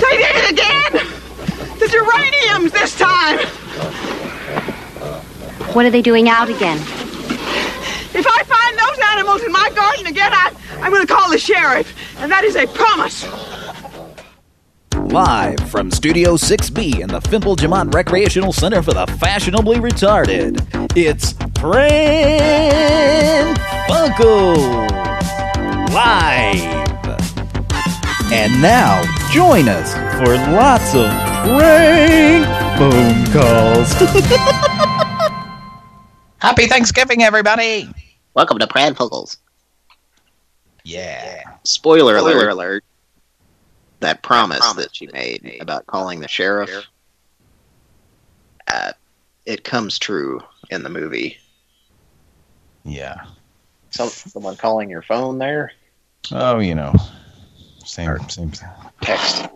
They did it again! The geraniums this time! What are they doing out again? If I find those animals in my garden again, I, I'm going to call the sheriff. And that is a promise. Live from Studio 6B in the Fimple Jamont Recreational Center for the Fashionably Retarded, it's Pran Funkels Live. And now, join us for lots of prank phone calls. Happy Thanksgiving, everybody! Welcome to Pran Funkels. Yeah. Spoiler, alert, alert. That promise, that she made, about calling the sheriff, uh, it comes true in the movie. Yeah. Some, someone calling your phone there? Oh, you know, same, same. Text.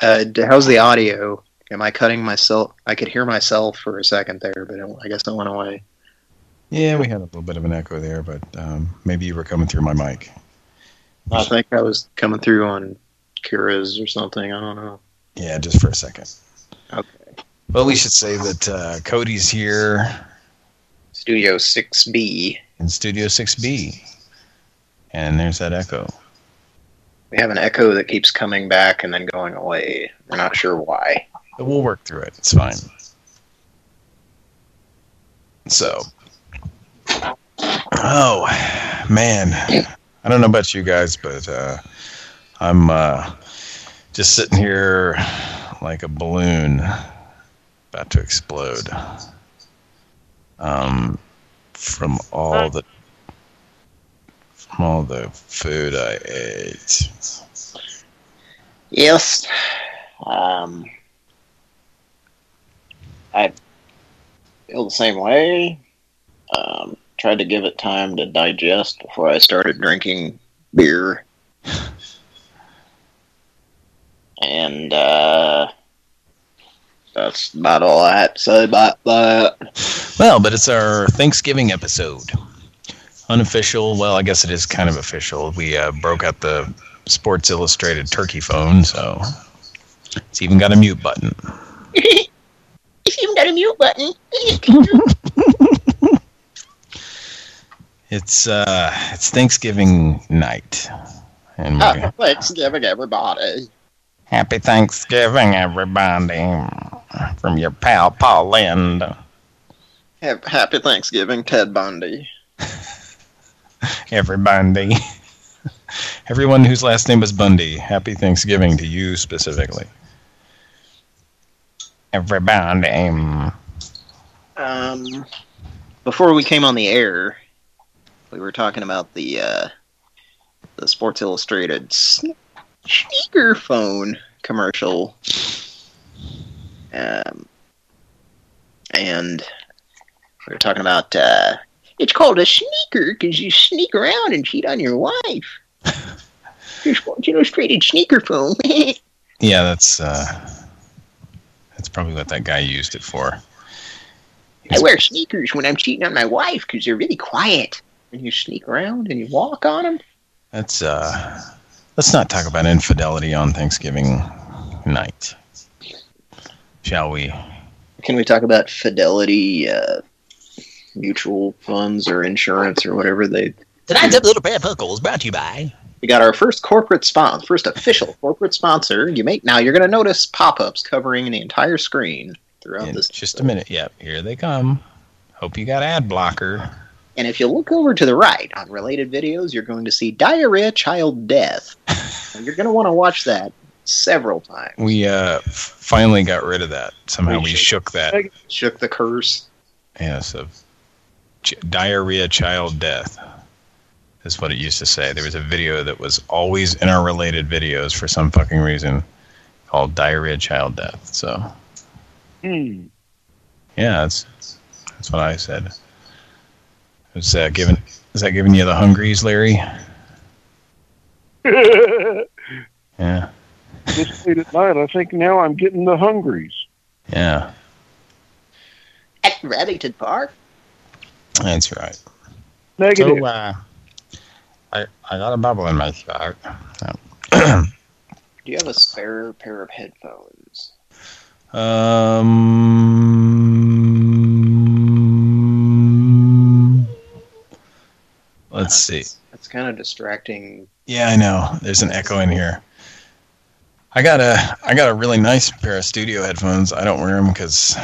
Uh, how's the audio? Am I cutting myself? I could hear myself for a second there, but it, I guess it went away. Yeah, we had a little bit of an echo there, but um, maybe you were coming through my mic. I think I was coming through on Kira's or something. I don't know. Yeah, just for a second. Okay. Well, we should say that uh, Cody's here Studio 6B. in Studio 6B. And there's that echo. We have an echo that keeps coming back and then going away. We're not sure why. But we'll work through it. It's fine. So. Oh, man. I don't know about you guys, but uh, I'm uh, just sitting here like a balloon about to explode. Um, from all the from all the food I ate. Yes. Um, I feel the same way. Um, tried to give it time to digest before I started drinking beer. And, uh, that's about all I had to say about that. Well, but it's our Thanksgiving episode. Unofficial, well, I guess it is kind of official. We uh, broke out the Sports Illustrated turkey phone, so it's even got a mute button. It's even got a mute button. It's uh, it's Thanksgiving night, and we're Happy Thanksgiving, everybody. Happy Thanksgiving, everybody, from your pal Paul Lynde. Have- Happy Thanksgiving, Ted Bundy. Everybody, everyone whose last name is Bundy. Happy Thanksgiving to you specifically. Everybody. Um, before we came on the air, we were talking about the uh, the Sports Illustrated sn- sneaker phone commercial, um, and we were talking about uh, it's called a sneaker because you sneak around and cheat on your wife. Your Sports Illustrated sneaker phone. Yeah, that's uh, that's probably what that guy used it for. I wear sneakers when I'm cheating on my wife because they're really quiet. And you sneak around and you walk on them. That's uh, let's not talk about infidelity on Thanksgiving night, shall we? Can we talk about Fidelity uh, mutual funds or insurance or whatever they? Tonight's episode of Pran Funkle is brought to you by. We got our first corporate sponsor, first official corporate sponsor. You make now. You're going to notice pop-ups covering the entire screen throughout In this. just a minute. Yep, here they come. Hope you got ad blocker. And if you look over to the right on related videos, you're going to see diarrhea, child death. You're going to want to watch that several times. We uh, finally got rid of that. Somehow We we shook- shook that. Shook the curse. Yes, of ch- diarrhea, child death. Is what it used to say. There was a video that was always in our related videos for some fucking reason called diarrhea, child death. So Hmm. yeah, that's that's what I said. Was uh, giving is that giving you the hungries, Larry? Yeah, this late at night, I think now I'm getting the hungries. yeah. Remington Park. That's right. Negative. So, uh, I I got a bubble in my throat. Do you have a spare pair of headphones? Um, let's see. That's kind of distracting. Yeah, I know. There's an echo in here. I got a I got a really nice pair of studio headphones. I don't wear them because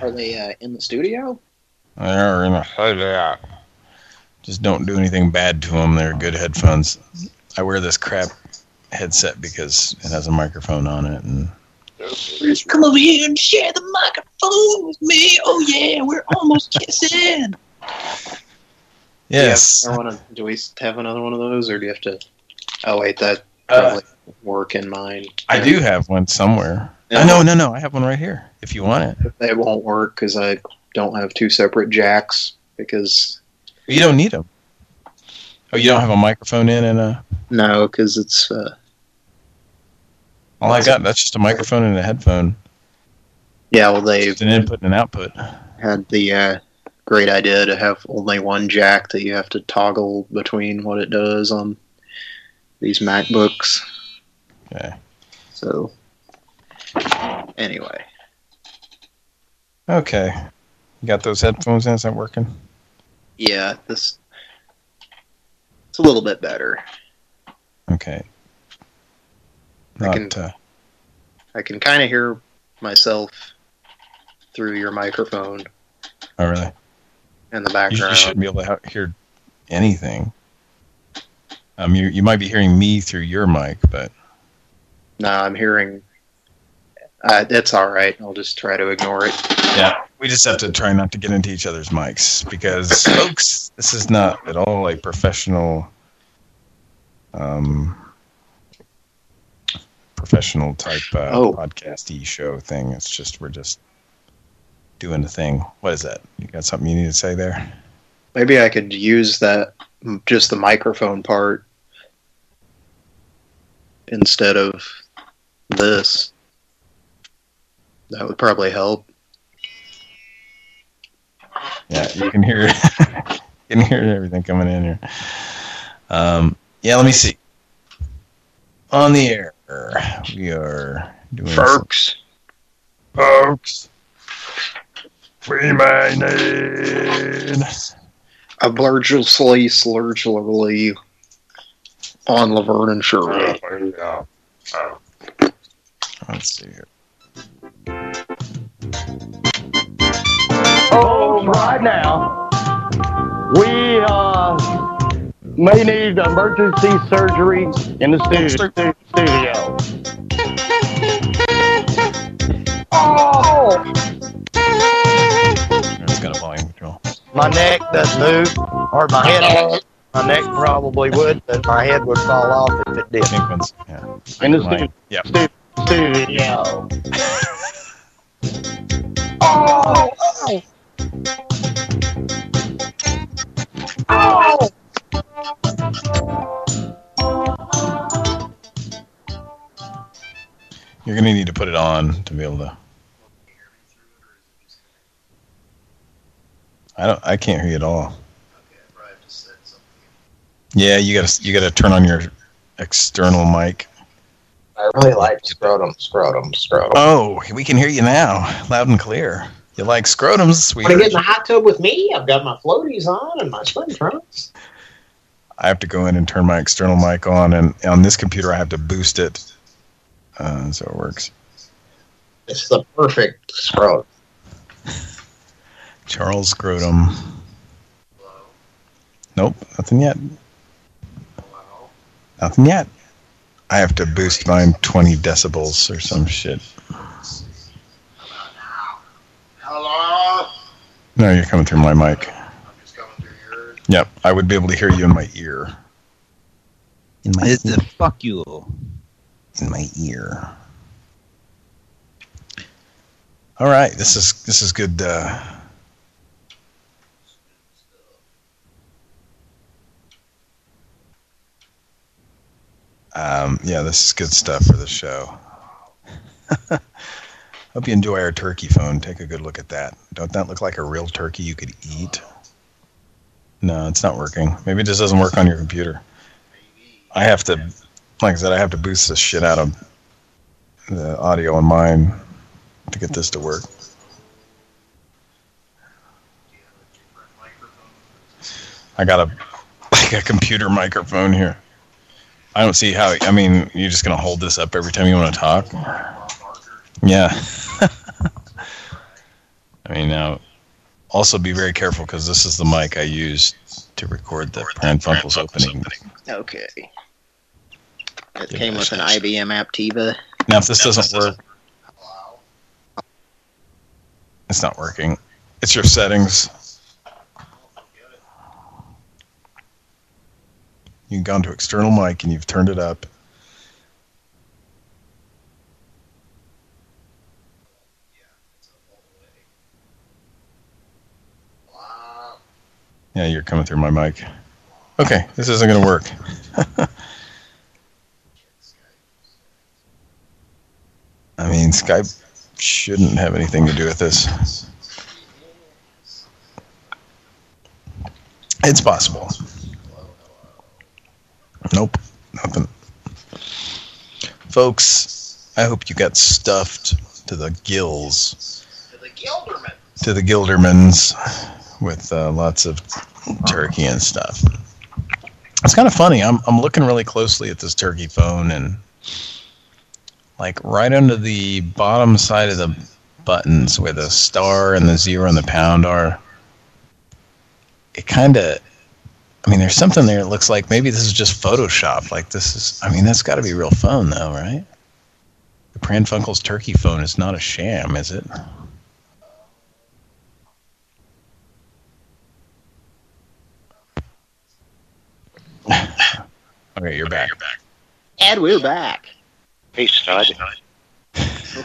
Are they uh, in the studio? they're in a just don't do anything bad to them. They're good headphones. I wear this crap headset because it has a microphone on it, and Come over here and share the microphone with me. Oh yeah, we're almost kissing. Yes, Do, have another one of- do we have another one of those, or do you have to? Oh wait, that Uh, probably work in mine. I do have one somewhere. Yeah. Oh, no, no, no. I have one right here. If you want it, It won't work because I don't have two separate jacks. Because you don't need them. Oh, you don't have a microphone in and a. no, because it's uh, All I got that's just a microphone and a headphone. yeah. Well, they Just an input and an output. had the uh, great idea to have only one jack that you have to toggle between what it does on these MacBooks. Okay. So anyway, Okay. You got those headphones in? Is that working? yeah, this it's a little bit better. Okay. I can- uh, I can kind of hear myself through your microphone oh, really? In the You, background. you shouldn't be able to hear anything. Um, you you might be hearing me through your mic, but No, I'm hearing. Uh, it's all right. I'll just try to ignore it. yeah, we just have to try not to get into each other's mics because, folks, this is not at all a professional, um, professional type uh, Oh. podcasty show thing. It's just we're just doing a thing. What is that? You got something you need to say there? Maybe I could use that just the microphone part instead of this. That would probably help. Yeah, you can hear you can hear everything coming in here. Um, yeah, let me see. On the air, we are doing some- Folks. Folks. We may need. Ablurgiously, slurgily on Laverne and Shirley. Let's see here. Folks, right now, we uh, may need emergency surgery in the stu- stu- studio. Oh! It's got a volume control. My neck doesn't move, or my head. My neck probably would, but my head would fall off if it did. I think yeah. In the Mine. Yep. studio. Oh! Oh! Oh! You're gonna need to put it on to be able to. I don't. I can't hear you at all. Yeah, you gotta you gotta turn on your external mic. I really like scrotum, scrotum, scrotum. Oh, we can hear you now, loud and clear. You like scrotums, sweet? Want to get in the hot tub with me? I've got my floaties on and my swim trunks. I have to go in and turn my external mic on, and on this computer I have to boost it, uh, so it works. It's the perfect scrotum. Charles Scrotum. Nope, nothing yet. Nothing yet. I have to boost mine 20 decibels or some shit. Hello? No, you're coming through my mic. I'm just coming through yours. Yep, I would be able to hear you in my ear. In my It's the fuck you. in my ear. All right, this is this is good. Uh, um, yeah, this is good stuff for the show. Hope you enjoy our turkey phone. Take a good look at that. Don't that look like a real turkey you could eat? No, it's not working. Maybe it just doesn't work on your computer. I have to, like I said, I have to boost the shit out of the audio on mine to get this to work. I got a like a computer microphone here. I don't see how. I mean, you're just gonna hold this up every time you want to talk. Yeah. I mean, now also be very careful because this is the mic I use to record the Pran Funkels opening. Okay. It came with an. IBM Aptiva. Now, if this doesn't work, it's not working. It's your settings. You've gone to external mic and you've turned it up. Yeah, you're coming through my mic. Okay, this isn't going to work. I mean, Skype shouldn't have anything to do with this. It's possible. Nope, nothing. Folks, I hope you got stuffed to the gills. To the Gildermans with uh, lots of turkey and stuff. It's kind of funny. I'm I'm looking really closely at this turkey phone and like right under the bottom side of the buttons where the star and the zero and the pound are. It kind of I mean, there's something there that looks like maybe this is just Photoshop. Like this is, I mean, that's got to be a real phone, though, right? The Pran Funkel's turkey phone is not a sham, is it? okay, you're back. And we're back. Hey, stud.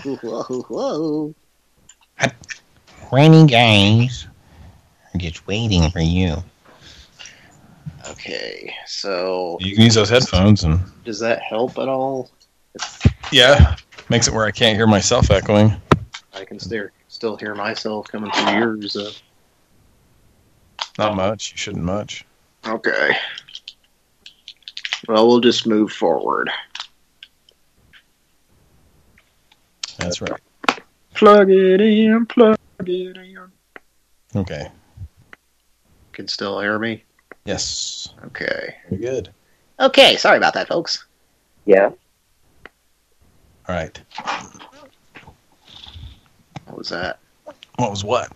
Whoa, whoa, whoa. Rainy guys. I'm just waiting for you. Okay, so You can use those headphones, and does that help at all? yeah, makes it where I can't hear myself echoing. I can still still hear myself coming through yours. Uh, Not much. You shouldn't much. okay. Well, we'll just move forward. That's right. Plug it in, plug it in. Okay. Can still hear me? Yes. Okay. Very good. Okay, sorry about that, folks. Yeah. All right. What was that? What was what?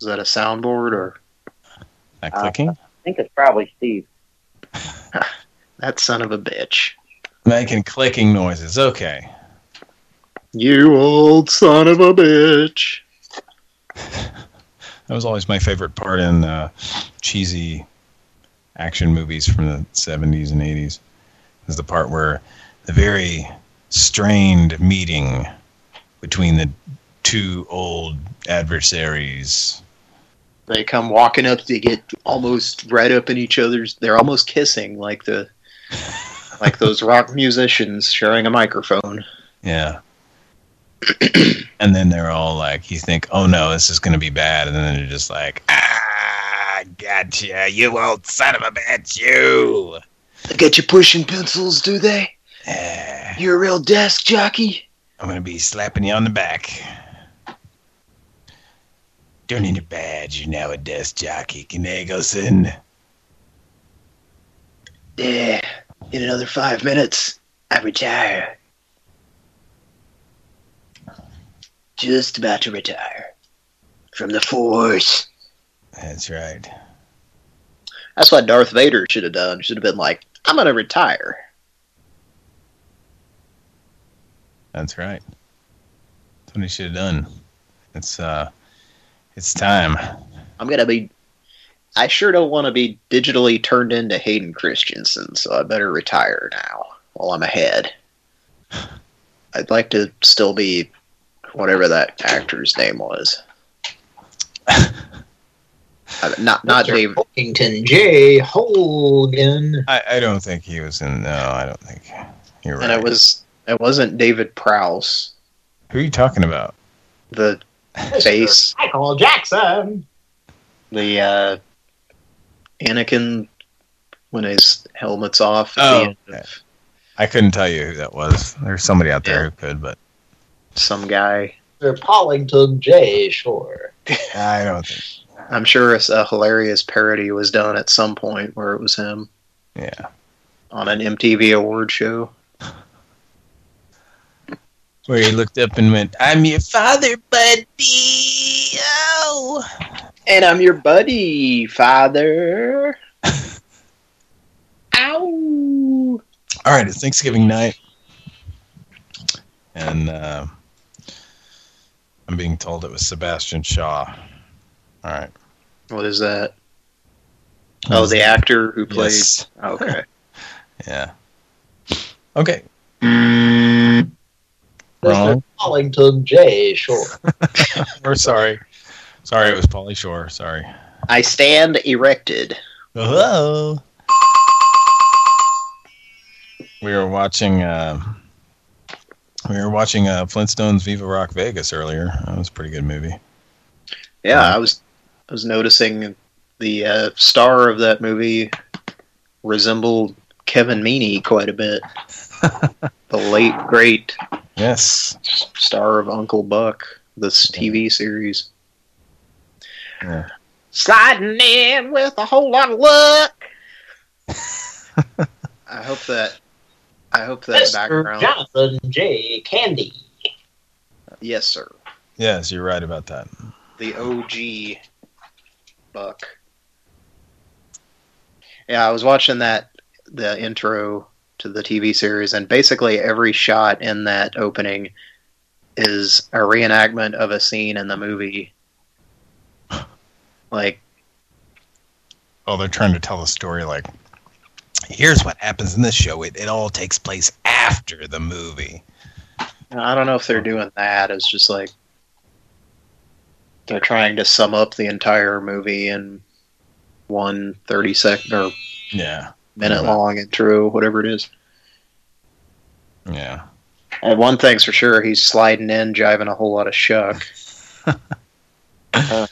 Was that a soundboard or That Uh, clicking? I think it's probably Steve. that son of a bitch? Making clicking noises. Okay. You old son of a bitch. That was always my favorite part in uh, cheesy action movies from the 70s and 80s. Is the part where the very strained meeting between the two old adversaries. They come walking up to get almost right up in each other's. They're almost kissing, like the like those rock musicians sharing a microphone. Yeah. And then they're all like, you think, oh no, this is going to be bad. And then they're just like, ah, gotcha, you old son of a bitch, you. They get you pushing pencils, do they? Eh, You're a real desk jockey. I'm going to be slapping you on the back. Don't need a badge, you're now a desk jockey, Knagelson. Yeah. In another five minutes, I retire. Just about to retire from the force. That's right. That's what Darth Vader should have done. Should have been like, I'm gonna retire. That's right. That's what he should have done. It's, uh, it's time. I'm gonna be. I sure don't want to be digitally turned into Hayden Christensen, so I better retire now while I'm ahead. I'd like to still be whatever that actor's name was. Uh, not not Mr. Dave. Pilkington J. Hogan. I, I don't think he was in. No, I don't think you're right. And it was It wasn't David Prowse. Who are you talking about? The face, Michael Jackson. the uh, Anakin when his helmet's off. At Oh, the end okay. of I couldn't tell you who that was. There's somebody out there who could, but some guy. Sir Pollington J. Shore. I don't think. I'm sure it's a hilarious parody was done at some point where it was him Yeah. on an MTV award show. Where he looked up and went, "I'm your father, buddy." Oh. And I'm your buddy, father. Ow! All right, it's Thanksgiving night, and uh, I'm being told it was Sebastian Shaw. All right. What is that? Oh, the actor who plays. Yes. Okay. Yeah. Okay. Mr. Wrong. Pollington J. Shore. We're sorry. Sorry, it was Pauly Shore. Sorry. I stand erected. Hello. We were watching. Uh, we were watching uh, Flintstones Viva Rock Vegas earlier. That was a pretty good movie. Yeah, I was I was noticing the uh, star of that movie resembled Kevin Meaney quite a bit. the late great Yes. star of Uncle Buck, this TV series. Yeah. Sliding in with a whole lot of luck. I hope that I hope that Mr. background. Jonathan J. Candy. Yes, sir. Yes, you're right about that. the OG Buck. Yeah, I was watching that the intro to the TV series, and basically every shot in that opening is a reenactment of a scene in the movie. Like, Oh, they're trying to tell the story like, here's what happens in this show. It, it all takes place after the movie. I don't know if they're doing that. It's just like they're trying to sum up the entire movie in one 30 second or Yeah. minute long intro, whatever it is. Yeah. And one thing's for sure, he's sliding in, jiving a whole lot of shuck. Uh,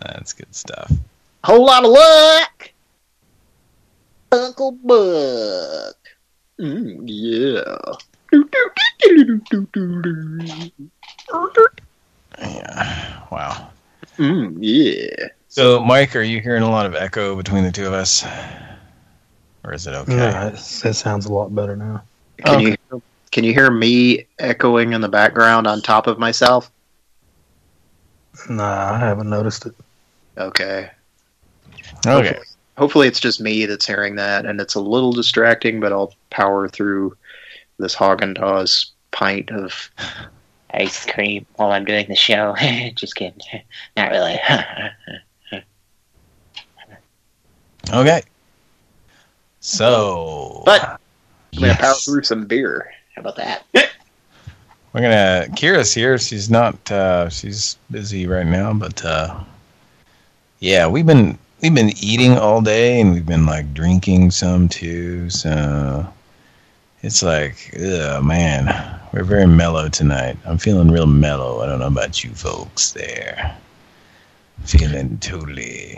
That's good stuff. whole lot of luck, Uncle Buck. Mm, yeah. Yeah. Wow. Mm, yeah. So, Mike, are you hearing a lot of echo between the two of us? Or is it okay? No, it's, it sounds a lot better now. Can you can you hear me echoing in the background on top of myself? Nah, I haven't noticed it. Okay. Okay. Hopefully, hopefully it's just me that's hearing that, and it's a little distracting, but I'll power through this Haagen Dazs pint of Ice cream while I'm doing the show. Just kidding. Not really. Okay. So, But I'm gonna power through some beer. How about that? we're gonna. Kira's here. She's not. Uh, she's busy right now, but uh, yeah, we've been we've been eating all day, and we've been like drinking some too. So it's like, ugh, man, we're very mellow tonight. I'm feeling real mellow. I don't know about you folks there. Feeling totally,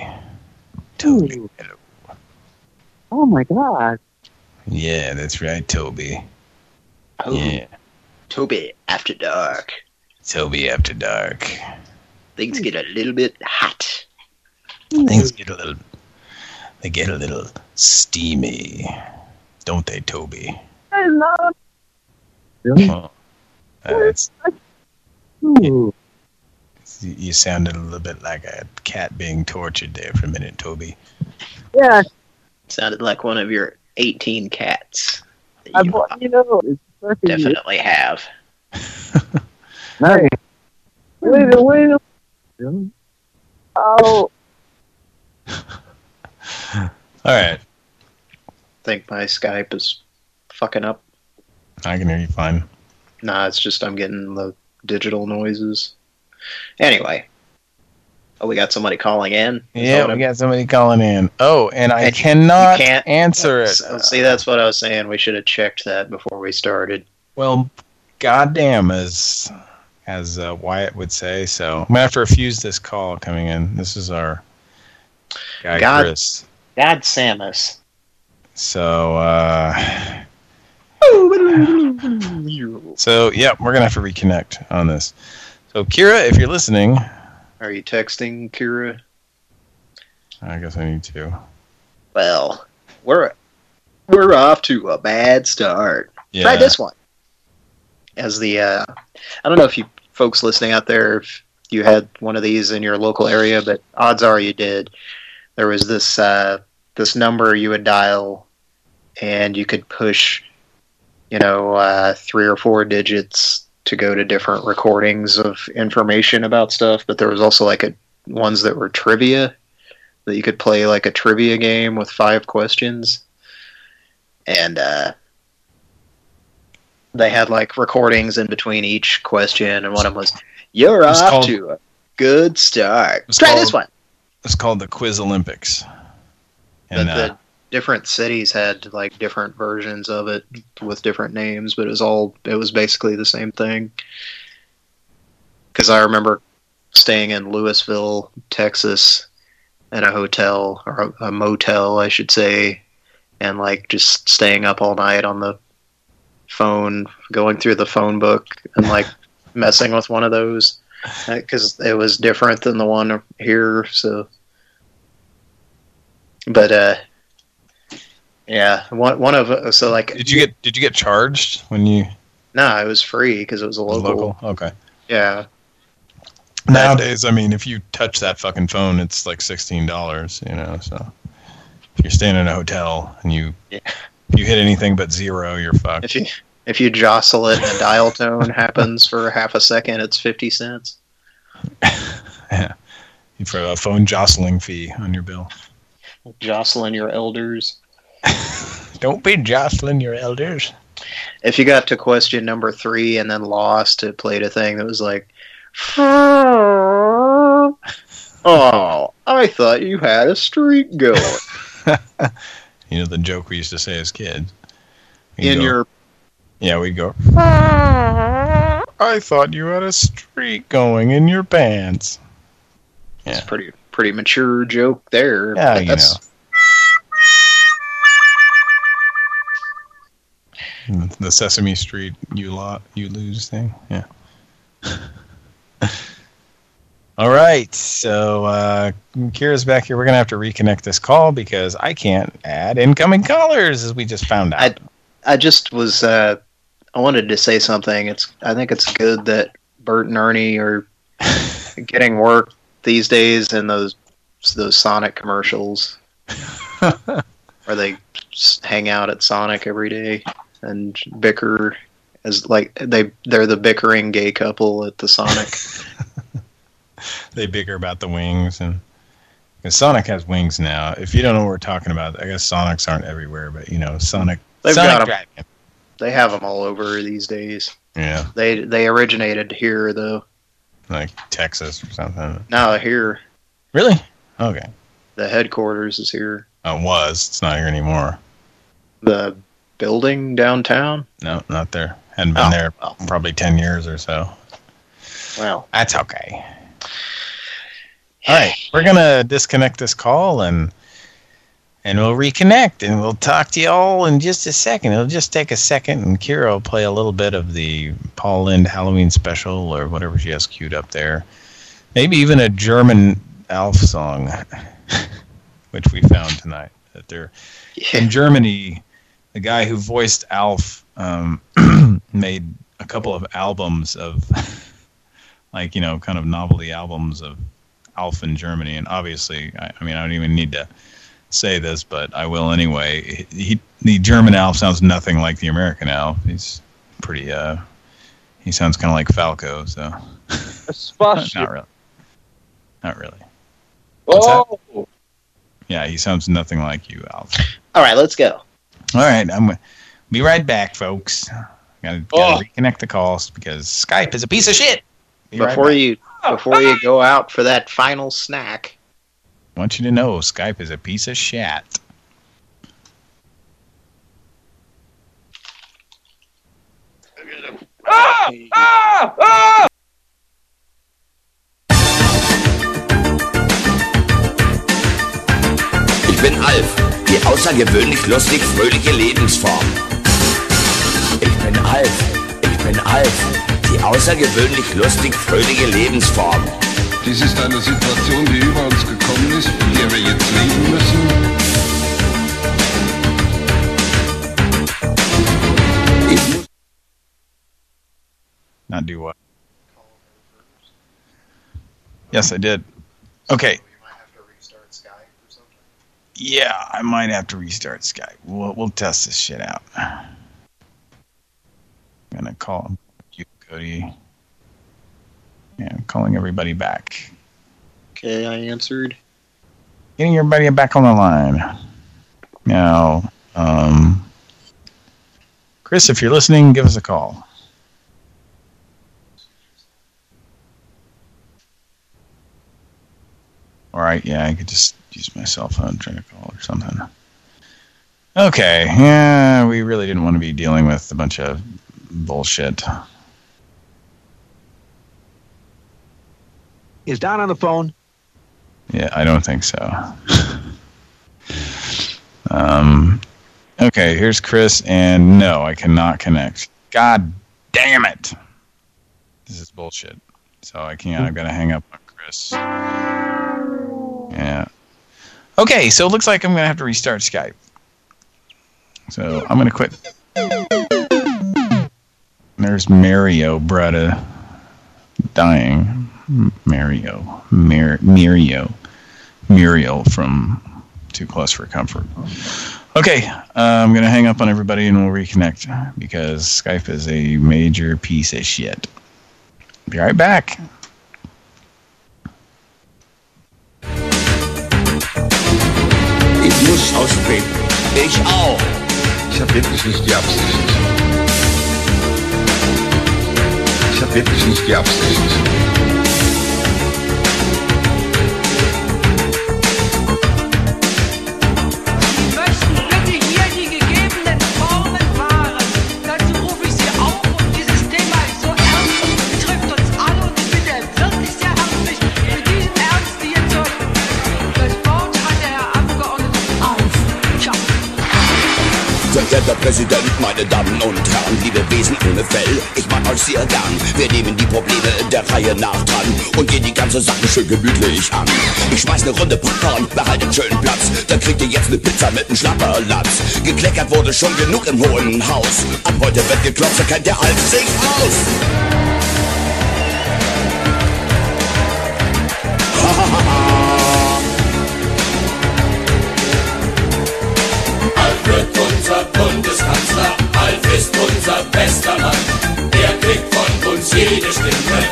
totally mellow. Oh my god. Yeah, that's right, Toby. Oh, Yeah, Toby, after dark. Toby after dark. Things get a little bit hot. Things mm-hmm. get a little, they get a little steamy, don't they, Toby? I love Oh, uh, that's, you. you sounded a little bit like a cat being tortured there for a minute, Toby. Yeah, Sounded like one of your 18 cats. I You bought, you know, it's fucking definitely have. Hey. Wait a wait a Oh, All right, think my Skype is fucking up. I can hear you fine. Nah, it's just I'm getting the digital noises. Anyway, Oh, we got somebody calling in. Is Yeah, we I'm- got somebody calling in. Oh, and I And cannot can't answer it. So, see, that's what I was saying. We should have checked that before we started. Well, goddamn, as as uh, Wyatt would say. So I'm gonna have to refuse this call coming in. This is our guy God- Chris. God Samus. So uh, so yeah, we're gonna have to reconnect on this. So Kira, if you're listening, Are you texting Kira? I guess I need to. Well, we're we're off to a bad start. Yeah. Try this one. As the uh, I don't know if you folks listening out there if you had one of these in your local area, but odds are you did. There was this uh, this number you would dial, and you could push, you know, uh, three or four digits to go to different recordings of information about stuff. But there was also like a ones that were trivia that you could play like a trivia game with five questions, and uh, they had like recordings in between each question, and one of them was "You're It's off called- to a good start." It's Try called- this one. It's called the Quiz Olympics. And but uh, the different cities had like different versions of it with different names, but it was all it was basically the same thing. Because I remember staying in Lewisville, Texas, at a hotel or a, a motel, I should say, and like just staying up all night on the phone, going through the phone book, and like messing with one of those because it was different than the one here. So, but uh, yeah, one one of so like did you get did you get charged when you no, it was free because it was a local. local? Okay. Yeah, Nowadays, I mean, if you touch that fucking phone, it's like sixteen dollars. You know, so if you're staying in a hotel and you Yeah. if you hit anything but zero, you're fucked. if you if you jostle it and a dial tone happens for half a second, it's fifty cents. You throw a phone jostling fee on your bill. Jostling your elders. Don't be jostling your elders. If you got to question number three and then lost, it played a thing that was like, "Oh, I thought you had a streak going You know the joke we used to say as kids. We'd in go- your." Yeah, we'd go. I thought you had a streak going in your pants. It's pretty pretty mature joke there. Yeah, you that's- know. The Sesame Street you lot you lose thing. Yeah. All right. So uh Kira's back here. We're gonna have to reconnect this call because I can't add incoming callers as we just found out. I just was uh, I wanted to say something. It's I think it's good that Bert and Ernie are getting work these days in those those Sonic commercials where they hang out at Sonic every day and bicker as like they they're the bickering gay couple at the Sonic. they bicker about the wings and Sonic has wings now. If you don't know what we're talking about, I guess Sonics aren't everywhere, but you know, Sonic They've Sonic got 'em. They have them all over these days. Yeah, They they originated here though. like Texas or something. Now here Really? Okay. the headquarters is here. Oh, it was. It's not here anymore. The building downtown. No, not there. Hadn't been Oh, there probably 10 years or so. Well, That's okay. All right, we're going to disconnect this call and and we'll reconnect and we'll talk to you all in just a second. It'll just take a second and Kira will play a little bit of the Paul Lynde Halloween special or whatever she has queued up there. Maybe even a German Alf song, which we found tonight. That they're in Germany, the guy who voiced Alf um, made a couple of albums of, like you know, kind of novelty albums of Alf in Germany, and obviously, I, I mean, I don't even need to say this, but I will anyway. He, the German Alf sounds nothing like the American Alf. He's pretty. uh He sounds kind of like Falco, so Especially. not really. Not really. What's that? Oh, Yeah, he sounds nothing like you, Alf. all right, let's go. All right, I'm gonna be right back, folks. Gotta, gotta Oh. reconnect the calls because Skype is a piece of shit. Be Before back. you before you go out for that final snack. I want you to know Skype is a piece of shit. Ah! Ah! Ah! Ich bin Alf, die außergewöhnlich lustig fröhliche Lebensform. Ich bin Alf, ich bin Alf, die außergewöhnlich lustig fröhliche Lebensform. Dies ist eine Situation, die über uns gekommen ist, in der wir jetzt leben müssen. Not do what? Yes, I did. Okay. Yeah, I might have to restart Skype. We'll we'll test this shit out. I'm gonna call you, Cody. Yeah, I'm calling everybody back. Okay, I answered. Getting everybody back on the line. Now, um, Chris, if you're listening, give us a call. All right, yeah, I could just use my cell phone trying to call or something. Okay, yeah, we really didn't want to be dealing with a bunch of bullshit. Is Don on the phone? Yeah, I don't think so. um, okay, here's Chris, and no, I cannot connect. God damn it! This is bullshit. So I can't. I've got to hang up on Chris. Yeah. Okay, so it looks like I'm going to have to restart Skype. So I'm going to quit. There's Mario Bretta dying. Mario. Mar Mario. Muriel from Too Close for Comfort. Okay, uh, I'm going to hang up on everybody and we'll reconnect because Skype is a major piece of shit. Be right back. Ich muss austreten. Ich auch. Ich habe wirklich nicht die Absicht. Ich habe wirklich nicht die Absicht. Sehr geehrter Präsident, meine Damen und Herren, liebe Wesen ohne Fell, ich mag euch sehr gern. Wir nehmen die Probleme der Reihe nach dran und gehen die ganze Sache schön gemütlich an. Ich schmeiß ne Runde Popcorn, behaltet schön Platz, dann kriegt ihr jetzt ne Pizza mit nem Schlapperlatz. Gekleckert wurde schon genug im Hohen Haus, ab heute wird geklopft, da kennt der Alf sich aus. Von uns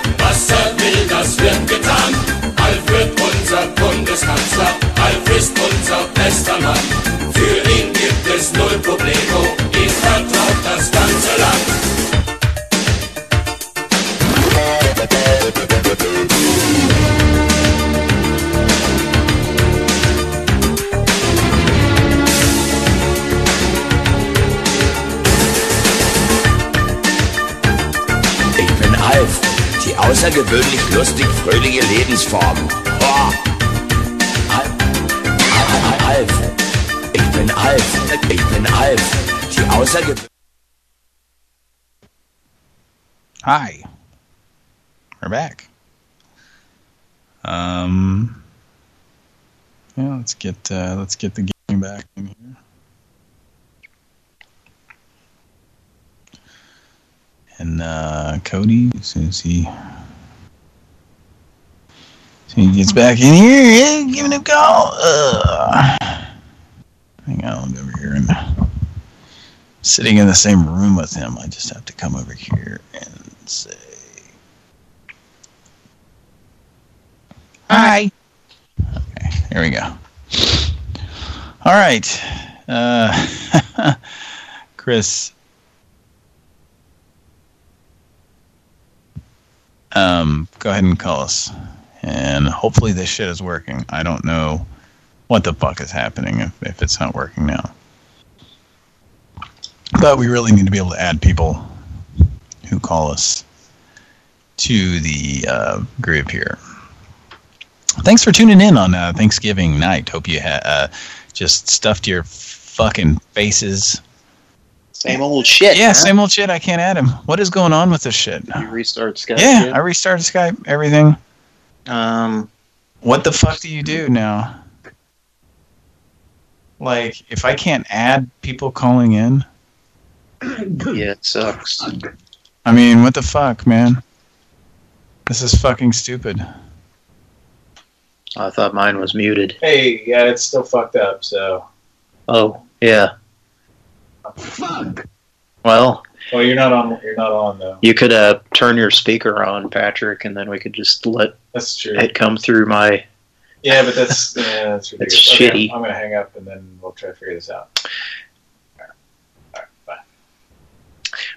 außergewöhnlich lustig fröhliche Lebensform. Boah. Al Al Al Alf, ich bin Alf, ich bin Alf, die außergewöhnlich... Hi. We're back. Um yeah, let's get uh let's get the game back in here. And uh Cody, as soon as he he gets back in here, yeah, giving him a call. Uh, hang on, I'll go over here and sitting in the same room with him. I just have to come over here and say Hi. Okay, here we go. All right. Uh, Chris. um, go ahead and call us. And hopefully this shit is working. I don't know what the fuck is happening if, if it's not working now. But we really need to be able to add people who call us to the uh, group here. Thanks for tuning in on uh, Thanksgiving night. Hope you ha uh, just stuffed your fucking faces. Same old shit. Yeah, huh? same old shit. I can't add him. What is going on with this shit? You restart Skype. Yeah, yet? I restarted Skype, everything. Um, What the fuck do you do now? Like, if I can't add people calling in, yeah, it sucks. I mean, what the fuck, man? This is fucking stupid. I thought mine was muted. Hey, yeah, it's still fucked up. So, Oh, yeah. fuck. Well, Well, you're not on. You're not on though. you could uh, turn your speaker on, Patrick, and then we could just let That's true. it come through my. Yeah, but that's yeah, that's ridiculous. It's Okay, shitty. I'm gonna hang up and then we'll try to figure this out.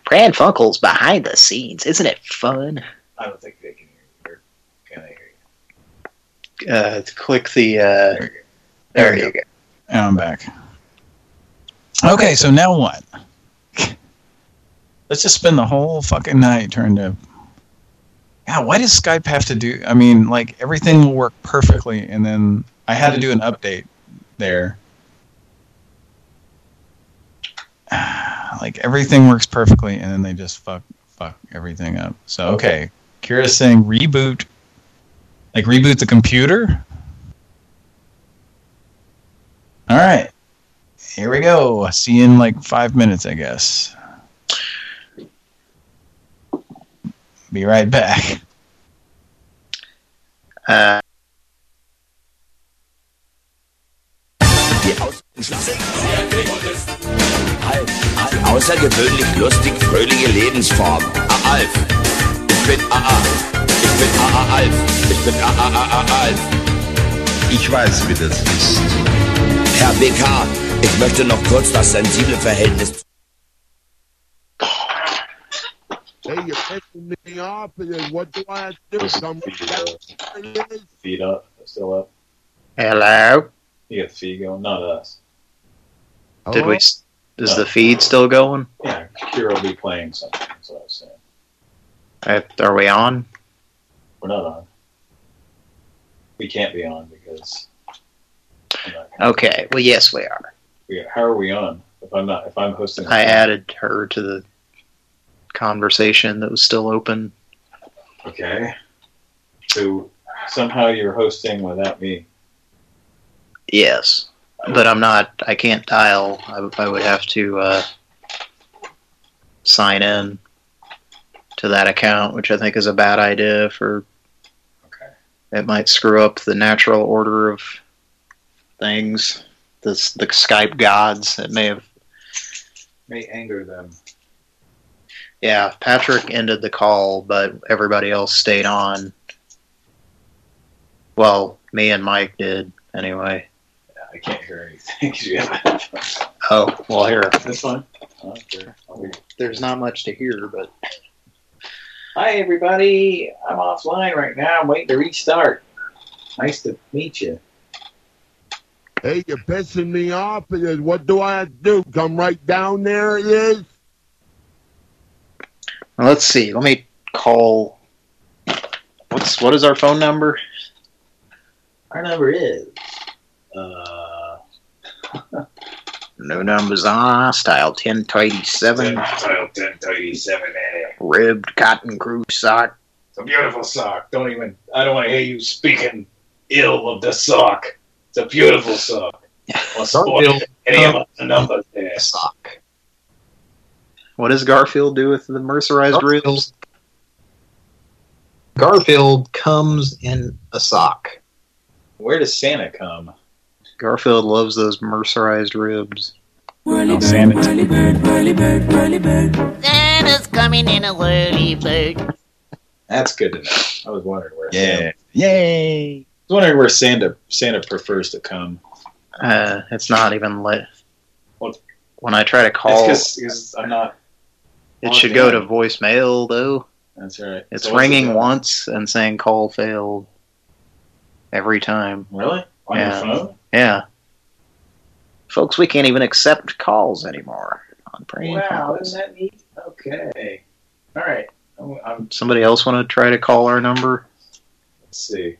Pran Funkels behind the scenes. Isn't it fun? I don't think they can hear you. Can they hear you? Uh, click the. Uh, there you go. And I'm back. Okay, so now what? Let's just spend the whole fucking night trying to. God, why does Skype have to do? I mean, like everything will work perfectly, and then I had to do an update there. Like everything works perfectly, and then they just fuck fuck everything up. So okay, Kira's saying reboot, like reboot the computer. All right. Here we go. See you in like five minutes, I guess. Be right back. Die Aus Außergewöhnlich lustig, fröhliche Lebensform. A- Alf. Ich bin AA. Ich bin AA Alf. Ich bin AA Alf. Ich weiß, wie das ist. Herr BK, ich möchte noch kurz das sensible Verhältnis Hey, you're pissing me off. and then What do I have to do? Come down? Feed up, still up. hello. You got the feed going, not us. Did we? s- Is the feed still going? Yeah, Kira will be playing something. That's what I was saying. Uh, Are we on? We're not on. We can't be on because. Okay. Well, yes, we are. Yeah. how are we on? If I'm not, if I'm hosting, I added her to the conversation that was still open. Okay. So somehow you're hosting without me. Yes, but I'm not. I can't dial. I, I would have to uh, sign in to that account, which I think is a bad idea. For okay. it might screw up the natural order of things. This the Skype gods. It may have. May anger them. Yeah, Patrick ended the call, but everybody else stayed on. Well, me and Mike did anyway. I can't hear anything. 'cause you have headphones. Oh, well, here. That's fine. I oh, don't care. I'll be- There's not much to hear, but Hi everybody, I'm offline right now. I'm waiting to restart. Nice to meet you. Hey, you're pissing me off. What do I do? Come right down there, it is? Let's see. Let me call. What's what is our phone number? Our number is uh No numbers on. Style ten thirty seven. Title 1037 A. Ribbed cotton crew sock. It's a beautiful sock. Don't even I don't want to hear you speaking ill of the sock. It's a beautiful sock. I'll spoil any of the numbers there. Sock. What does Garfield do with the mercerized ribs? Garfield comes in a sock. Where does Santa come? Garfield loves those mercerized ribs. Oh, Santa. Santa's coming in a whirly bird. That's good to know. I was wondering where Yeah. Santa Yay. I was wondering where Santa Santa prefers to come. Uh, it's not even lit. What? When I try to call, It's because I'm not it should go to voicemail though. That's right. It's So ringing it once and saying call failed every time. Really? On yeah. your phone? Yeah. Folks, we can't even accept calls anymore on prank Wow, calls. isn't that neat? Okay. All right. I'm, Somebody else want to try to call our number? let's see.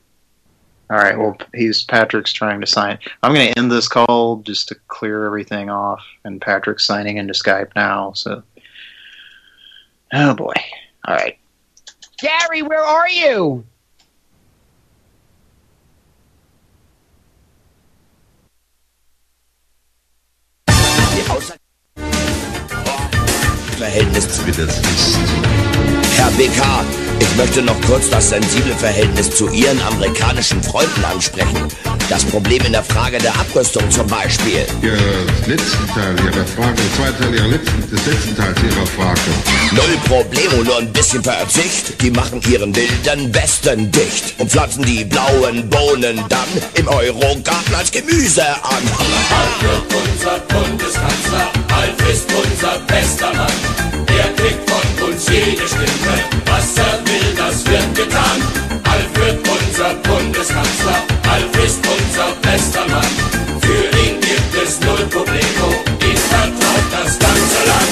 All right. Well, he's Patrick's trying to sign. I'm going to end this call just to clear everything off, and Patrick's signing into Skype now. So, oh boy. All right. Gary, where are you? Verhältnis zu Herr BK, ich möchte noch kurz das sensible Verhältnis zu Ihren amerikanischen Freunden ansprechen. Das Problem in der Frage der Abrüstung zum Beispiel. Ihr letzten Teil Ihrer Frage, der zweite Teil Ihrer letzten, des letzten Teils Ihrer Frage. Null Problemo, nur ein bisschen Verzicht. Die machen ihren wilden Westen dicht und pflanzen die blauen Bohnen dann im Eurogarten als Gemüse an. Alf wird unser Bundeskanzler, Alf ist unser bester Mann. Er kriegt von uns jede Stimme, was er unser Bundeskanzler, Alf ist unser bester Mann. Für ihn gibt es null Problemo, ihn vertraut das ganze Land.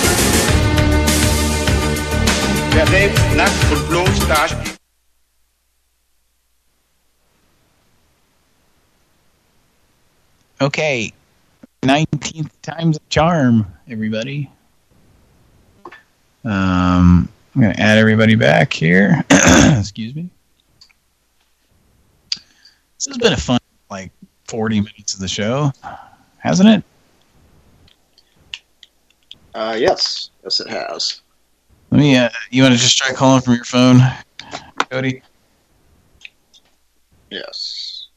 Wer selbst nackt und bloß dasteht. Okay. 19th time's a charm, everybody. Um, I'm going to add everybody back here. Excuse me. This has been a fun, like, 40 minutes of the show, hasn't it? Uh, yes. Yes, it has. Let me, uh, you want to just try calling from your phone, Cody? Yes.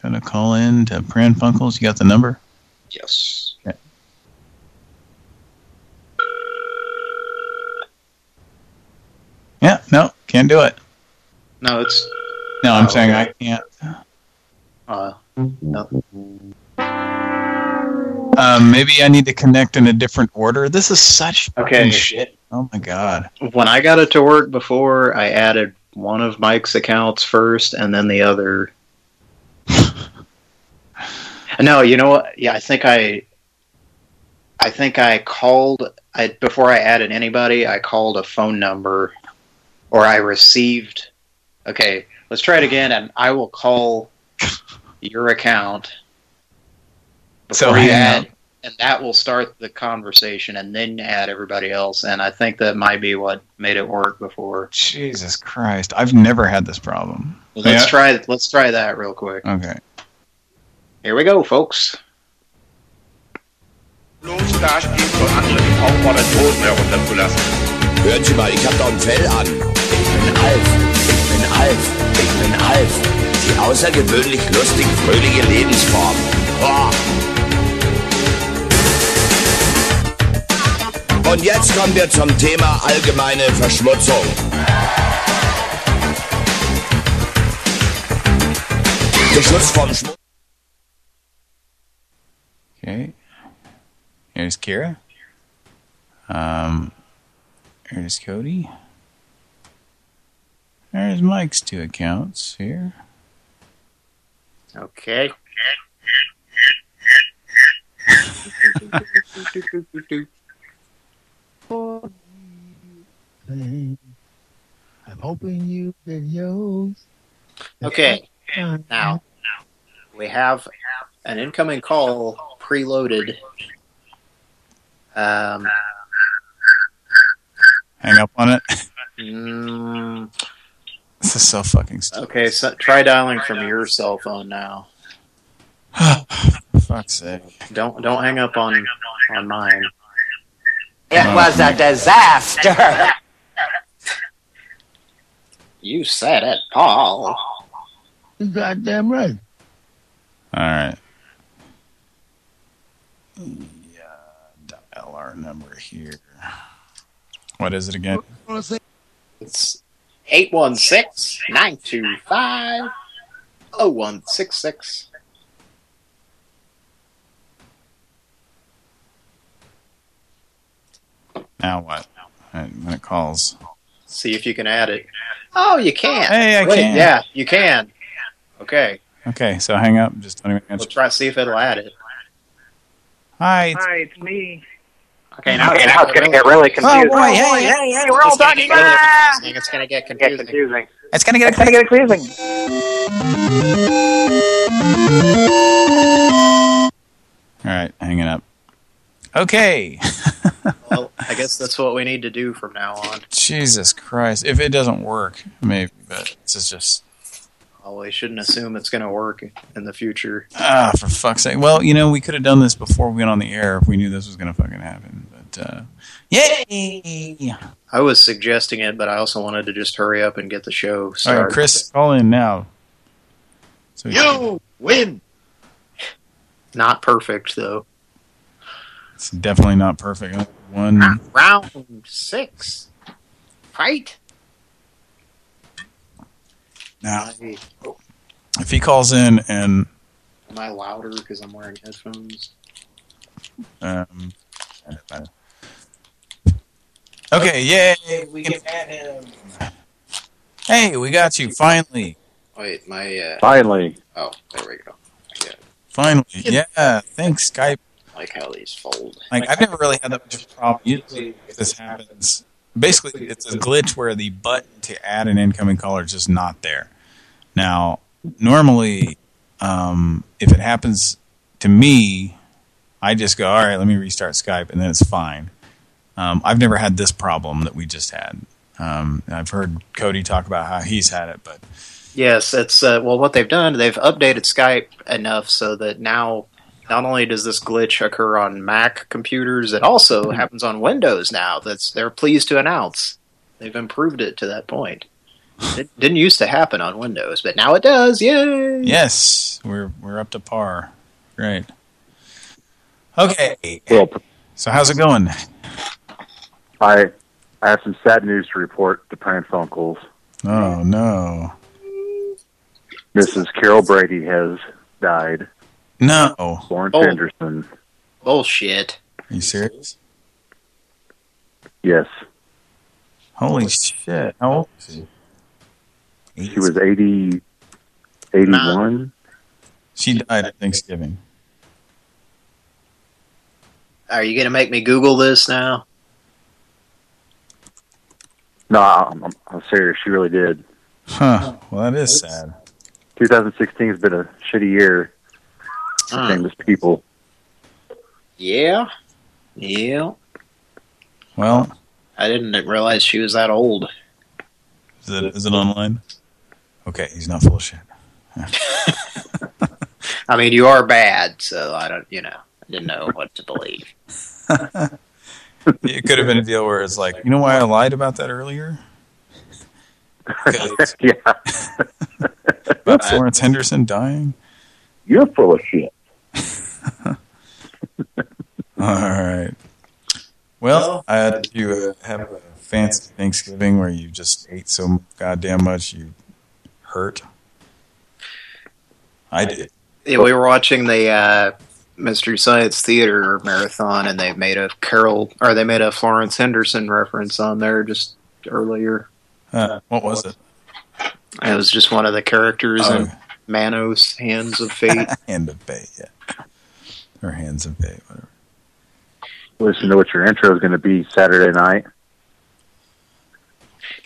Trying to call in to Pran Funkels. You got the number? Yes. Okay. Yeah, no, can't do it. No, it's. No, I'm saying. I can't. Uh, no. Um, maybe I need to connect in a different order. This is such Okay. shit. Oh my god. When I got it to work before, I added one of Mike's accounts first and then the other. no, you know what? Yeah, I think I I think I called I before I added anybody, I called a phone number or I received Okay, let's try it again and I will call your account So you add and that will start the conversation and then add everybody else and I think that might be what made it work before. Jesus Christ. I've never had this problem. Well, let's Yeah? try let's try that real quick. Okay. Here we go, folks. Bloß dasteht, soll andere den auffordern, Hosen herunterzulassen. Hören Sie mal, ich hab doch ein Fell an. Ich bin Alf, ich bin Alf, ich bin Alf. Die außergewöhnlich lustig fröhliche Lebensform. Boah. Und jetzt kommen wir zum Thema allgemeine Verschmutzung. Der Schutz vom Schmutz. Okay. Here's Kira. Um, here's Cody. There's Mike's two accounts here. Okay. I'm hoping you videos. Okay. Now we have an incoming call preloaded. Um, Hang up on it. mm, This is so fucking stupid. okay, so try dialing from your cell phone now. Fuck's sake. Don't don't hang up on on mine. It was a disaster. You said it, Paul. You goddamn right. All right. Yeah, dial our number here. What is it again? It's 816-925-0166. Now what? And when it calls. See if you can add it. Oh, you can. Hey, I Wait, can. Yeah, you can. Okay. Okay, so hang up. Just don't even answer. We'll try to see if it'll add it. Hi. it's- Hi, it's me. Okay, now, okay, now it's going to get really confusing. Oh, boy, hey, hey, hey, we're all talking. Ah! It's going to get confusing. It's gonna get It's gonna get confusing. All right, hanging up. Okay. Well, I guess that's what we need to do from now on. Jesus Christ. If it doesn't work, maybe, but this is just... Well, we shouldn't assume it's going to work in the future. Ah, for fuck's sake. Well, you know, we could have done this before we went on the air if we knew this was going to fucking happen. But, uh, yay! I was suggesting it, but I also wanted to just hurry up and get the show All started. right, Chris, call in now. So we You win. Not perfect, though. It's definitely not perfect. One. Round six. Fight. Now, if he calls in and Am I louder because I'm wearing headphones? um, okay, yay, we can add him. Hey, we got you finally. Wait, my... Uh... Finally. Oh, there we go. Finally, yeah. Thanks, Skype. I like how these fold. Like I've never really had that much problem. Usually, if this happens, basically it's a glitch where the button to add an incoming caller is just not there. Now, normally, um, if it happens to me, I just go, all right, let me restart Skype, and then it's fine. Um, I've never had this problem that we just had. Um, I've heard Cody talk about how he's had it, but Yes, it's uh, well. What they've done, they've updated Skype enough so that now, not only does this glitch occur on Mac computers, it also hmm. happens on Windows now. That's they're pleased to announce they've improved it to that point. It didn't used to happen on Windows, but now it does. Yay! yes, we're we're up to par. Great. Okay. Well, So how's it going? I I have some sad news to report to Pran Funkels. Oh no. Mrs. Carol Brady has died. No. Florence Oh. Henderson. Bullshit. Are you serious? Yes. Holy shit. How old is she? She was 80, 81. She died at Thanksgiving. Are you gonna make me Google this now? No, I'm, I'm, I'm serious. She really did. Huh. Well, that is sad. 2016 has been a shitty year for famous people. Yeah. Yeah. Well, I didn't realize she was that old. is it is it online? Okay, he's not full of shit. I mean, you are bad, so I don't. You know, I didn't know what to believe. It could have been a deal where it's like, you know why I lied about that earlier? yeah. About Florence Henderson dying? You're full of shit. All right. Well, I had you uh, have a fancy Thanksgiving where you just ate so goddamn much you hurt. I did. Yeah, we were watching the uh, Mystery Science Theater marathon, and they made a Carol or they made a Florence Henderson reference on there just earlier. Uh, what was it? It was just one of the characters Oh. in Manos Hands of Fate. Hand of Fate, yeah. Or Hands of Fate, whatever. Listen to what your intro is going to be Saturday night.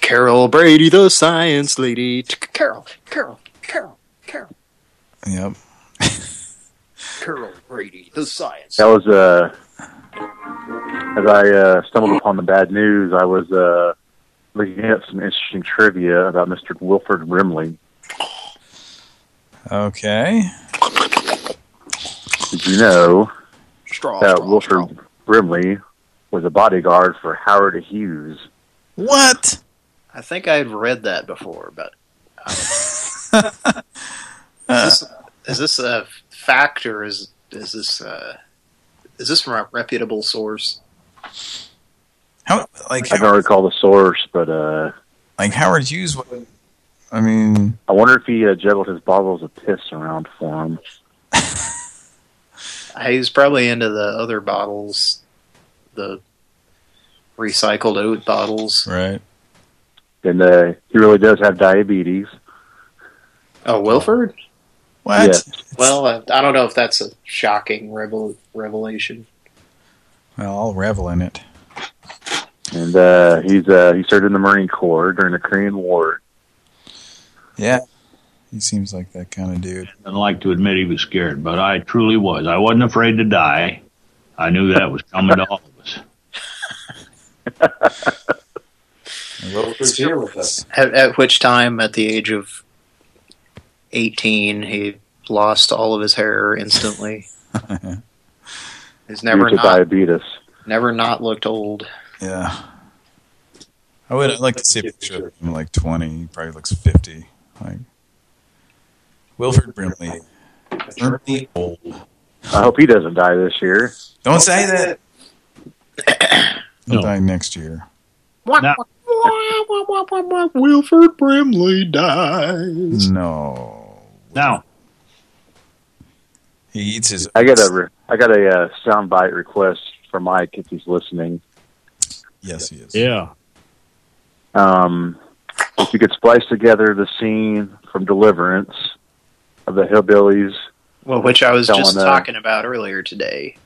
Carol Brady, the science lady. Carol, Carol, Carol, Carol, Yep. Carol Brady, the science. That was uh, as I uh, stumbled upon the bad news. I was uh, looking at some interesting trivia about Mr. Wilford Brimley. Okay. Did you know Straw, that straw, Wilford Brimley was a bodyguard for Howard Hughes? What? I think I've read that before, but uh, is, this, is this a fact or is is this uh, is this from a reputable source? How like I don't recall the source, but uh, like Howard Hughes would I mean I wonder if he uh, juggled his bottles of piss around for him. He's probably into the other bottles, the recycled oat bottles. Right. And uh, he really does have diabetes. Oh, Wilford? What? Yes. Well, uh, I don't know if that's a shocking revel- revelation. Well, I'll revel in it. And uh, he's uh, he served in the Marine Corps during the Korean War. Yeah. He seems like that kind of dude. I'd like to admit he was scared, but I truly was. I wasn't afraid to die. I knew that was coming to all of us. Wilford's here with us. At, at which time, at the age of 18, he lost all of his hair instantly. He's never due to not, diabetes. never not looked old. Yeah. I would I'd like to see a picture of him like 20. He probably looks 50. Like Wilford Brimley. Brimley old. I hope he doesn't die this year. Don't say that. He'll die next year. Wilford Brimley dies. No. Now, He eats his. I got a re- I got a uh, soundbite request for Mike if he's listening. Yes, he is. Yeah. Um, if you could splice together the scene from Deliverance of the hillbillies. Well, which I was just telling, uh, talking about earlier today.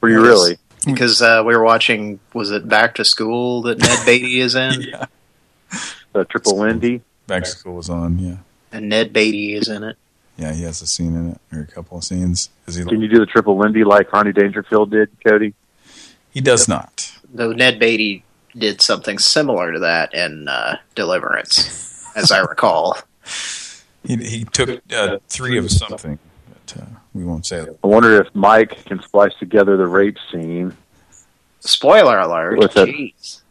Were you really? Because uh, we were watching, was it Back to School that Ned Beatty is in? yeah. The Triple Lindy. Back to school was on. Yeah. And Ned Beatty is in it. Yeah, he has a scene in it, or a couple of scenes. Is he? Can you do the Triple Lindy like Rodney Dangerfield did, Cody? He does not. Though Ned Beatty did something similar to that in uh, Deliverance, as I recall. He he took uh, three of something, but uh, we won't say that. I wonder if Mike can splice together the rape scene Spoiler alert. What's that? Jeez.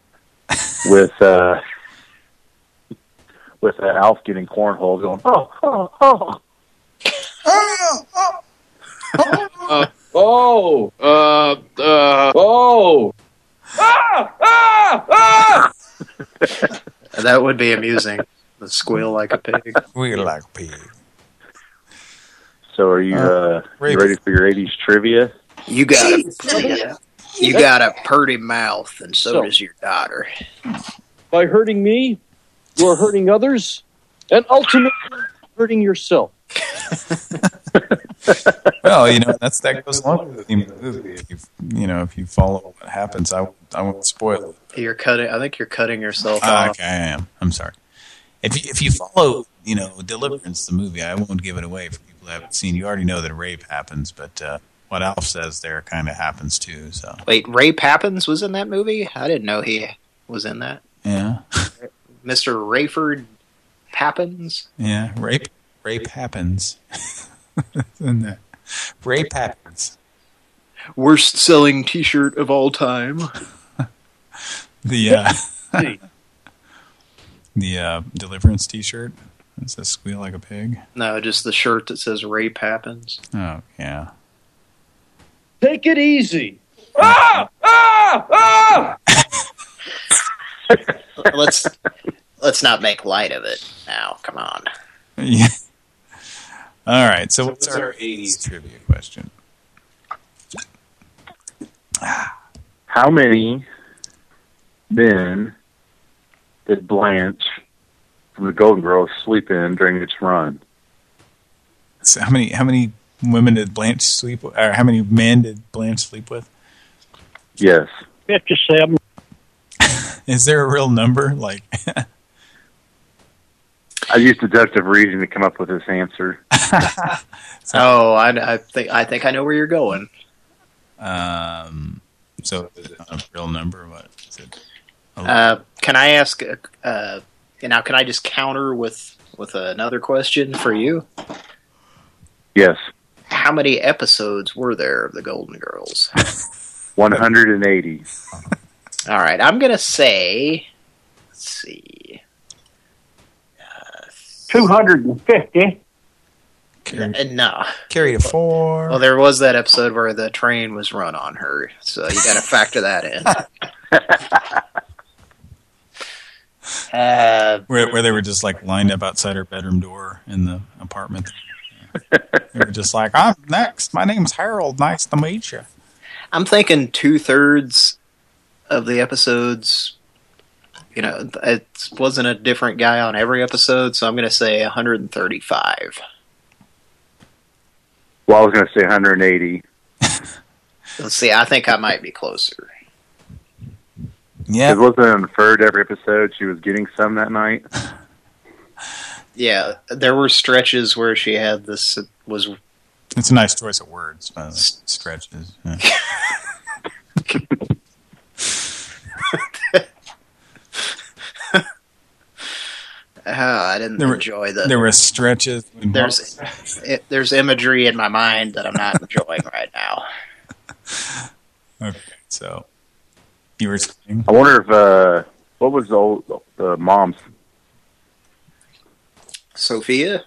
with uh, with uh, Alf getting cornhole going. Oh, oh, oh. Uh, oh, uh, uh, oh. Ah! Ah! Ah! That would be amusing. The squeal like a pig. We like pig. So are you uh, you ready for your '80s trivia? You got a you got a purty mouth, and so, So- does your daughter. By hurting me, you are hurting others, and ultimately hurting yourself. Well, you know that's that goes along with the theme movie. If you you know if you follow what happens, I I won't spoil it. You're cutting. I think you're cutting yourself off. okay, I am. I'm sorry. If you, if you follow, you know, Deliverance, the movie, I won't give it away for people who haven't seen. You already know that rape happens, but uh, what Alf says there kind of happens too. So Wait, Rape Happens was in that movie? I didn't know he was in that. yeah, Mr. Rayford Happens? yeah, rape rape happens. and that rape happens. Worst selling T-shirt of all time. The uh, the uh, Deliverance T-shirt. It says "Squeal like a pig." No, just the shirt that says Rape Happens. Oh yeah. Take it easy. Ah! Ah! Ah! let's let's not make light of it now. Come on. Yeah. All right. So what's our 80s trivia question? How many men did Blanche from the Golden Girls sleep in during its run? So how many how many women did Blanche sleep with, or how many men did Blanche sleep with? Yes. 57. Is there a real number? Like I used deductive reasoning to come up with this answer. Oh, I, I think I think I know where you're going. um so is it not a real number what is it? Uh, can I ask? Uh, uh, now, can I just counter with with another question for you? Yes. How many episodes were there of the Golden Girls? 180. All right, I'm gonna say. Let's see. 250. Uh, no. Carry to four. Well, there was that episode where the train was run on her, so you got to factor that in. Uh, Where where they were just like lined up outside her bedroom door in the apartment. they were just like, "I'm next. My name's Harold. Nice to meet you." I'm thinking two thirds of the episodes, you know, it wasn't a different guy on every episode, so I'm going to say 135. Well, I was going to say 180. Let's see, I think I might be closer. Yeah. It wasn't inferred every episode she was getting some that night. Yeah, there were stretches where she had this it was It's a nice choice of words. Uh, stretches. Yeah. Ah, I didn't There enjoy the. there were stretches. There's it, there's imagery in my mind that I'm not enjoying right now. Okay, so you were saying? I wonder if, uh, what was the old, the mom's? Sophia.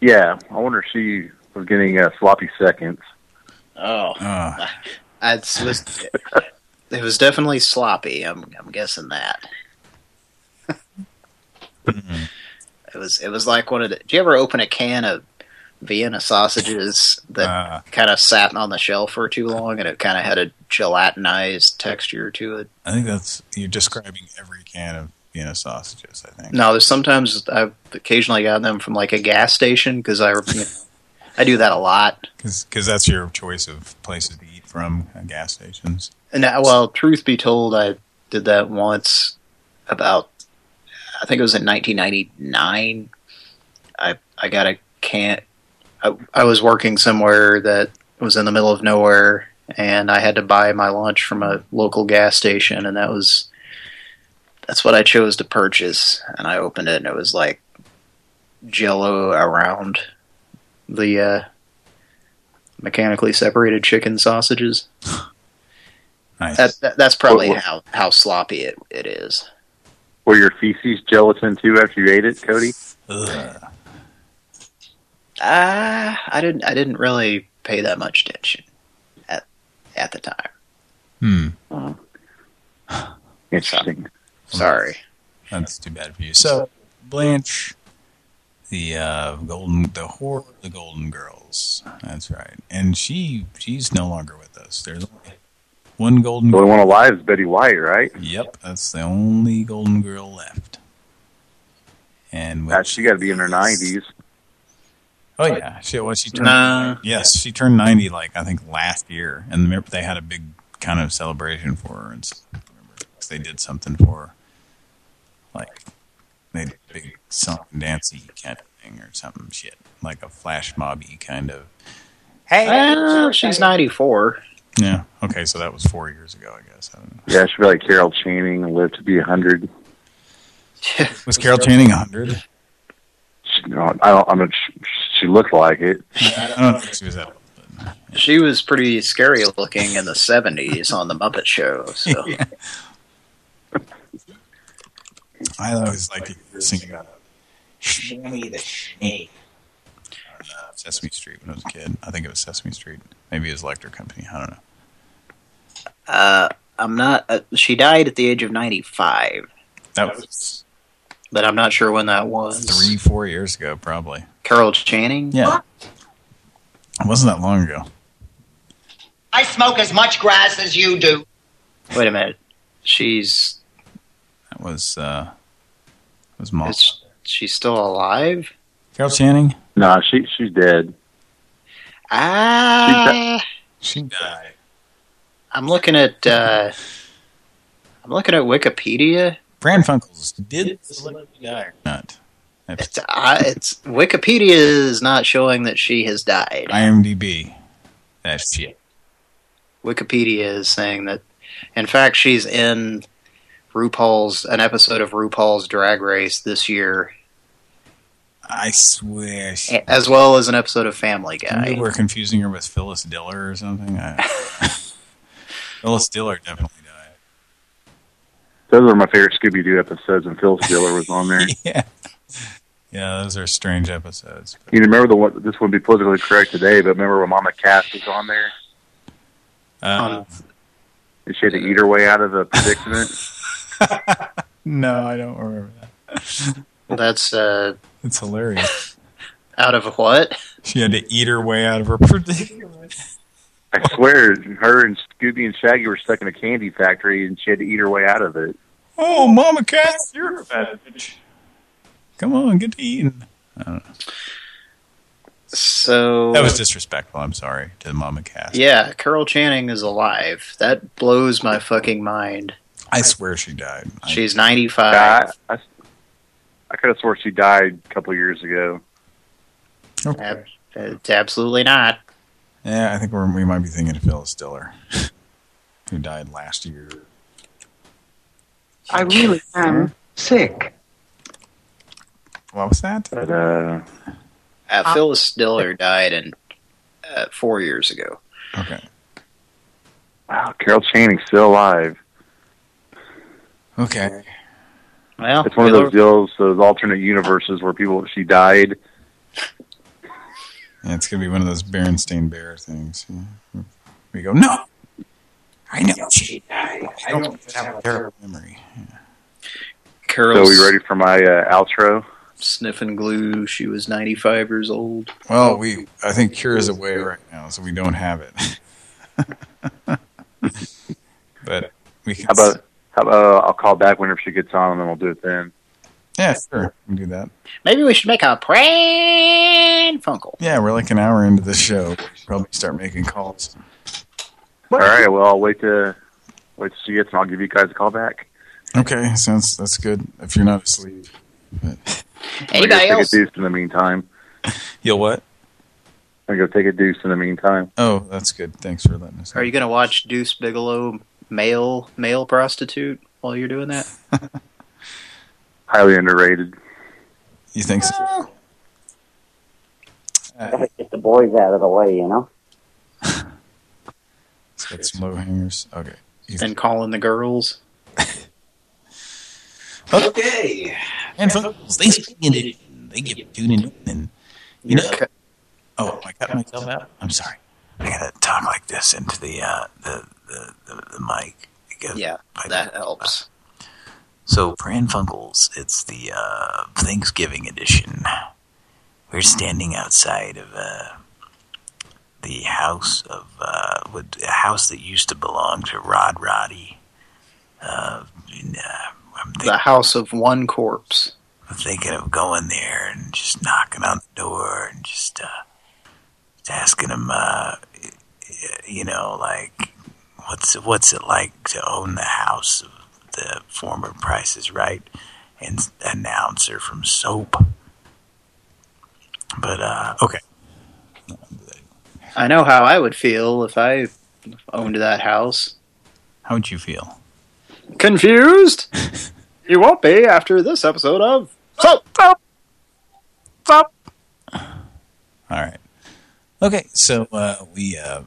Yeah, I wonder if she was getting uh, sloppy seconds. Oh, Ah. I it was it was definitely sloppy. I'm I'm guessing that. Mm-hmm. It was it was like one of the. Did you ever open a can of Vienna sausages that Ah. kind of sat on the shelf for too long and it kind of had a gelatinized texture to it? I think that's you're describing every can of Vienna sausages. I think. No, there's sometimes I've occasionally gotten them from like a gas station because I you know, I do that a lot. Because that's your choice of places to eat from, uh, gas stations. And uh, well, truth be told, I did that once about I think it was in 1999. I I got a can. I, I was working somewhere that was in the middle of nowhere, and I had to buy my lunch from a local gas station, and that was that's what I chose to purchase. And I opened it, and it was like Jello around the uh, mechanically separated chicken sausages. Nice. That, that that's probably What- what- how how sloppy it it is. Were your feces gelatin too after you ate it, Cody? Ah, I didn't I didn't really pay that much attention at at the time. Hmm. Interesting. Sorry. That's too bad for you. So, Blanche, the uh, golden, the whore, the Golden Girls. That's right. And she, she's no longer with us. There's only one Golden. The only one alive is Betty White, right? Yep, that's the only Golden Girl left. And Uh, she got to be in her nineties. Oh yeah, she well she turned. Nah. Yes, she turned ninety like I think last year, and remember they had a big kind of celebration for her, and s- remember 'cause they did something for her, like they did a big song and dancey kind of thing or something shit, like a flash mobby kind of. Well, she's 94. Yeah. Okay, so that was four years ago, I guess. I don't know. Yeah, she'd be like Carol Channing and live to be a hundred. Was Carol Channing a hundred? No, I don't. I'm not. She looked like it. I don't think she was that. She was pretty scary looking in the 70s on the Muppet Show. So I always liked to hear singing about Shimmy the Snake uh, Sesame Street when I was a kid. I think it was Sesame Street. Maybe it was Electric Company. I don't know. uh, I'm not. Uh, she died at the age of 95, That was but I'm not sure when that was. three, four years ago, probably. Carol Channing? Yeah. It wasn't that long ago. I smoke as much grass as you do. Wait a minute. She's That was, uh, was Mom. is she's still alive? Carol Channing? No, she she's dead. Ah, She died. I'm looking at uh, I'm looking at Wikipedia. Pran Funkels did celebrity die or not? It's, uh, it's Wikipedia is not showing that she has died. IMDb. That shit. Wikipedia is saying that, in fact, she's in RuPaul's an episode of RuPaul's Drag Race this year, I swear. She, as well as an episode of Family Guy. we're confusing her with Phyllis Diller or something. I, Phyllis Diller definitely died. Those were my favorite Scooby Doo episodes, and Phyllis Diller was on there. yeah. Yeah, those are strange episodes. You remember the one? This would be politically correct today, but remember when Mama Cass was on there? Uh, And she had to eat her way out of the predicament. no, I don't remember that. That's uh, It's hilarious. out of what? She had to eat her way out of her predicament. I swear, her and Scooby and Shaggy were stuck in a candy factory, and she had to eat her way out of it. Oh, Mama Cass, you're a fat bitch. Come on, get to eating. I don't know. So That was disrespectful. I'm sorry to Mama Cass. yeah, Carol Channing is alive. That blows my fucking mind. I swear she died. She's 95. I, I, I could have swore she died a couple years ago. Ab- it's absolutely not. Yeah, I think we're, we might be thinking of Phyllis Diller, who died last year. I really am sick. What was that? But, uh, Uh, Phyllis Diller died in uh, four years ago. Okay. wow, Carol Channing's still alive. Okay. Well, It's one of those deals, those alternate universes where people she died. Yeah, it's gonna be one of those Berenstain Bear things. Yeah. We go, no, I know she died. I don't have a terrible memory. Carol's So we ready for my uh, outro? sniffing glue. She was 95 years old. Well, we I think Kira is away right now, so we don't have it. but we can. How about how about I'll call back whenever she gets on, and then we'll do it then. Yeah, sure, we can do that. Maybe we should make a prank funkle. Yeah, we're like an hour into the show. Probably start making calls. All right. Well, I'll wait to wait till she gets, and I'll give you guys a call back. Okay, sounds that's good. If you're not asleep, but Anybody I'm gonna else? Take a deuce in the meantime. you'll what? I'm gonna go take a deuce in the meantime. Oh, that's good. Thanks for letting us. Are you going to watch Deuce Bigalow male male prostitute while you're doing that? Highly underrated. You think so? Gotta get the boys out of the way, you know? Let's get some low hangers. Okay. And calling the girls? Okay. And folks, thanks for tuning in. Thank you for tuning in. And, you know, oh, I cut myself out. I'm sorry. I gotta talk like this into the uh, the, the the the mic. Because Yeah, that helps. So, Pran Funkels, it's the uh, Thanksgiving edition. We're standing outside of uh, the house of uh, a house that used to belong to Rod Roddy. Uh, and, uh, I'm The House of One Corpse. I'm thinking of going there and just knocking on the door and just, uh, just asking him, uh, you know, like, what's what's it like to own the house of the former Price is Right and announcer from Soap? But uh, okay, I know how I would feel if I owned that house. how would you feel? Confused? you won't be after this episode of Soap. Soap. Soap. All right, okay, so uh, we uh,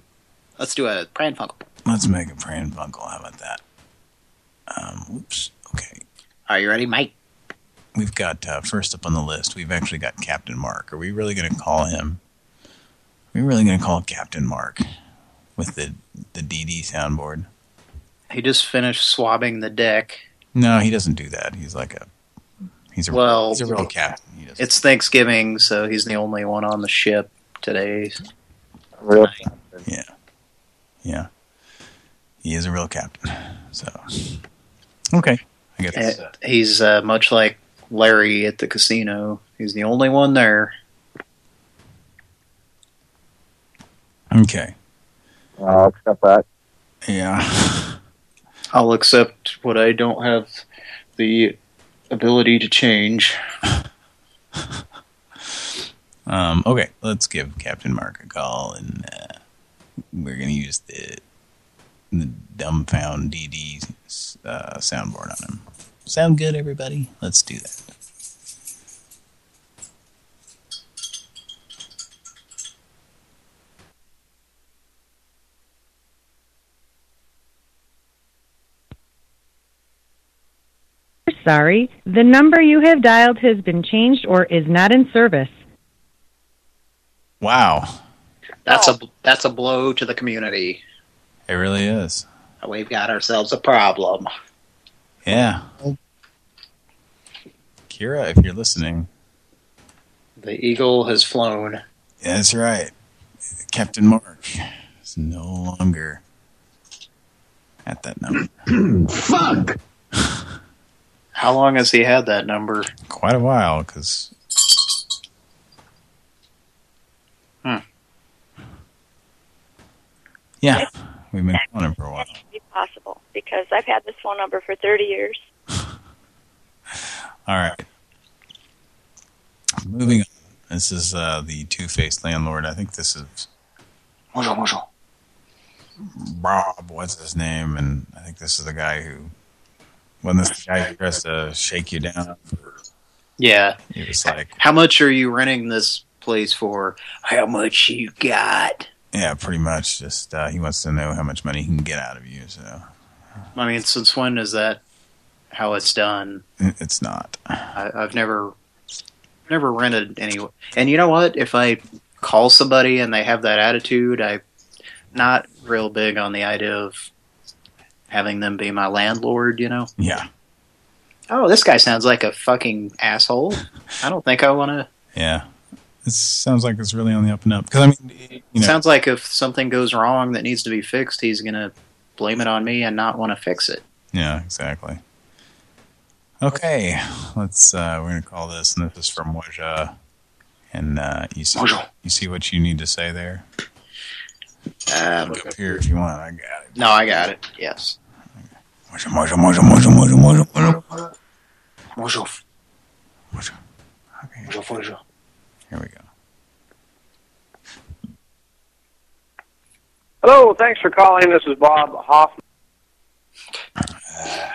Let's do a pran funkle. let's make a Pran Funkel. How about that? Um, oops. Okay. Are you ready, Mike? We've got uh, first up on the list. We've actually got Captain Mark. Are we really going to call him? Are we really going to call Captain Mark with the the DD soundboard? He just finished swabbing the deck. No, he doesn't do that. He's like a he's a Well, he's a real captain. He. It's Thanksgiving, so he's the only one on the ship today. Real Yeah, yeah. He is a real captain. So okay, I guess. Uh, He's uh, much like Larry at the casino. He's the only one there. Okay. I'll accept that. Yeah. I'll accept what I don't have the ability to change. Um, okay, let's give Captain Mark a call, and uh, we're going to use the the dumbfound DD uh, soundboard on him. Sound good, everybody? Let's do that. Sorry, the number you have dialed has been changed or is not in service. Wow, That's a that's a blow to the community. It really is. We've got ourselves a problem. Yeah. Kira, if you're listening, The eagle has flown. that's right. Captain Mark. is no longer at that number. Fuck. How long has he had that number? Quite a while, because Hmm. yeah, we've been calling him for a while. be possible because I've had this phone number for 30 years. All right. Moving on. This is uh, the two-faced landlord. I think this is Bonjour, bonjour. Bob. What's his name? And I think this is the guy who, when this guy tries to shake you down, Yeah. he was like, How much are you renting this place for? How much you got? Yeah, pretty much. Just uh, he wants to know how much money he can get out of you. So I mean, since when is that how it's done? it's not. I, I've never, never rented any. And you know what? If I call somebody and they have that attitude, I'm not real big on the idea of having them be my landlord. You know? Yeah. Oh, this guy sounds like a fucking asshole. I don't think I want to. Yeah. This sounds like it's really on the up and up. Because I mean, you know, Sounds like if something goes wrong that needs to be fixed, he's gonna blame it on me and not want to fix it. Yeah, exactly. Okay, let's. uh We're gonna call this, and this is from Waja. And uh you see, you see what you need to say there. Um, Look up here if you want. I got it. No, I got it. Yes. Waja, Waja, Waja, Waja, Waja, Waja, Waja. Bonjour. Bonjour. Okay. Bonjour, bonjour. Here we go. Hello, thanks for calling. This is Bob Hoffman.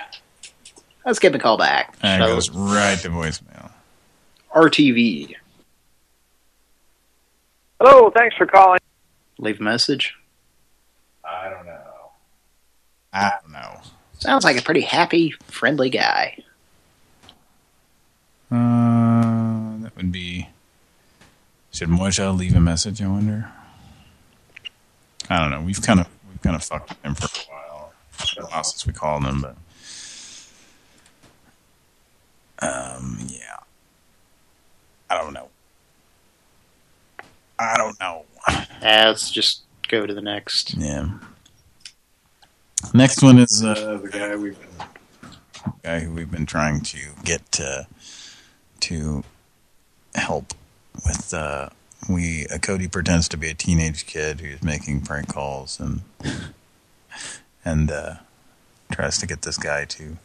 Let's give him a call back. And it So, goes right to voicemail. RTV. Hello, thanks for calling. Leave a message. I don't know. I don't know. Sounds like a pretty happy, friendly guy. Uh, that would be. Should Moja leave a message? I wonder. I don't know. We've kind of we've kind of fucked with him for a while. It's a while since we called him, but um, yeah. I don't know. I don't know. Uh, let's just go to the next. Yeah. Next one is uh, the guy we've been guy who we've been trying to get to to help with. Uh, we uh, Cody pretends to be a teenage kid who's making prank calls and and uh, tries to get this guy to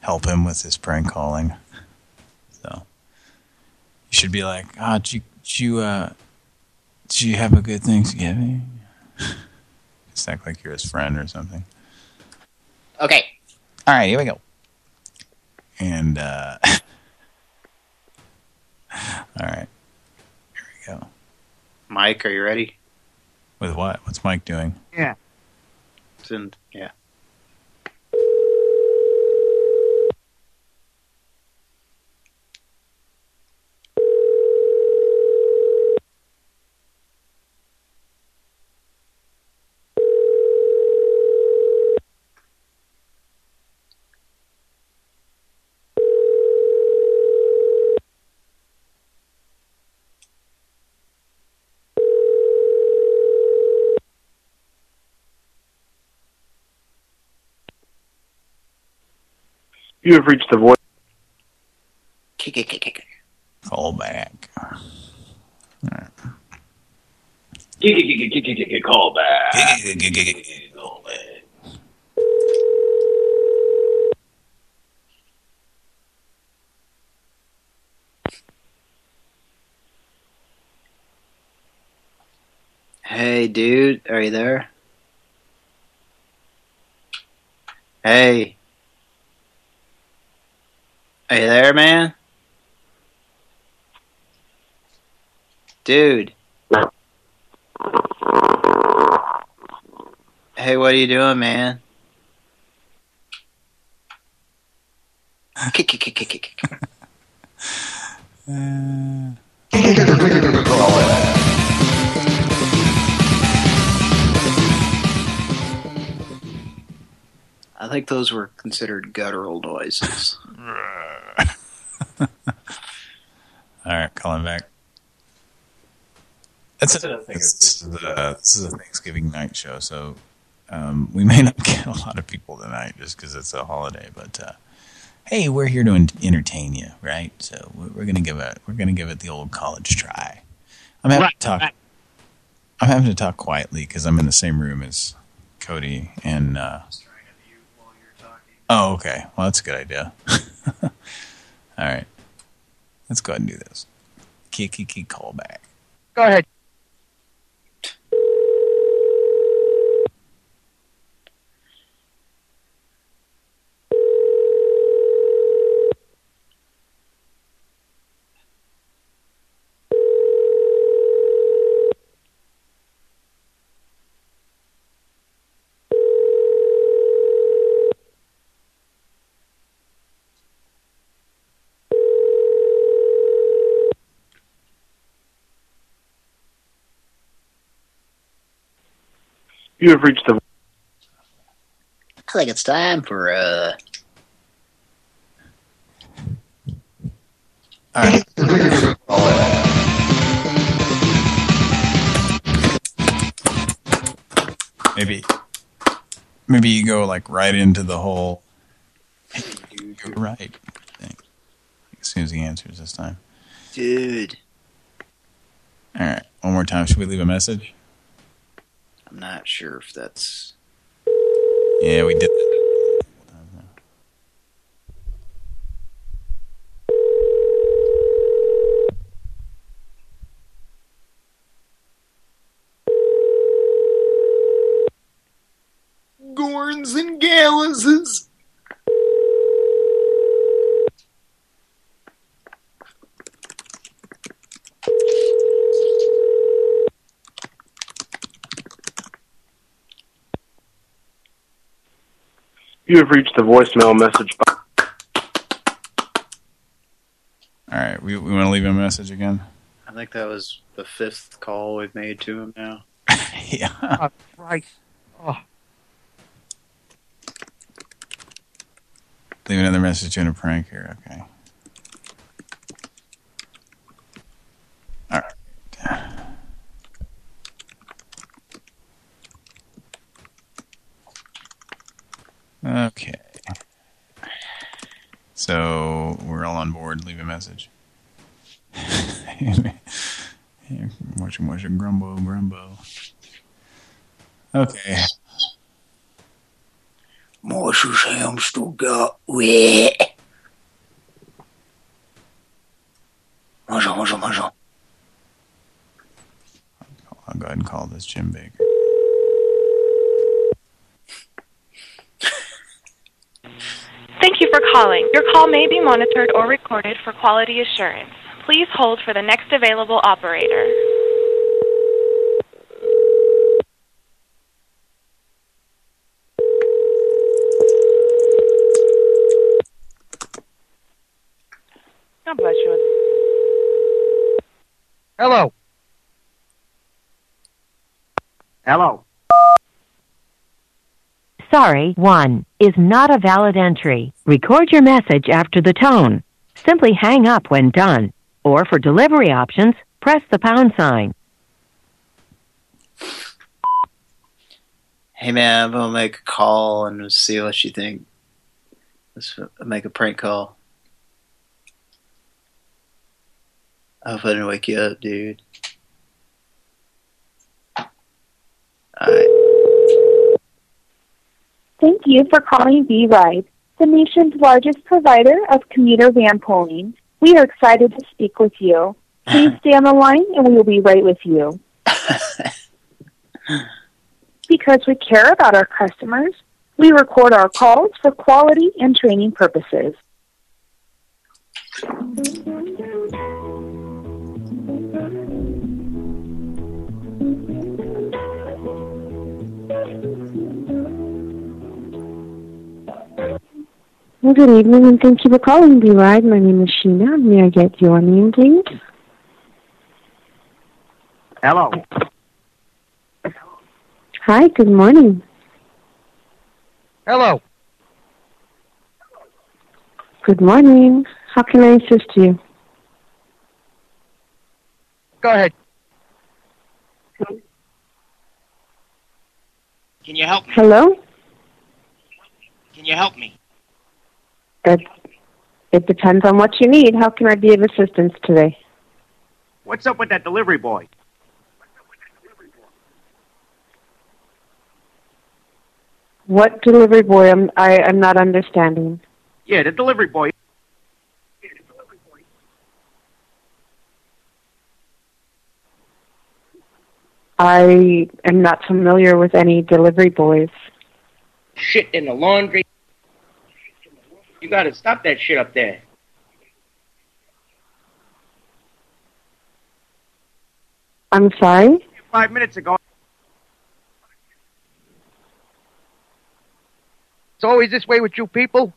help him with his prank calling. So you should be like, ah, did you, did you, uh, did you have a good Thanksgiving? Just act like you're his friend or something. Okay. All right, here we go. And, uh, all right, we go. Mike, are you ready? With what? What's Mike doing? Yeah. Send, yeah. You have reached the voice. Kick, kick, kick, kick. Call back. Call back. Hey, dude, are you there? Hey. Are you there, man? Dude. Hey, what are you doing, man? Kick, kick, kick, kick, kick. I think those were considered guttural noises. All right, calling back. That's a, this, is the, this is a Thanksgiving night show, so um, we may not get a lot of people tonight just because it's a holiday. But uh, hey, we're here to entertain you, right? So we're, we're gonna give it we're gonna give it the old college try. I'm having to talk. I'm having to talk quietly because I'm in the same room as Cody and. Uh, oh, okay. Well, that's a good idea. All right, let's go ahead and do this. Kiki key call back. Go ahead. You have reached the. I think it's time for uh. All right. Maybe, maybe you go like right into the whole. Hey, you're right. Thing. As soon as he answers this time. Dude, All right, one more time. Should we leave a message? I'm not sure if that's. Yeah, we did. that. You have reached the voicemail message box. All right, we we want to leave a message again. I think that was the fifth call we've made to him now. yeah. Oh, Christ. Oh. Leave another message in a prank here. Okay. All right. Okay. So we're all on board. Leave a message. Watch him, grumbo, grumbo. Okay. Możesz hamstuga. Łe. Może, może, może. I'll go ahead and call this Jim Baker. Thank you for calling. Your call may be monitored or recorded for quality assurance. Please hold for the next available operator. God bless you. Hello. Hello. Sorry, 1 is not a valid entry. Record your message after the tone. Simply hang up when done. Or for delivery options, press the pound sign. Hey man, I'm gonna make a call and see what you think. Let's make a prank call. I hope I didn't wake you up, dude. Alright. Thank you for calling V-Ride, the nation's largest provider of commuter van pooling. We are excited to speak with you. Please stay on the line and we will be right with you. because we care about our customers, we record our calls for quality and training purposes. Well, good evening, and thank you for calling V-Ride. My name is Sheena. May I get your name, please? Hello. Hi, good morning. Hello. Good morning. How can I assist you? Go ahead. Can you help me? Hello? Can you help me? It, it depends on what you need. How can I be of assistance today? What's up with that delivery boy? What delivery boy? I'm, I, I'm not understanding. Yeah, the delivery boy. I am not familiar with any delivery boys. Shit in the laundry. You gotta stop that shit up there. I'm sorry? Five minutes ago. It's always this way with you people.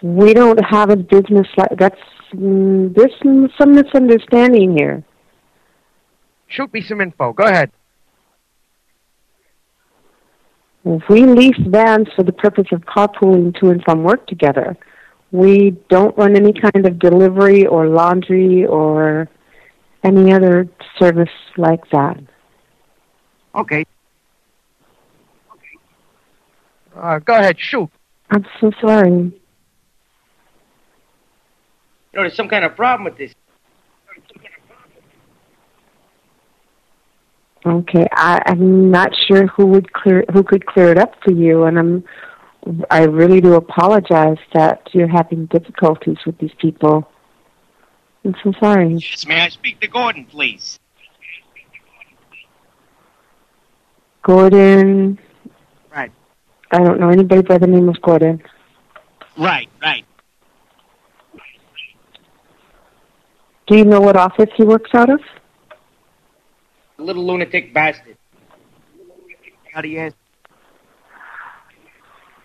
We don't have a business like that's. Mm, there's some, some misunderstanding here. Shoot me some info. Go ahead. We lease vans for the purpose of carpooling to and from work together. We don't run any kind of delivery or laundry or any other service like that. Okay. Uh, go ahead, shoot. I'm so sorry. You know, there's some kind of problem with this. Okay, I, I'm not sure who would clear who could clear it up for you, and I'm I really do apologize that you're having difficulties with these people. I'm so sorry. May I speak to Gordon, please? Gordon. Right. I don't know anybody by the name of Gordon. Right, right. Do you know what office he works out of? Little lunatic bastard. How do you ask?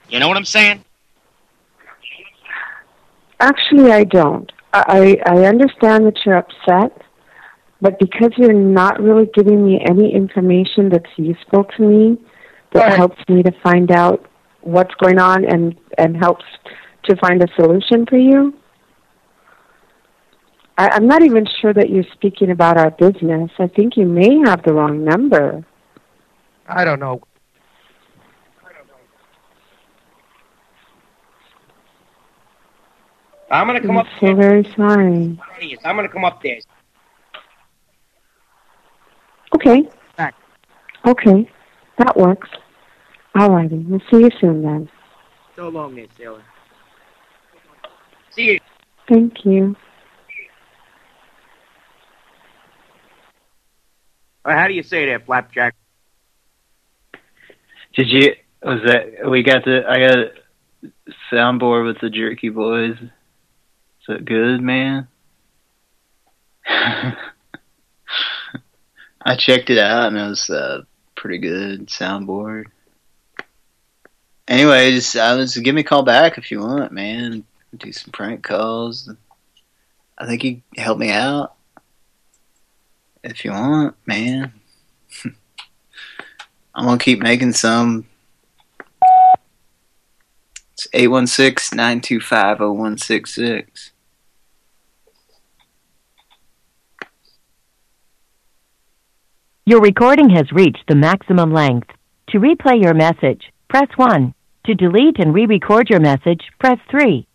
You know what I'm saying? Actually, I don't. I, I understand that you're upset, but because you're not really giving me any information that's useful to me, that helps me to find out what's going on and, and helps to find a solution for you, I, I'm not even sure that you're speaking about our business. I think you may have the wrong number. I don't know. I'm gonna come I'm up so very sorry. there. I'm gonna come up there. Okay. Okay. That works. All righty. We'll see you soon then. So long, there, sailor. See you. Thank you. How do you say that, Flapjack? Did you? Was that we got the? I got a soundboard with the Jerky Boys. Is that good, man? I checked it out and it was a pretty good soundboard. Anyways, I was give me a call back if you want, man. Do some prank calls. I think you help me out if you want, man. I'm gonna keep making some. It's 816-925-0166. Your recording has reached the maximum length. To replay your message, press 1. To delete and re-record your message, press 3.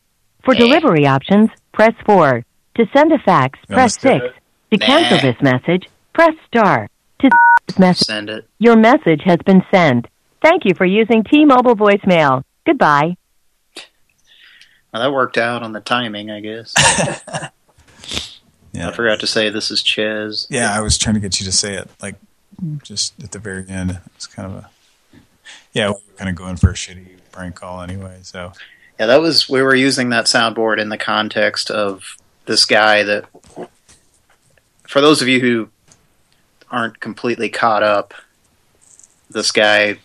For delivery options, press 4. To send a fax, press 6. To cancel this message, press star. To this message, Send it. your message has been sent. Thank you for using T-Mobile voicemail. Goodbye. Well, that worked out on the timing, I guess. Yeah. I forgot to say this is Ches. Yeah, I was trying to get you to say it, like, just at the very end. It's kind of a... Yeah, we were kind of going for a shitty prank call anyway, so... Yeah, that was we were using that soundboard in the context of this guy that for those of you who aren't completely caught up, this guy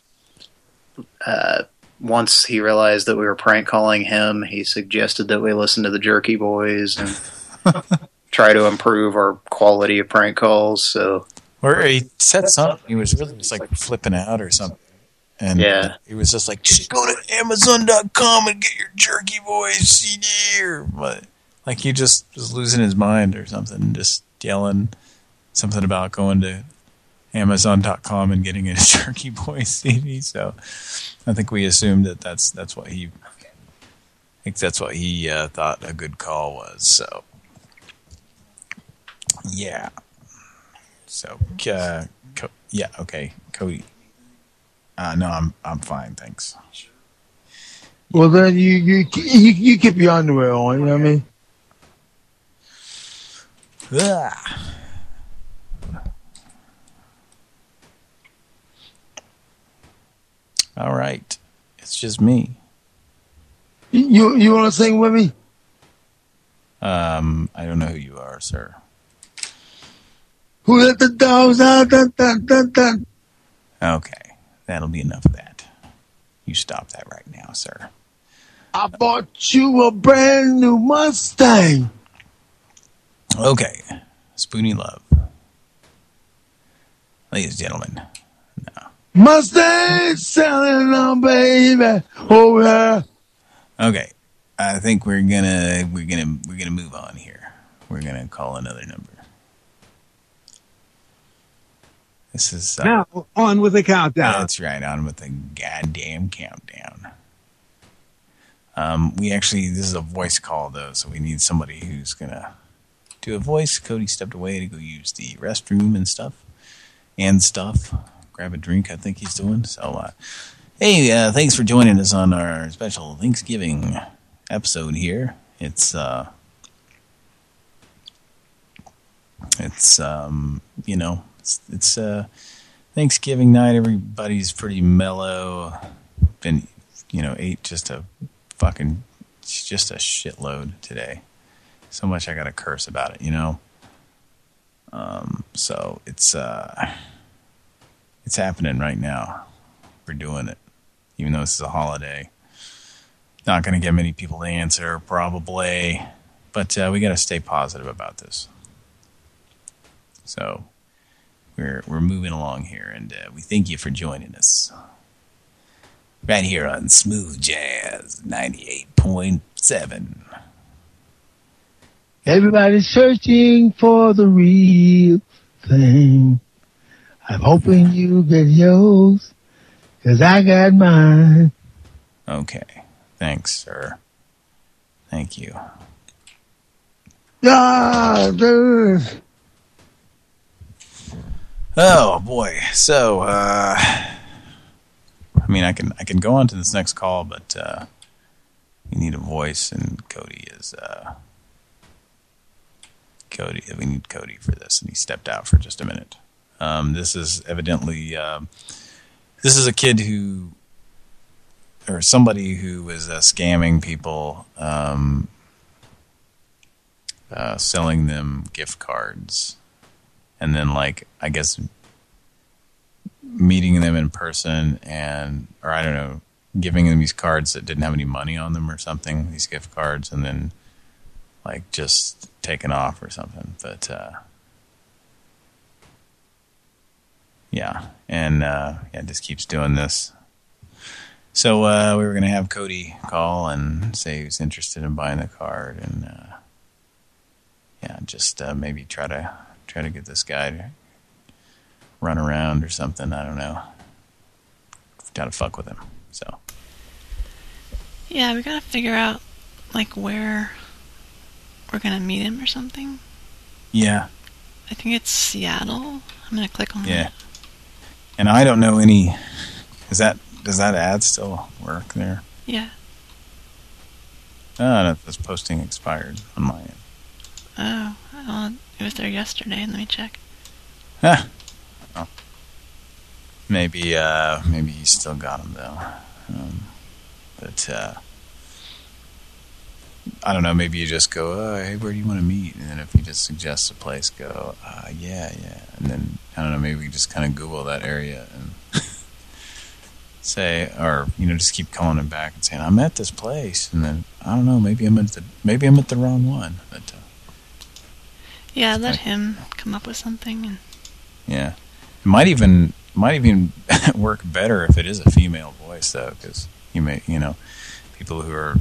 uh once he realized that we were prank calling him, he suggested that we listen to the Jerky Boys and try to improve our quality of prank calls. So Or he said something, he was really just like flipping out or something. And Yeah. he was just like, just go to Amazon.com and get your Jerky Boys CD or what. Like he just was losing his mind or something, just yelling something about going to Amazon.com and getting a Jerky Boy CD. So I think we assumed that that's that's what he. I think that's what he uh, thought a good call was. So yeah. So uh, yeah, okay, Cody. Uh, no, I'm I'm fine, thanks. Well, then you you you, you keep your underwear on. You know what I mean? Ugh. All right, it's just me. You you want to sing with me? Um, I don't know who you are, sir. Who let the dogs out? Dun, dun, dun, dun. Okay, that'll be enough of that. You stop that right now, sir. I bought you a brand new Mustang. Okay, Spoony Love. Ladies and gentlemen, Mustang selling on baby. Oh yeah. Okay, I think we're gonna we're gonna we're gonna move on here. We're gonna call another number. This is uh, Now on with the countdown. That's right, on with the goddamn countdown. Um, we actually this is a voice call though, so we need somebody who's gonna a voice. Cody stepped away to go use the restroom and stuff, and stuff. Grab a drink, I think he's doing. So, uh, hey, uh, thanks for joining us on our special Thanksgiving episode here. It's uh, it's um, you know, it's it's uh, Thanksgiving night. Everybody's pretty mellow. Been you know ate just a fucking just a shitload today. So much I got to curse about it, you know. Um, so it's uh, it's happening right now. We're doing it, even though this is a holiday. Not going to get many people to answer, probably, but uh, we got to stay positive about this. So we're we're moving along here, and uh, we thank you for joining us right here on Smooth Jazz ninety eight point seven. Everybody's searching for the real thing. I'm hoping you get yours, cause I got mine. Okay, thanks, sir. Thank you. Ah, dude. Oh boy. So, uh, I mean, I can I can go on to this next call, but uh, we need a voice, and Cody is uh, Cody. We need Cody for this, and he stepped out for just a minute. Um, this is evidently um, this is a kid who or somebody who was uh, scamming people, um, uh, selling them gift cards, and then like I guess meeting them in person and or I don't know, giving them these cards that didn't have any money on them or something, these gift cards, and then like just taking off or something. But uh, yeah, and uh, yeah, just keeps doing this. So uh, we were going to have Cody call and say he's interested in buying the card, and uh, yeah, just uh, maybe try to try to get this guy to run around or something. I don't know. Got to fuck with him. So Yeah, we gotta figure out like where we're gonna meet him or something. yeah, I think it's Seattle. I'm gonna click on yeah. And I don't know any. Is that does that ad still work there? Yeah. Oh, no, this posting expired on my end. Oh, well, it was there yesterday. Let me check. Huh. Oh. Maybe, uh, maybe he still got him though. Um, but uh, I don't know. Maybe you just go, oh, "Hey, where do you want to meet?" And then if he just suggests a place, go, uh, "Yeah, yeah." And then I don't know. Maybe we just kind of Google that area and say, or you know, just keep calling him back and saying, "I'm at this place," and then I don't know. Maybe I'm at the maybe I'm at the wrong one. But uh, Yeah, let him come up with something. And Yeah, it might even might even work better if it is a female voice though, because you may you know people who are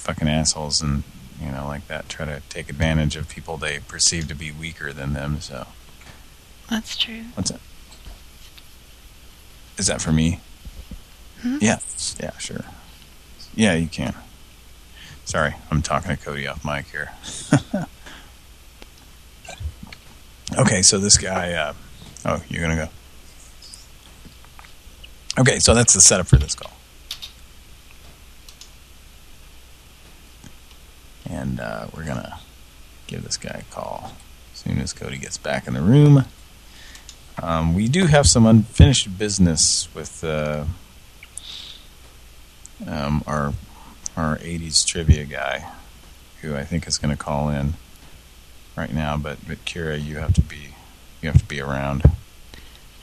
fucking assholes and you know like that try to take advantage of people they perceive to be weaker than them. So That's true. What's that? Is that for me? Hmm? Yeah. Yeah, sure. Yeah, you can. Sorry, I'm talking to Cody off mic here. okay, so this guy... Uh, oh, you're going to go. Okay, so that's the setup for this call. And uh, we're going to give this guy a call as soon as Cody gets back in the room. Um, we do have some unfinished business with uh, um, our our 80s trivia guy, who I think is going to call in right now. But but Kira, you have to be you have to be around.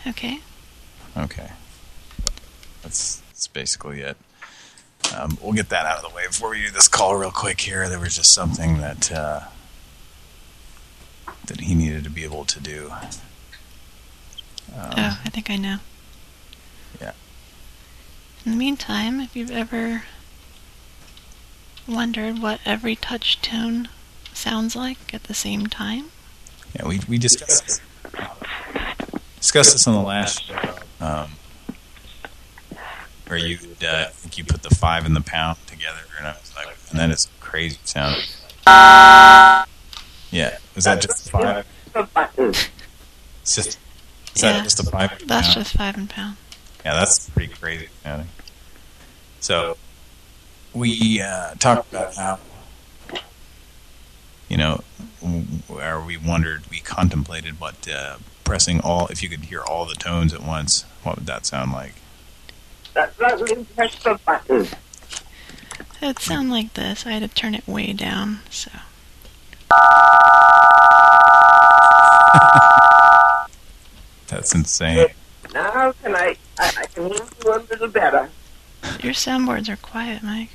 Okay. Okay. That's that's basically it. Um, we'll get that out of the way before we do this call real quick here. There was just something that uh, that he needed to be able to do. Um, oh, I think I know. Yeah. In the meantime, if you've ever wondered what every touch tone sounds like at the same time, Yeah, we we discussed discussed this on the last show, um, where you uh, you put the five and the pound together, and I was like, and that is crazy sound. Yeah, is that just five? It's just is Yeah, that just a five? that's pound? just five and pound. Yeah, that's pretty crazy sounding. So we uh, talked about how you know where we wondered, we contemplated what uh, pressing all, if you could hear all the tones at once, what would that sound like? It'd hmm. sound like this. I had to turn it way down, so. That's insane. Now can I, I, I can hear you a little better. Your soundboards are quiet, Mike.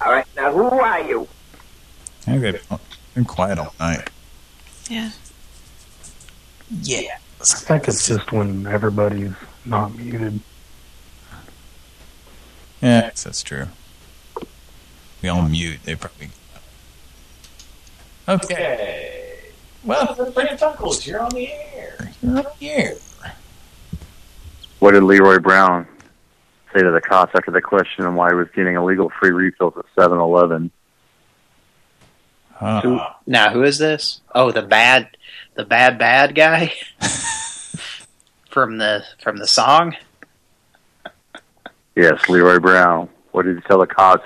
All right, now who are you? Okay, been quiet all night. Yeah. Yeah. I think it's just when everybody's not muted. Yeah, that's true. We all mute. They probably. Okay. Well, Pran Funkels, you're on the air. You're on the air. What did Leroy Brown say to the cops after the question him why he was getting illegal free refills at 7-Eleven? Uh, who, now, who is this? Oh, the bad, the bad, bad guy from the from the song. Yes, Leroy Brown. What did he tell the cops?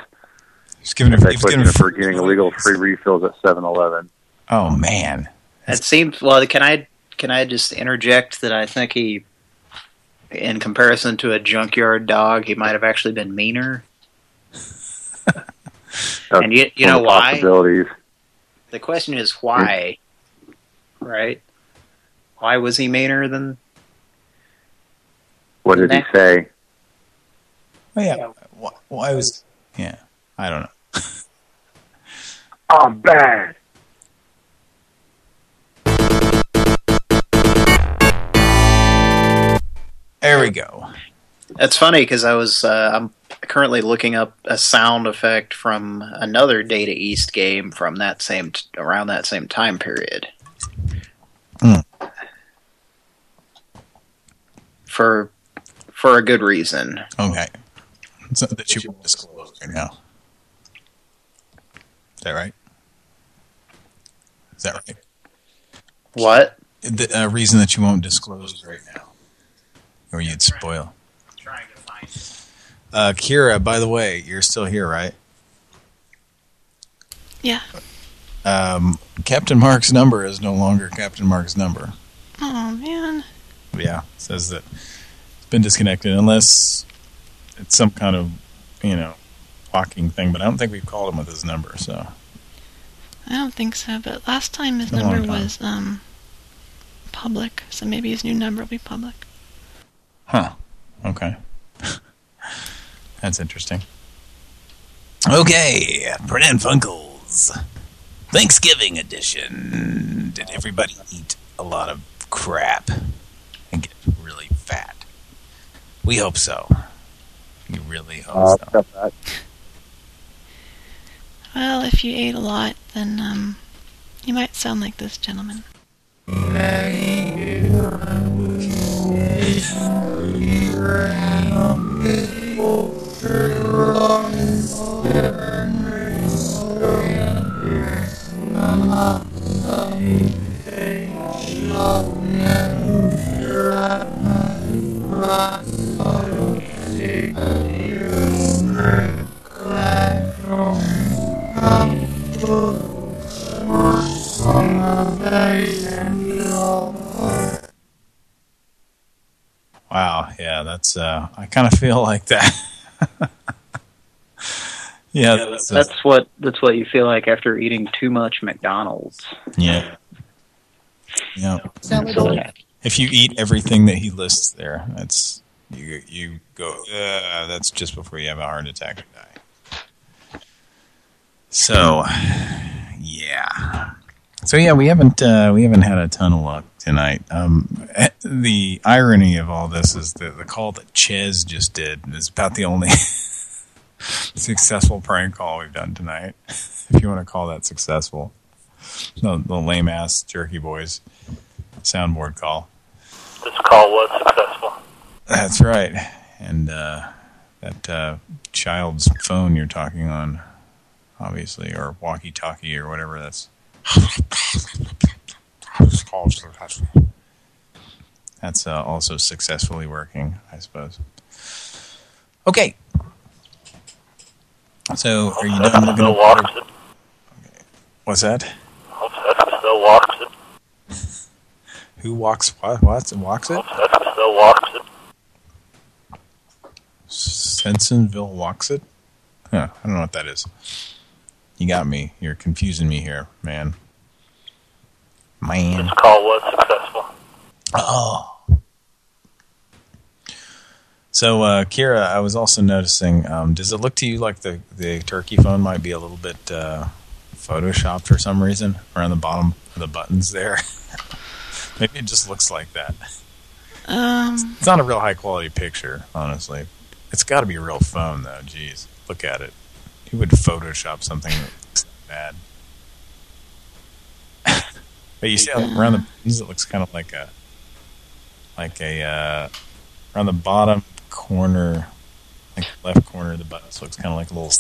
He's giving they he was questioned giving him for getting illegal free refills at 7-Eleven. Oh man. It seems well. Can I can I just interject that I think he, in comparison to a junkyard dog, he might have actually been meaner. and you you know why? The question is why, right? Why was he meaner than? What did he say? Oh, yeah. Why, why was? Yeah. I don't know. I'm bad. There we go. That's funny because I was uh, I'm currently looking up a sound effect from another Data East game from that same t around that same time period. Hmm. For for a good reason. Okay. Something that you won't disclose right now. Is that right? Is that right? What? The uh, reason that you won't disclose right now. Or you'd spoil. Trying to Uh, Kira, by the way, you're still here, right? Yeah. Um, Captain Mark's number is no longer Captain Mark's number. Oh, man. Yeah, says that it's been disconnected unless it's some kind of, you know, blocking thing. But I don't think we've called him with his number, so. I don't think so, but last time his Been a long number time. was um public, so maybe his new number will be public. Huh. Okay. That's interesting. Okay, Pran Funkels. Thanksgiving edition. Did everybody eat a lot of crap and get really fat? We hope so. We really hope so. Well, if you ate a lot, then um you might sound like this gentleman. Wow, yeah, that's uh I kind of feel like that. yeah, that's, That's what that's what you feel like after eating too much McDonald's. yeah. Yeah. If you eat everything that he lists there, that's you you go uh, that's just before you have a heart attack or die. So, yeah. So yeah, we haven't uh, we haven't had a ton of luck tonight. Um, the irony of all this is that the call that Ches just did is about the only successful prank call we've done tonight. If you want to call that successful, the lame ass Jerky Boys soundboard call. This call was successful. That's right, and uh, that uh, child's phone you're talking on, obviously, or walkie-talkie or whatever. That's That's uh, also successfully working, I suppose. Okay. So, are you done looking at walks it. What's that? Hope Sesame still walks it. Who walks what? What? Walks it? Walks it. Sensonville walks it? Huh, I don't know what that is. You got me. You're confusing me here, man. Man. This call was successful. Oh. So, uh, Kira, I was also noticing, um, does it look to you like the, the turkey phone might be a little bit uh, photoshopped for some reason around the bottom of the buttons there? Maybe it just looks like that. Um, It's not a real high quality picture, honestly. It's got to be a real phone, though. Jeez, look at it. Who would Photoshop something that looks bad? but you see how around the buttons, it looks kind of like a, like a, uh, around the bottom corner, like left corner of the buttons, looks kind of like a little,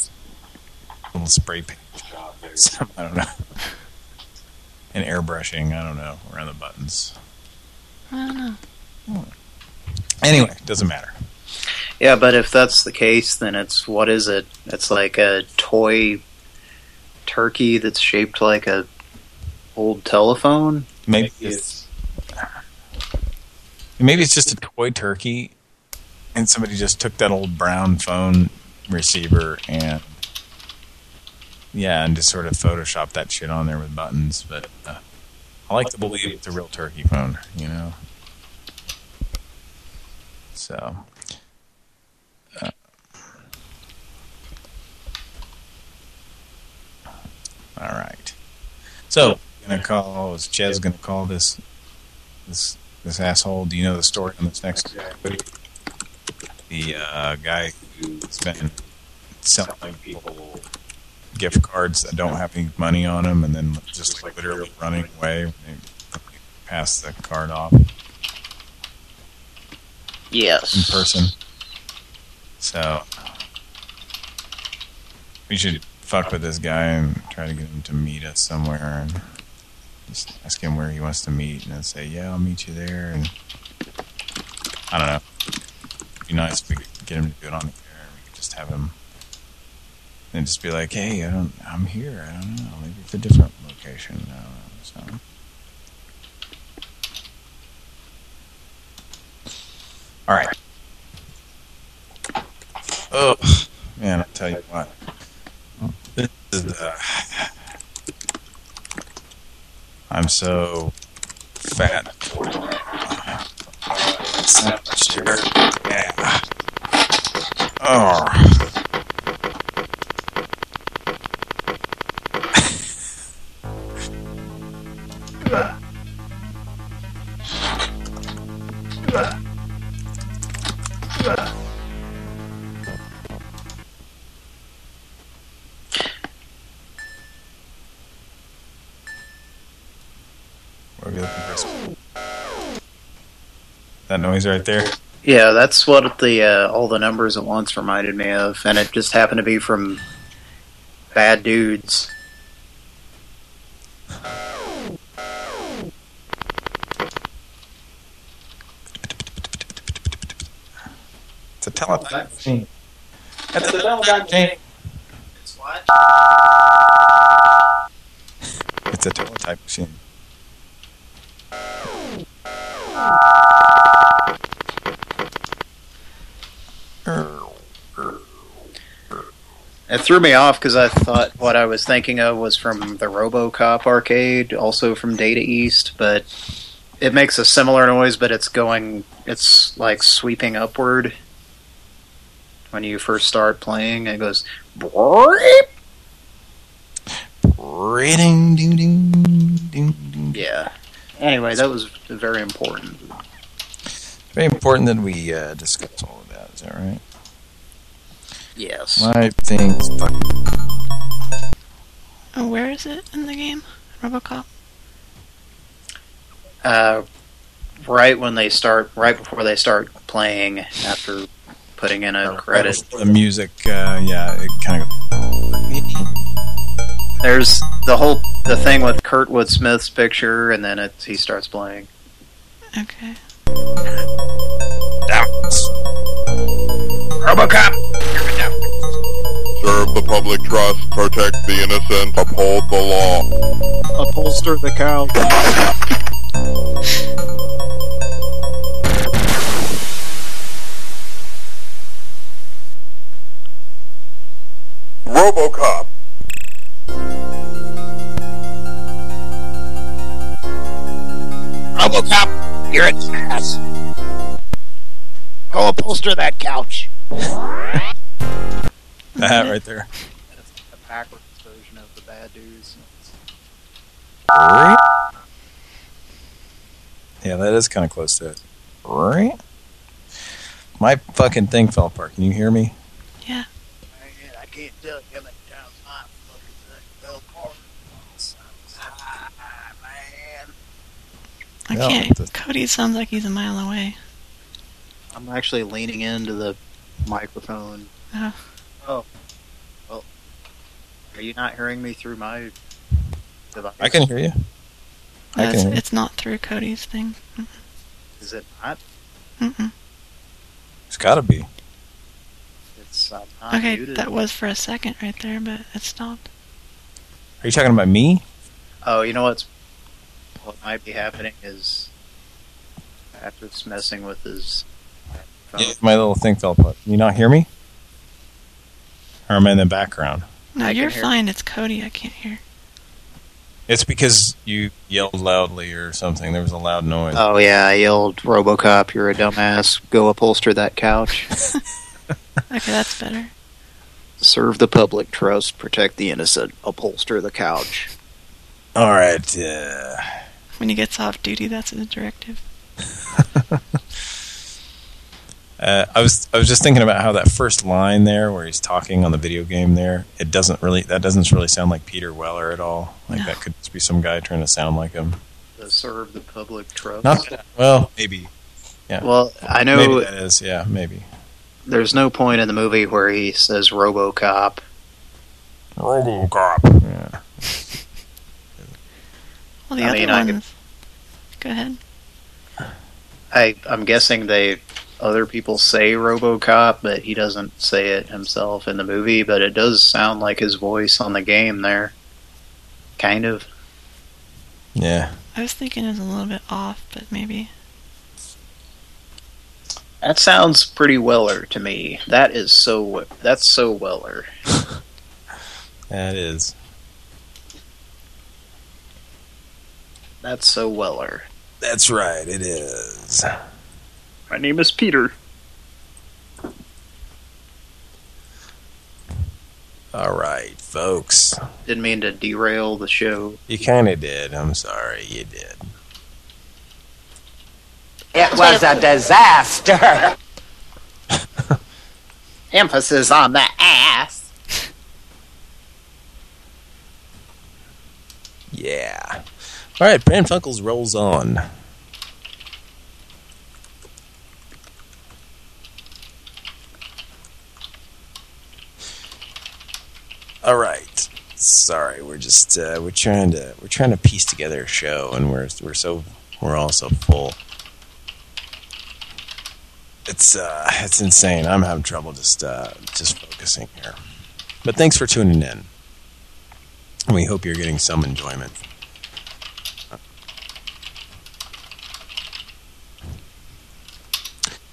little spray paint job. I don't know. And airbrushing, I don't know, around the buttons. I don't know. Anyway, doesn't matter. Yeah, but if that's the case, then it's what is it? It's like a toy turkey that's shaped like a old telephone. Maybe it's maybe it's just a toy turkey, and somebody just took that old brown phone receiver and yeah, and just sort of photoshopped that shit on there with buttons. But uh, I like to believe it's a real turkey phone, you know. So. uh, all right. So, gonna call. Is Ches gonna call this this this asshole? Do you know the story on this next video? The uh, guy who's been selling people gift cards that don't have any money on them, and then just like literally running away when they pass the card off Yes. in person. So we should fuck with this guy and try to get him to meet us somewhere and just ask him where he wants to meet and then say, yeah, I'll meet you there. And I don't know. It'd be nice if we could get him to do it on the air. We could just have him and just be like, hey, I don't, I'm here. I don't know. Maybe it's a different location. I don't know. So. All right. Oh, man, I tell you what. I'm so fat. Yeah. Oh. That noise right there. Yeah, that's what the uh, all the numbers at once reminded me of, and it just happened to be from Bad Dudes. It's a teletype machine. It's a teletype machine. It's what? It's a teletype machine. It threw me off because I thought what I was thinking of was from the RoboCop arcade, also from Data East, but it makes a similar noise, but it's going, it's like sweeping upward when you first start playing. It goes, ding. yeah. Anyway, that was very important. Very important that we uh, discuss all of that. Is that right? Yes. My thing's fucking. Oh, where is it in the game? Robocop? Uh, right when they start, right before they start playing, after putting in a credit. The music, uh, yeah, it kind of. There's the whole the thing with Kurtwood Smith's picture, and then it, he starts playing. Okay. RoboCop. Serve the public trust, protect the innocent, uphold the law. Upholster the couch. RoboCop. RoboCop, you're its ass. Go upholster that couch. That right there. A backwards version of the bad dudes. Yeah, that is kind of close to it. Right. My fucking thing fell apart. Can you hear me? Yeah. I can't tell you how many times my fucking thing fell apart. I can't. the- Cody sounds like he's a mile away. I'm actually leaning into the microphone. Oh. Oh. Well, are you not hearing me through my device? I can hear you. I That's- can hear it's not through Cody's thing. Is it not? Mm-mm. It's got to be. It's uh, not Okay, muted. that was for a second right there, but it stopped. Are you talking about me? Oh, you know what's what might be happening is after it's messing with his phone. Yeah, my little thing fell apart. Can you not hear me? Or am I in the background? No, I you're fine. It's Cody. I can't hear. It's because you yelled loudly or something. There was a loud noise. Oh yeah, I yelled, "RoboCop, you're a dumbass. Go upholster that couch. Okay, that's better. Serve the public trust, protect the innocent. Upholster the couch." All right. Uh, When he gets off duty, that's his directive. uh, I was I was just thinking about how that first line there, where he's talking on the video game, there, it doesn't really that doesn't really sound like Peter Weller at all. Like that could just be some guy trying to sound like him. To serve the public trust. Not that, well, maybe. Yeah. Well, I know maybe that is. Yeah, maybe. there's no point in the movie where he says RoboCop. RoboCop. Yeah. Well, the I other mean, I ones. Go ahead. I I'm guessing they other people say RoboCop, but he doesn't say it himself in the movie. But it does sound like his voice on the game there, kind of. Yeah. I was thinking it was a little bit off, but maybe. That sounds pretty Weller to me. That is so. That's so Weller. That is. That's so Weller. That's right. It is. My name is Peter. All right, folks. Didn't mean to derail the show. You kind of did. I'm sorry. You did. It was a disaster. Emphasis on the ass. Yeah. All right, Pran Funkels rolls on. All right. Sorry, we're just uh, we're trying to we're trying to piece together a show, and we're we're so we're all so full. It's uh, it's insane. I'm having trouble just uh, just focusing here. But thanks for tuning in. And we hope you're getting some enjoyment.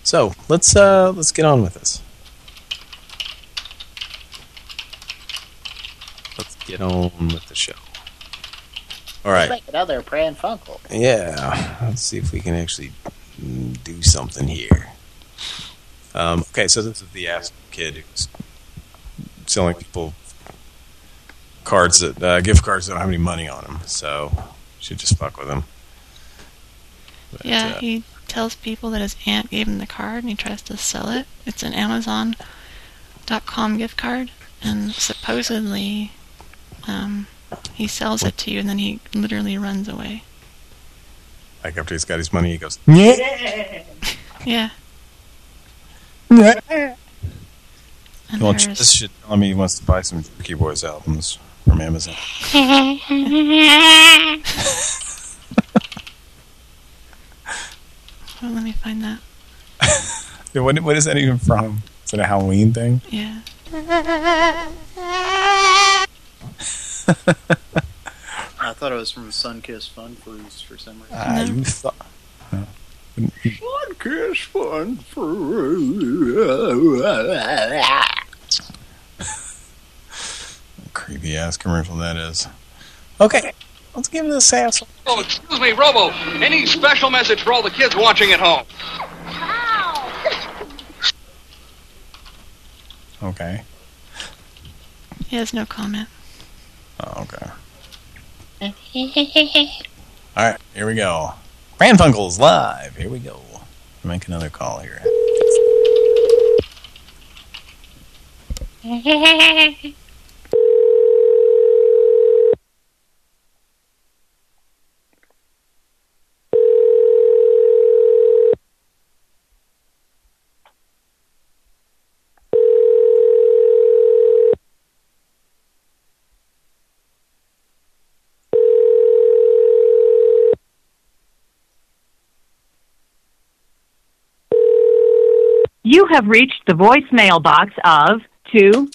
So let's uh, let's get on with this. Get on with the show. All right. Like another Pran Funkel. Yeah, let's see if we can actually do something here. Um, okay, so this is the ass kid who's selling people cards that uh, gift cards that don't have any money on them, so should just fuck with him. But, Yeah, uh, he tells people that his aunt gave him the card and he tries to sell it. It's an Amazon.com gift card, and supposedly um, he sells it to you and then he literally runs away. like after he's got his money, he goes, yeah. Yeah. yeah. And Well, this should tell me he wants to buy some Jerky Boys albums from Amazon. Well, let me find that. Yeah, what, what is that even from? Is it a Halloween thing? Yeah. I thought it was from Sunkist Fun Fruits for some reason. Ah, you thought. huh. Sunkist Fun Creepy ass commercial that is. Okay, let's give this asshole. Oh, excuse me, Robo. Any special message for all the kids watching at home? Okay. He has no comment. Oh, okay. All right, here we go. Funkels live. Here we go. Make another call here. You have reached the voicemail box of two.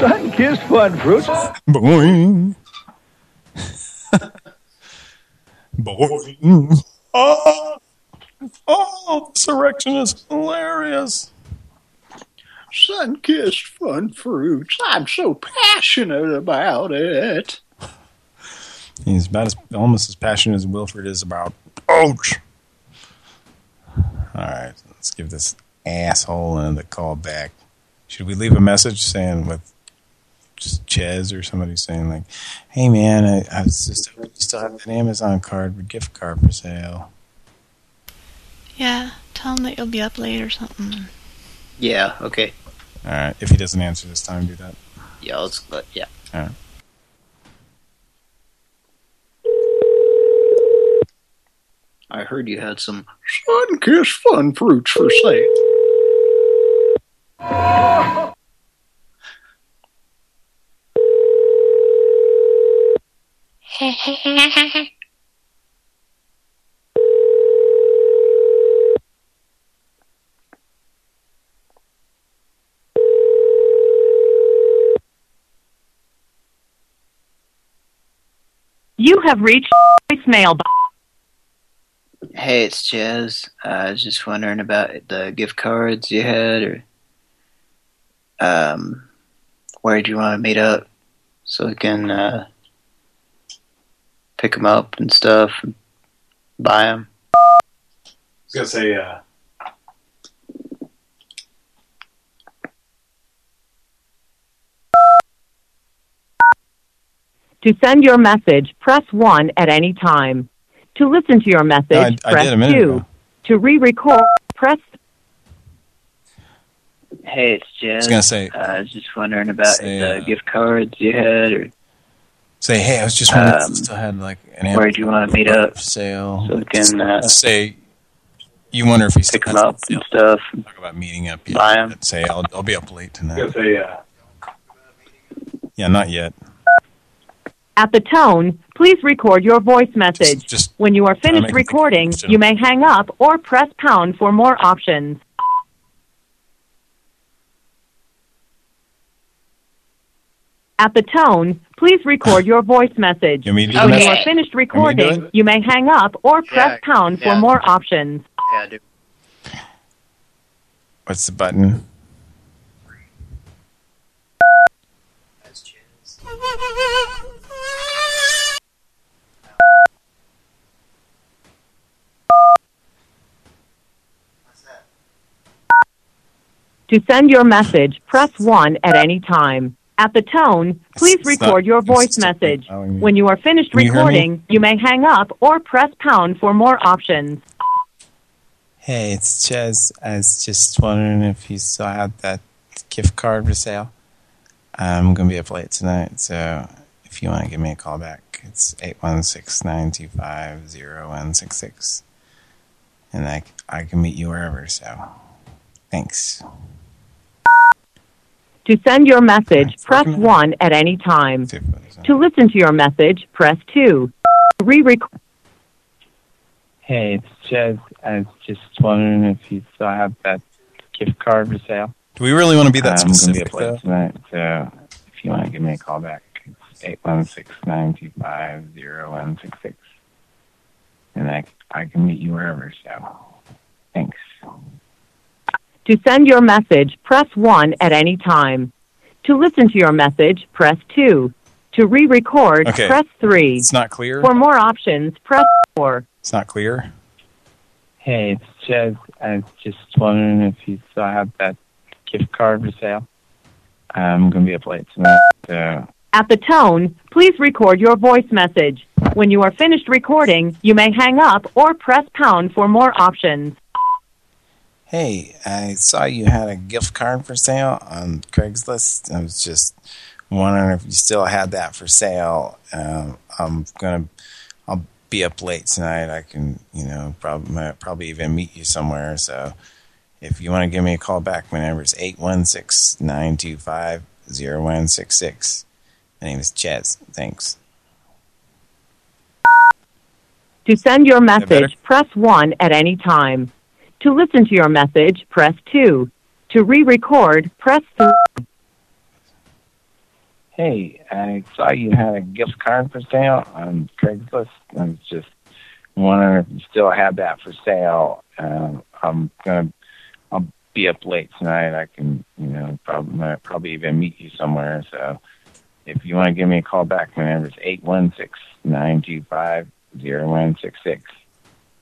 Sunkist fun fruits. Boing. Boing. Oh, oh, this erection is hilarious. Sunkist Fun Fruits. I'm so passionate about it. He's about as almost as passionate as Wilfred is about. Ouch. All right, let's give this asshole another call back. Should we leave a message saying with just Ches or somebody saying like, "Hey man, I, I was just you still have an Amazon card with gift card for sale." Yeah, tell him that you'll be up late or something. Yeah, okay. All right, if he doesn't answer this time, do that. Yeah, let's, let, yeah. All right. I heard you had some Sunkist Fun Fruits for sale. You have reached voicemail box. Hey, it's Jazz. Uh, I was just wondering about the gift cards you had, or um, where do you want to meet up so we can uh, pick them up and stuff, and buy them. I was gonna say, uh, To send your message, press 1 at any time. To listen to your message, I- I press did a minute 2. ago. To re-record, press Hey, it's Jed. was gonna say- uh, I was just wondering about Say, the uh, gift cards you had, or Say, hey, I was just wondering if Um, you still had like an where do you want to meet up? sale. So we can uh, say you wonder if he's pick them up and stuff. Talk about meeting up. Buy Yeah, 'em. I'd say I'll I'll be up late tonight. Yes, yeah. Yeah, not yet. At the tone, please record your voice message. just when you are finished them think recording, you may hang up or press pound for more options. At the tone, please record your voice message. You want me when that? you are finished You want me to do recording, you may hang up or press pound for yeah. more options. Yeah, I do. What's the button? To send your message, press 1 at any time. At the tone, please record your voice message. me- When you are finished Can you recording, you may hang up or press pound for more options. Hey, it's Ches. I was just wondering if you still had that gift card for sale. I'm gonna be up late tonight, so if you want to give me a call back, it's eight one six nine two five zero one six six, and I I can meet you wherever. So, thanks. To send your message, press mm-hmm. 1 at any time. To listen to your message, press 2. To re-record Hey, it's Ches. I was just wondering if you still have that gift card for sale. Do we really want to be that um, I'm specific? gonna be up late tonight, so if you want to give me a call back, it's eight one six nine two five zero one six six, and I I can meet you wherever. So, thanks. To send your message, press 1 at any time. To listen to your message, press 2. To re-record, Okay. press 3. It's not clear. For more options, press 4. It's not clear. Hey, it's Ches. I was just wondering if you still have that gift card for sale. I'm gonna be up late tonight, so At the tone, please record your voice message. When you are finished recording, you may hang up or press pound for more options. Hey, I saw you had a gift card for sale on Craigslist. I was just wondering if you still had that for sale. Um, I'm gonna, I'll be up late tonight. I can, you know, probably probably even meet you somewhere. So, if you want to give me a call back, my number is eight one six nine two five zero one six six. My name is Ches. Thanks. To send your message, press 1 at any time. To listen to your message, press 2. To re-record, press 3. Hey, I saw you had a gift card for sale on Craigslist. I was just wondering if you still had that for sale. Um, I'm gonna, I'll be up late tonight. I can, you know, probably probably even meet you somewhere. So, if you want to give me a call back, my number is eight one six nine two five zero one six six.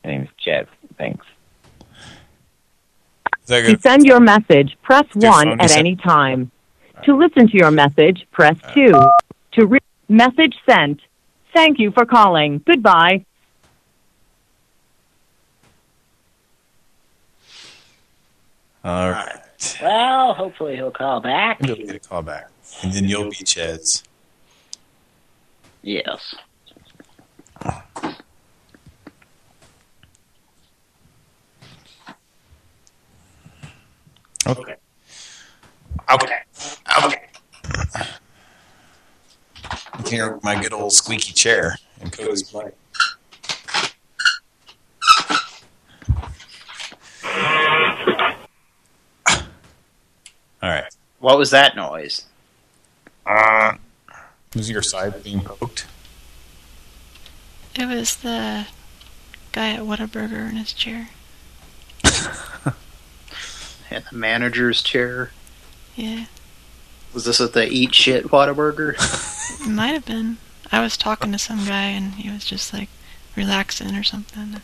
My name is Chet. Thanks. To send your message, press Your 1 at any time. To listen to your message, press uh, 2. To re- message sent. Thank you for calling. Goodbye. All right. Well, hopefully he'll call back. You'll get a call back, and then you'll be Ches. Yes. Okay. Okay. Okay. Here, with my good old squeaky chair and cozy mic. All right. What was that noise? Uh, was your side being poked? It was the guy at Whataburger in his chair. In the manager's chair. Yeah, Was this at the Eat Shit Whataburger? it might have been. I was talking to some guy and he was just like relaxing or something.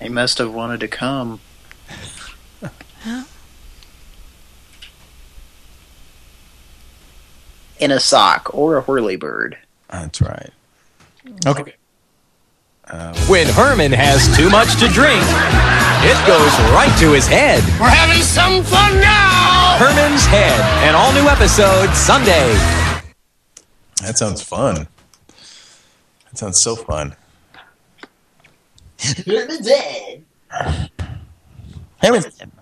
he must have wanted to come. Yeah. In a sock or a whirly bird. That's right. Okay. Uh, When Herman has too much to drink, It goes right to his head. We're having some fun now! Herman's Head, an all new episode Sunday. That sounds fun. That sounds so fun. Herman's Head. I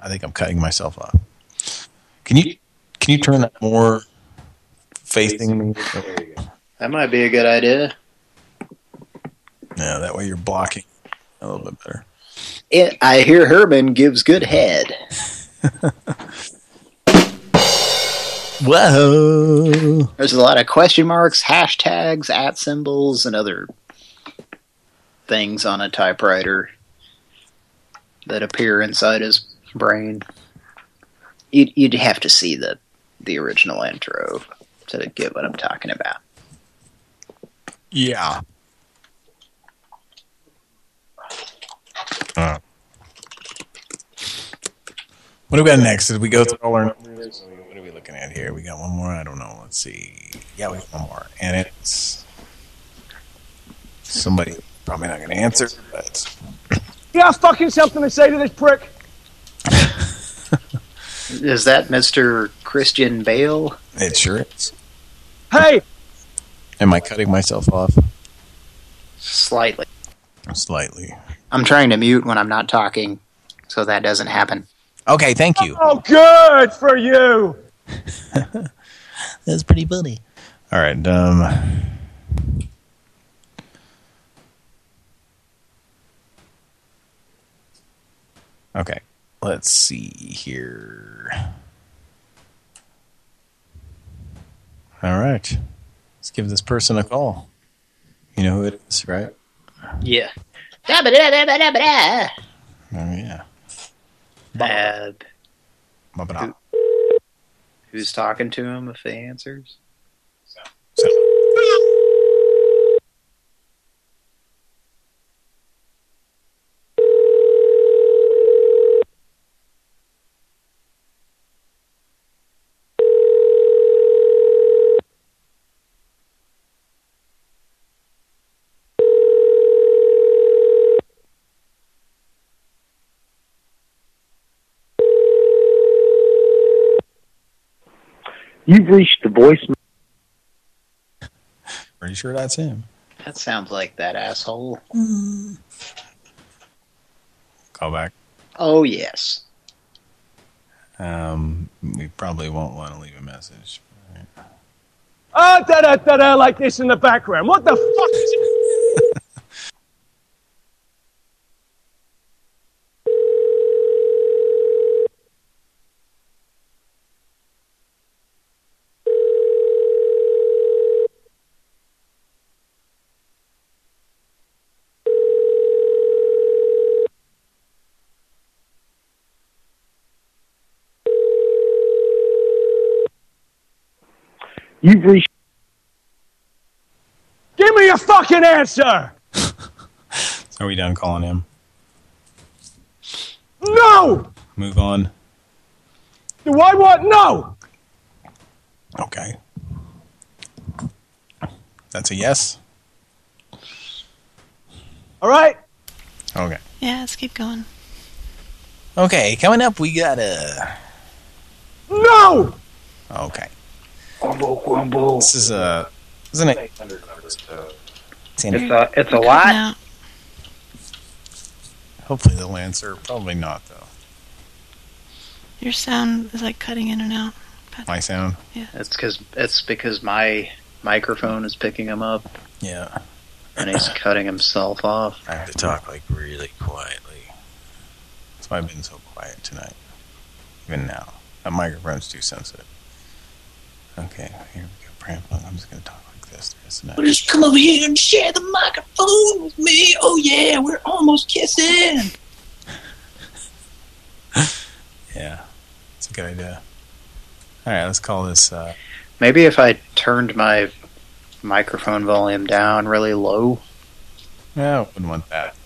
think I'm cutting myself off. Can you can you turn that more facing me? That might be a good idea. Yeah, that way you're blocking a little bit better. It, I hear Herman gives good head. Whoa. There's a lot of question marks, hashtags, at symbols, and other things on a typewriter that appear inside his brain. You'd, you'd have to see the the original intro to get what I'm talking about. Yeah. Uh. What do we got next? Did we go through all our numbers? What are we looking at here? We got one more? I don't know. Let's see. Yeah, we got one more. And it's somebody probably not going to answer, but You got fucking something to say to this prick? Is that Mr. Christian Bale? it sure is. Hey! Am I cutting myself off? Slightly. Slightly. I'm trying to mute when I'm not talking, so that doesn't happen. Okay, thank you. Oh, good for you! That's pretty funny. All right. Um, okay. Let's see here. All right. Let's give this person a call. You know who it is, right? Yeah. Da-ba-da-da-ba-da-ba-da. Oh, yeah. Bad. Who, who's talking to him if he answers? You've reached the voice. Pretty sure that's him. That sounds like that asshole. Call back. Oh, yes. Um, we probably won't want to leave a message. Ah, da da da da, like this in the background. What the fuck is You've reached. Give me a fucking answer! Are we done calling him? No! Move on. Do I want no? Okay. That's a yes? All right? Okay. Yeah, let's keep going. Okay, coming up we got a... No! Okay. This is a... Isn't it? It's a, it's a what? Hopefully they'll answer. Probably not, though. Your sound is like cutting in and out. My sound? Yeah. It's because it's because my microphone is picking him up. Yeah. And he's cutting himself off. I have to talk, like, really quietly. That's why I've been so quiet tonight. Even now. That microphone's too sensitive. Okay, here we go. Pram, I'm just going to talk like this. There's Well, just come over here and share the microphone with me. Oh yeah, we're almost kissing. Yeah, it's a good idea. All right, let's call this. Uh, Maybe if I turned my microphone volume down really low. yeah, I wouldn't want that.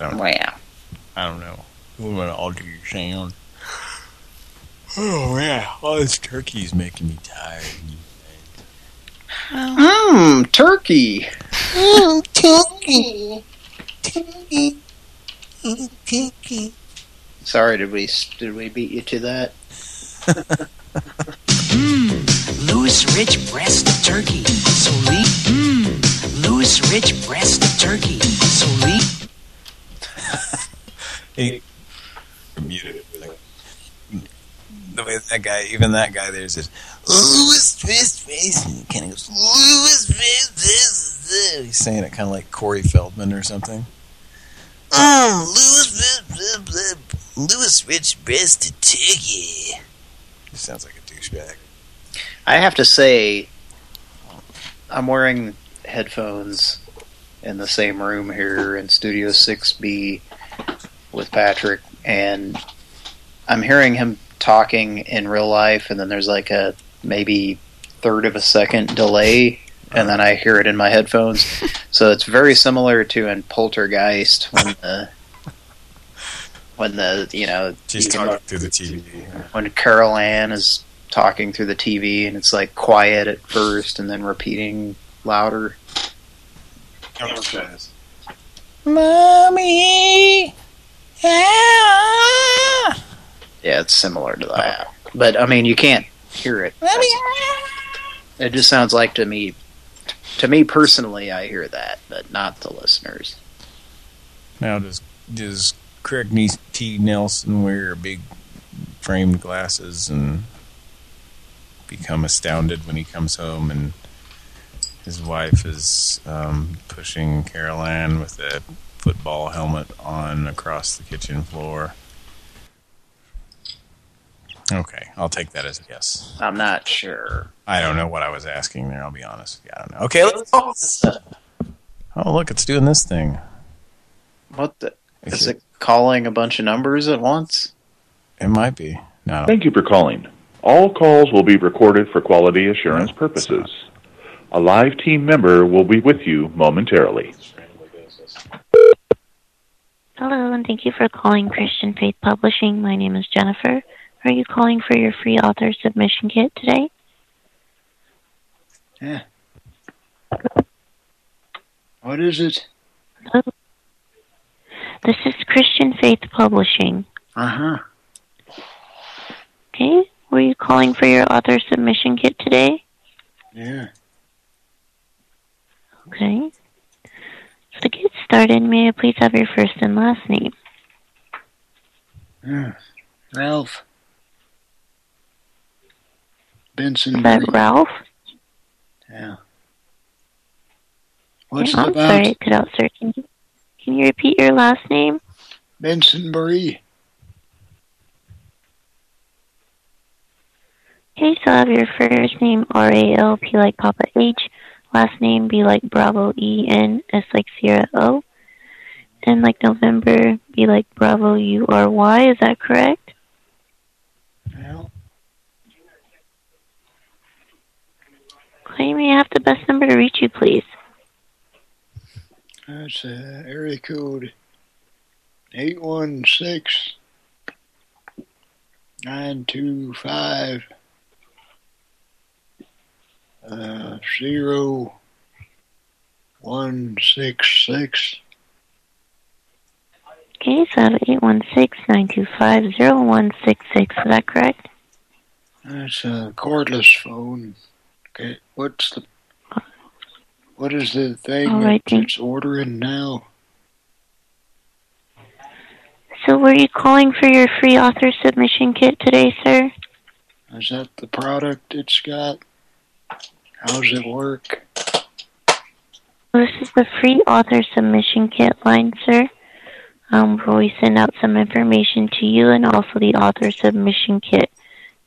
I don't, wow. I don't know. You wouldn't want to alter your sound. Oh yeah, all this turkey is making me tired. Mmm, turkey. Mmm, turkey. Turkey. Turkey. Sorry, did we did we beat you to that? Mmm, Louis Rich breast turkey. So lean. Mmm, Louis Rich breast turkey. So lean. He muted. The way that guy, even that guy, there's this Louis Fist Face, and he kind of goes Louis Fist Face. He's saying it kind of like Corey Feldman or something. Um, oh, Louis blah, blah, blah, Louis Rich breast turkey. He sounds like a douchebag. I have to say, I'm wearing headphones in the same room here in Studio 6B with Patrick, and I'm hearing him talking in real life, and then there's like a maybe third of a second delay, and then I hear it in my headphones. So it's very similar to in Poltergeist when the when the you know She's you can- talking through the TV. when Carol Anne is talking through the TV and it's like quiet at first and then repeating louder. Mommy. Ah. Yeah, it's similar to that. But I mean, you can't hear it. It just sounds like to me, to me personally, I hear that, but not the listeners. Now, does does Craig T. Nelson wear big framed glasses and become astounded when he comes home and his wife is um, pushing Carol Anne with a football helmet on across the kitchen floor? Okay, I'll take that as a yes. I'm not sure. I don't know what I was asking there. I'll be honest. Yeah, I don't know. Okay, let's. Call Oh, look, it's doing this thing. What the? Is it calling a bunch of numbers at once? It might be. No. Thank you for calling. All calls will be recorded for quality assurance purposes. A live team member will be with you momentarily. Hello, and thank you for calling Christian Faith Publishing. My name is Jennifer. Are you calling for your free author submission kit today? Yeah. What is it? Hello? This is Christian Faith Publishing. Uh huh. Okay, were you calling for your author submission kit today? Yeah. Okay. So to get started, may I please have your first and last name? yeah. Ralph. Benson. Is that Ralph? Yeah. What's it I'm about? sorry, it cut out, sir. Can you, can you repeat your last name? Benson Bree. Okay, so I have your first name R A L P like Papa H, last name B like Bravo E N S like Sierra O, and like November B like Bravo U R Y. Is that correct? Okay, may I have the best number to reach you, please? That's uh, area code eight one six nine two five uh, zero one six six. Okay, so I have eight one six nine two five zero one six six. Is that correct? That's a cordless phone. Okay, what's the what is the thing All right, that thank- it's ordering now? So were you calling for your free author submission kit today, sir? Is that the product it's got? How does it work? This is the free author submission kit line, sir. Um, where we send out some information to you and also the author submission kit.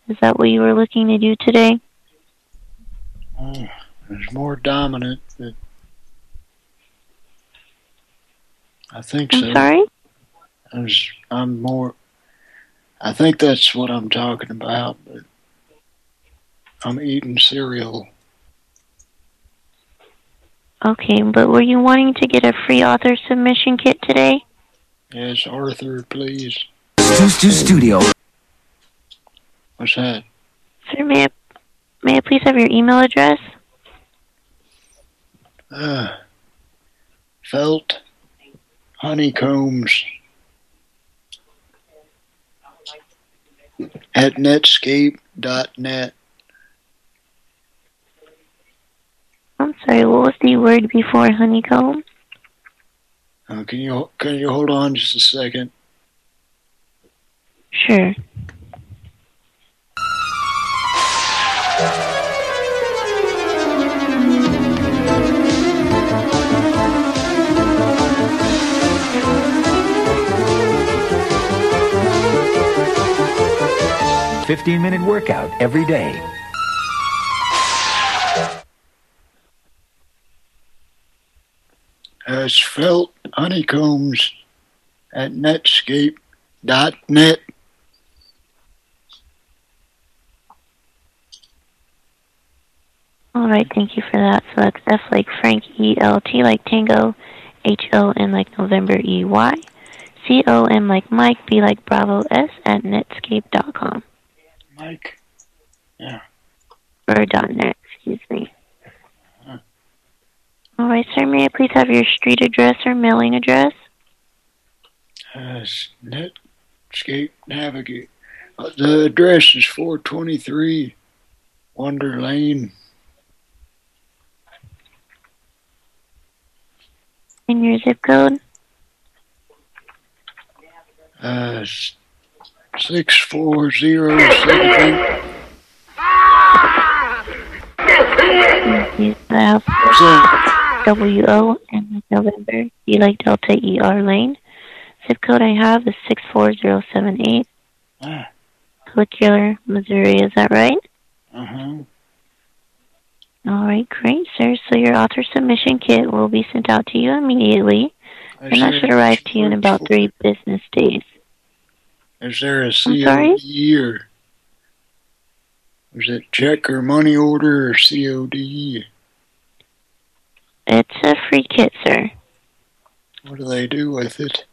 Is that what you were looking to do today? Oh, it's more dominant. But I think I'm so. sorry? I was, I'm more. I think that's what I'm talking about. But I'm eating cereal. Okay, but were you wanting to get a free author submission kit today? Yes, Arthur, please. Stu Stu Studio. What's that? Sir, may I, May I please have your email address? Uh, felt honeycombs at netscape.net. I'm sorry, what was the word before honeycomb? Uh, can you can you hold on just a second? Sure. Fifteen minute workout every day. Asphalt honeycombs at netscape.net. All right, thank you for that. So that's F like Frank, E L T like Tango, H O N like November, E Y, C O M like Mike, B like Bravo, S at netscape.com. Mike. Yeah. Or net, excuse me. All right, sir, may I please have your street address or mailing address? Uh, Netscape Navigate. Uh, the address is 423 Wonder Lane. And your zip code? Uh, s- 64078. Thank you. I have W O like November, E like Delta E R Lane. Zip code I have is six four zero seven eight. Ah. Peculiar, Missouri, is that right? Uh-huh. All right, great, sir. So your author submission kit will be sent out to you immediately, and that should arrive to you in about three business days. Is there a? COD or is it check or money order or COD? It's a free kit, sir. What do they do with it?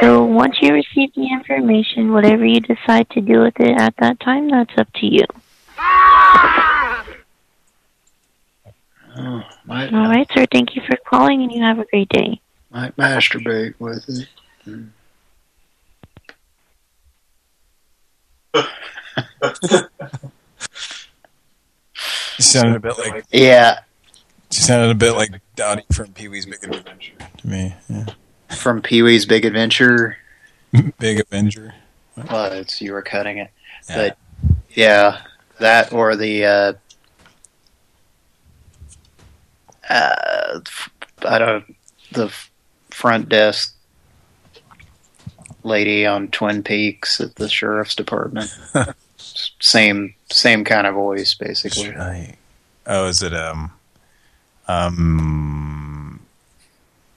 So once you receive the information, whatever you decide to do with it at that time, that's up to you. Oh, All right, sir. Thank you for calling, and you have a great day. Might masturbate with it. You sounded a bit like Yeah. you sounded a bit like Dottie from Pee Wee's Big Adventure to me. Yeah. From Pee Wee's Big Adventure. Big Avenger. Well, it's you were cutting it, but yeah, that or the uh, uh, f- I don't the f- front desk lady on Twin Peaks at the sheriff's department. Same same kind of voice, basically. Right. Oh, is it um um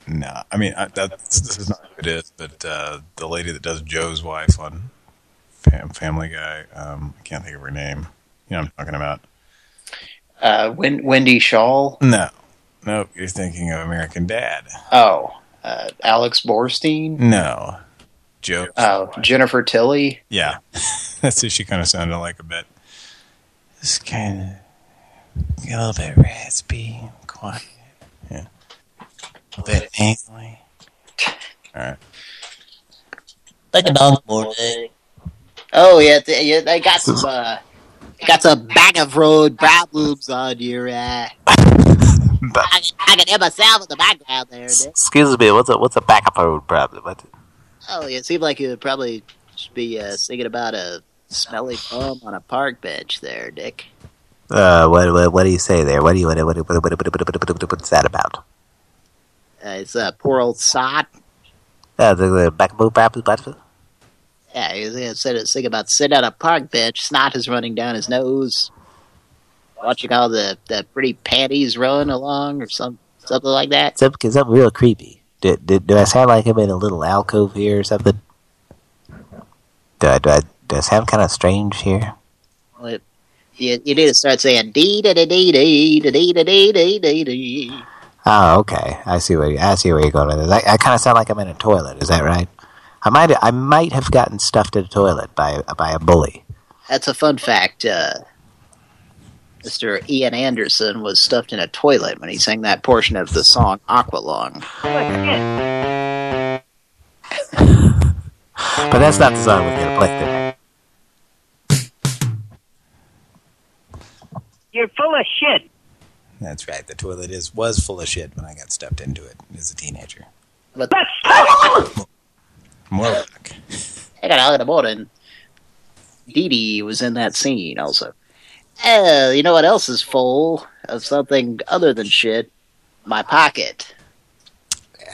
no, I mean I, that this is not who it is, but uh the lady that does Joe's wife on Fam, Family Guy, um I can't think of her name. You know what I'm talking about. Uh, Wen- Wendy Schaal. No. Nope, you're thinking of American Dad. Oh, uh, Alex Borstein. No. Joe. Oh, Jennifer Tilly. Yeah. That's who she kind of sounded like a bit. This kind of a little bit raspy, quiet. Yeah. A bit angry. All right. Like a dog morning. Oh yeah, th- yeah, they got some uh, got some bag of road problems on your uh. I, I can hear myself in the background there. Nick. Excuse me, what's a what's a backup road problem? What? Oh, yeah, it seemed like you probably should be uh, singing about a smelly bum on a park bench there, Dick. Uh, what, what what do you say there? What do you what what what what, what, what, what, what's that about? Uh, it's a uh, poor old sot. Uh, the, the backup road problem. What? Yeah, he gonna say sing about sitting on a park bench, snot is running down his nose. Watching all the, the pretty panties run along or some something like that. Something, something real creepy. Do, do, do I sound like I'm in a little alcove here or something? Do I, do I, do I sound kind of strange here? Well, it, you, you need to start saying dee da da dee dee da dee da dee dee dee dee. Oh, okay. I see where you, I see where you're going with this. I, I kind of sound like I'm in a toilet. Is that right? I might I might have gotten stuffed in a toilet by by a bully. That's a fun fact. Uh, Mr. Ian Anderson was stuffed in a toilet when he sang that portion of the song Aqualung. But that's not the song we're gonna play today. You're full of shit. That's right. The toilet is was full of shit when I got stuffed into it as a teenager. But More rock. I got out in the morning. Dee Dee was in that scene also. Uh, you know what else is full of something other than shit? My pocket.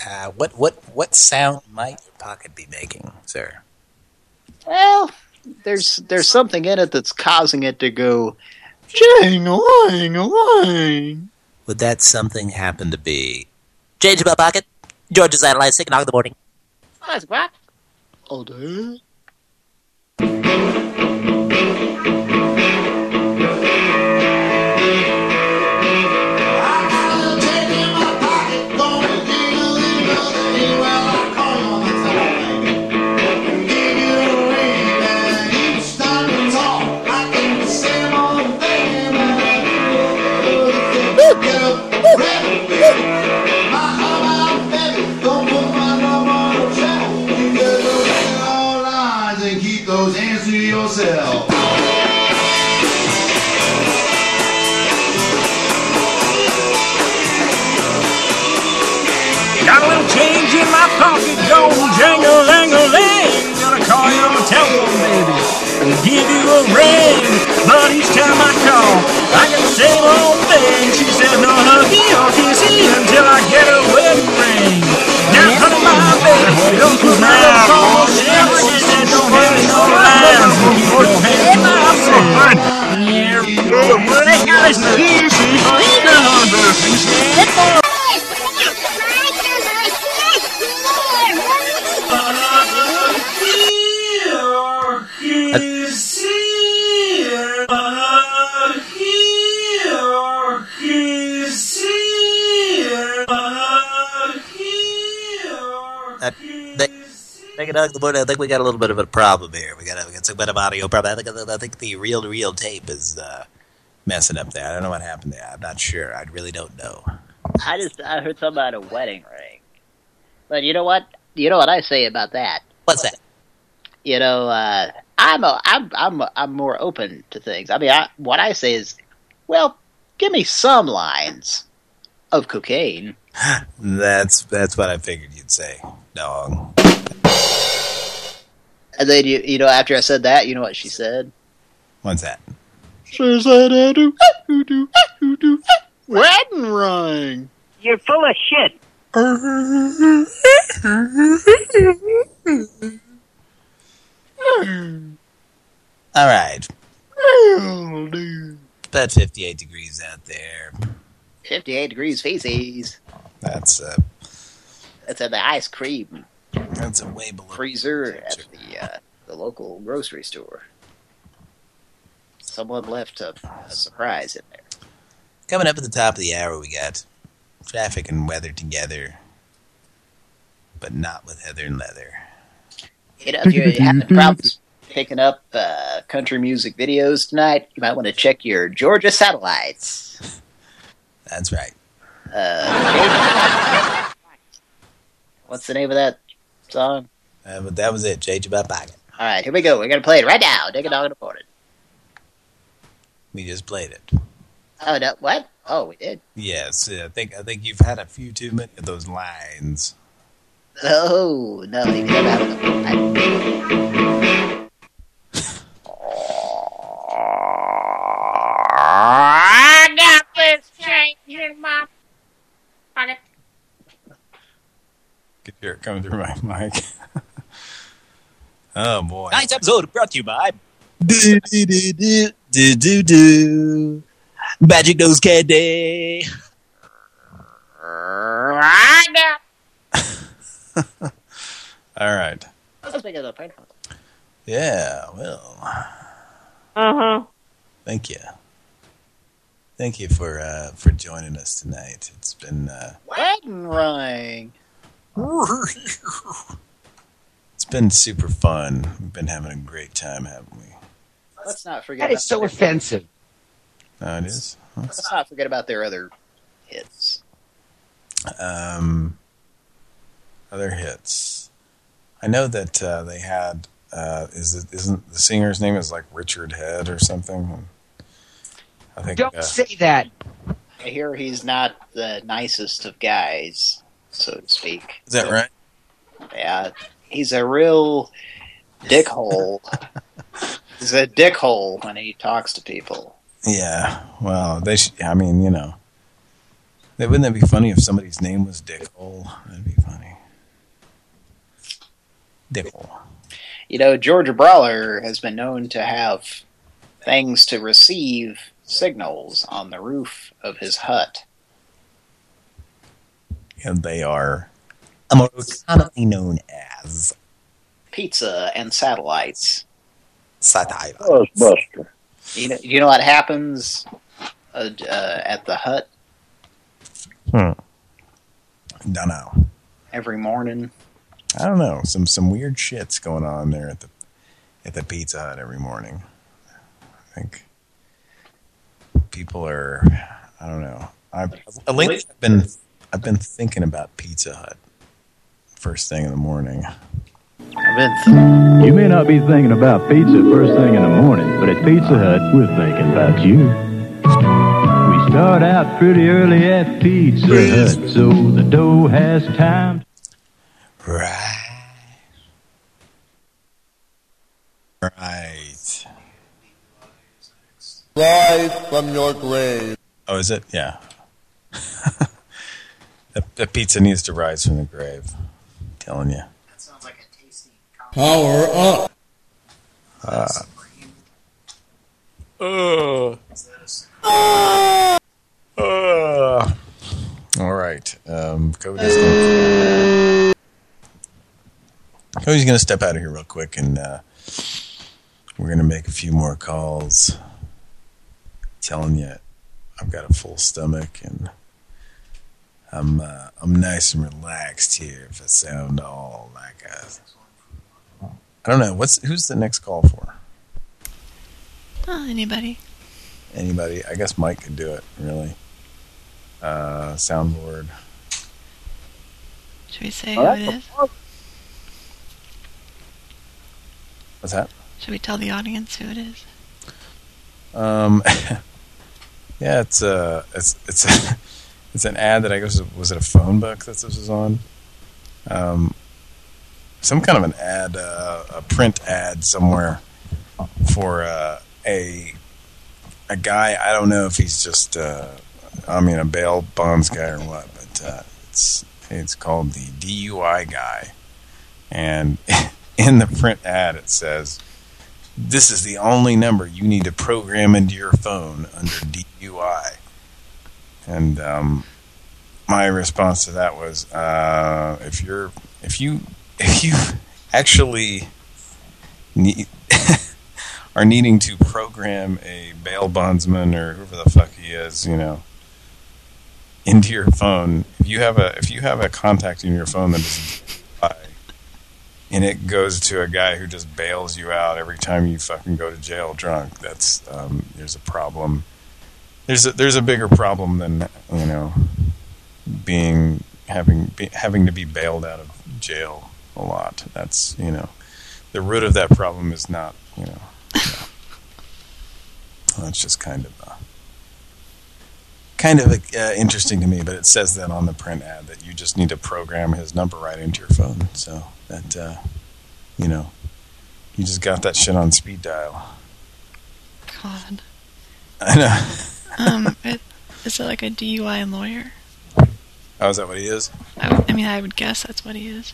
Uh, what what what sound might your pocket be making, sir? Well, there's there's something in it that's causing it to go jing a-lang, a-lang. Would that something happen to be change my pocket? George's analyze sick in the morning. That's what? Oh, dude. But each time I call, I get the same old thing. She says no huggy or kissy until I get a wedding ring. Now, honey, my baby, don't put my on shit. She said don't have me no lines. Your hands off my Yeah, well, they got us kissy. Ain't no hundred they, Take the morning. I think we got a little bit of a problem here. We got, a, we got some bit of audio problem. I think, I think the real to real tape is uh, messing up there. I don't know what happened there. I'm not sure. I really don't know. I just I heard something about a wedding ring. But you know what? You know what I say about that? What's that? You know, uh, I'm a, I'm I'm a, I'm more open to things. I mean, I, what I say is, well, give me some lines of cocaine. That's that's what I figured you'd say, dog. And then you you know after I said that, you know what she said? What's that? She said I do do do do do wedding ring. You're full of shit. All right. About 58 degrees out there. 58 degrees feces. That's uh, That's at the ice cream that's a way below freezer at the uh, the local grocery store. Someone left a, a surprise in there. Coming up at the top of the hour, we got traffic and weather together, but not with Heather and Leather. You know, if you're having problems picking up uh, country music videos tonight, you might want to check your Georgia satellites. That's right. Uh, what's the name of that song? Uh, but that was it. Change about pocket. All right, here we go. We're going to play it right now. Take a dog in the morning. We just played it. Oh, no, what? Oh, we did. Yes, I think I think you've had a few too many of those lines. Oh, no, you can have it. I got this change in my pocket. Could hear it coming through my mic. oh boy. Tonight's episode brought to you by Do do do do do do do. Magic nose candy. I got All right. Let's make it a pineapple. Yeah. Well, Uh-huh. thank you. Thank you for uh, for joining us tonight. It's been uh, Wedding ring. it's been super fun. We've been having a great time, haven't we? Let's not forget That is so offensive. Oh, it is. Huh? Let's not forget about their other hits. Um, other hits. I know that uh, they had uh, is it isn't the singer's name is like Richard Head or something. I think. Don't uh, say that. I hear he's not the nicest of guys, so to speak. Is that right? Yeah, he's a real dickhole. he's a dickhole when he talks to people. Yeah. Well, they. Sh I mean, you know. Wouldn't that be funny if somebody's name was Dickhole? That'd be funny. Dickhole. You know, Georgia Brawler has been known to have things to receive signals on the roof of his hut. And they are more commonly known as Pizza and satellites. satire. Ghostbuster. You know, you know what happens uh, uh, at the hut Hmm. Don't know. every morning? I don't know. Some some weird shit's going on there at the at the Pizza Hut every morning. I think people are. I don't know. I've lately I've been I've been thinking about Pizza Hut first thing in the morning. You may not be thinking about pizza first thing in the morning, but at Pizza Hut, we're thinking about you. We start out pretty early at Pizza Hut, so the dough has time. Right. Right. Rise from your grave. Oh, is it? Yeah. the, the pizza needs to rise from the grave. I'm telling you. That sounds like a tasty Power up. Uh, uh, all right. Um, Cody's going Cody's going to step out of here real quick, and uh, we're going to make a few more calls. telling you, I've got a full stomach, and I'm uh, I'm nice and relaxed here. If I sound all like a, I don't know what's who's the next call for. Oh, anybody? Anybody? I guess Mike could do it. Really. Uh, soundboard. Should we say Oh, who that's it is? What's that? Should we tell the audience who it is? Um, yeah, it's uh, it's it's it's an ad that I guess was it a phone book that this was on. Um, some kind of an ad, uh, a print ad somewhere for uh, a a guy. I don't know if he's just uh, I mean a bail bonds guy or what, but uh, it's it's called the DUI guy, and in the print ad it says this is the only number you need to program into your phone under DUI. And um, my response to that was, uh, if you're, if you, if you actually need, are needing to program a bail bondsman or whoever the fuck he is, you know, into your phone, if you have a, if you have a contact in your phone that is and it goes to a guy who just bails you out every time you fucking go to jail drunk. That's um, there's a problem. There's a, there's a bigger problem than you know being having be, having to be bailed out of jail a lot. That's you know the root of that problem is not you know. yeah. That's just kind of uh, kind of uh, interesting to me, but it says that on the print ad that you just need to program his number right into your phone. So that, uh, you know, you just got that shit on speed dial. God. I know. Um, it, is it like a DUI lawyer? Oh, is that what he is? I, I mean, I would guess that's what he is.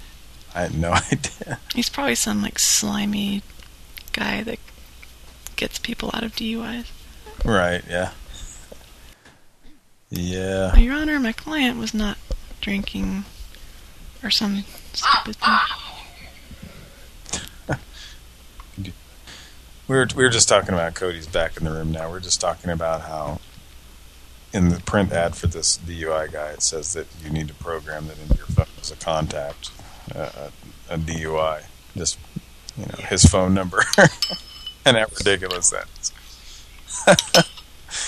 I had no idea. He's probably some like slimy guy that gets people out of DUIs. Right, yeah. Yeah. Well, Your Honor, my client was not drinking or some stupid thing. We were we were just talking about Cody's back in the room now. We're just talking about how in the print ad for this DUI guy, it says that you need to program that into your phone as a contact, uh, a, a DUI. Just you know his phone number, and how ridiculous that is.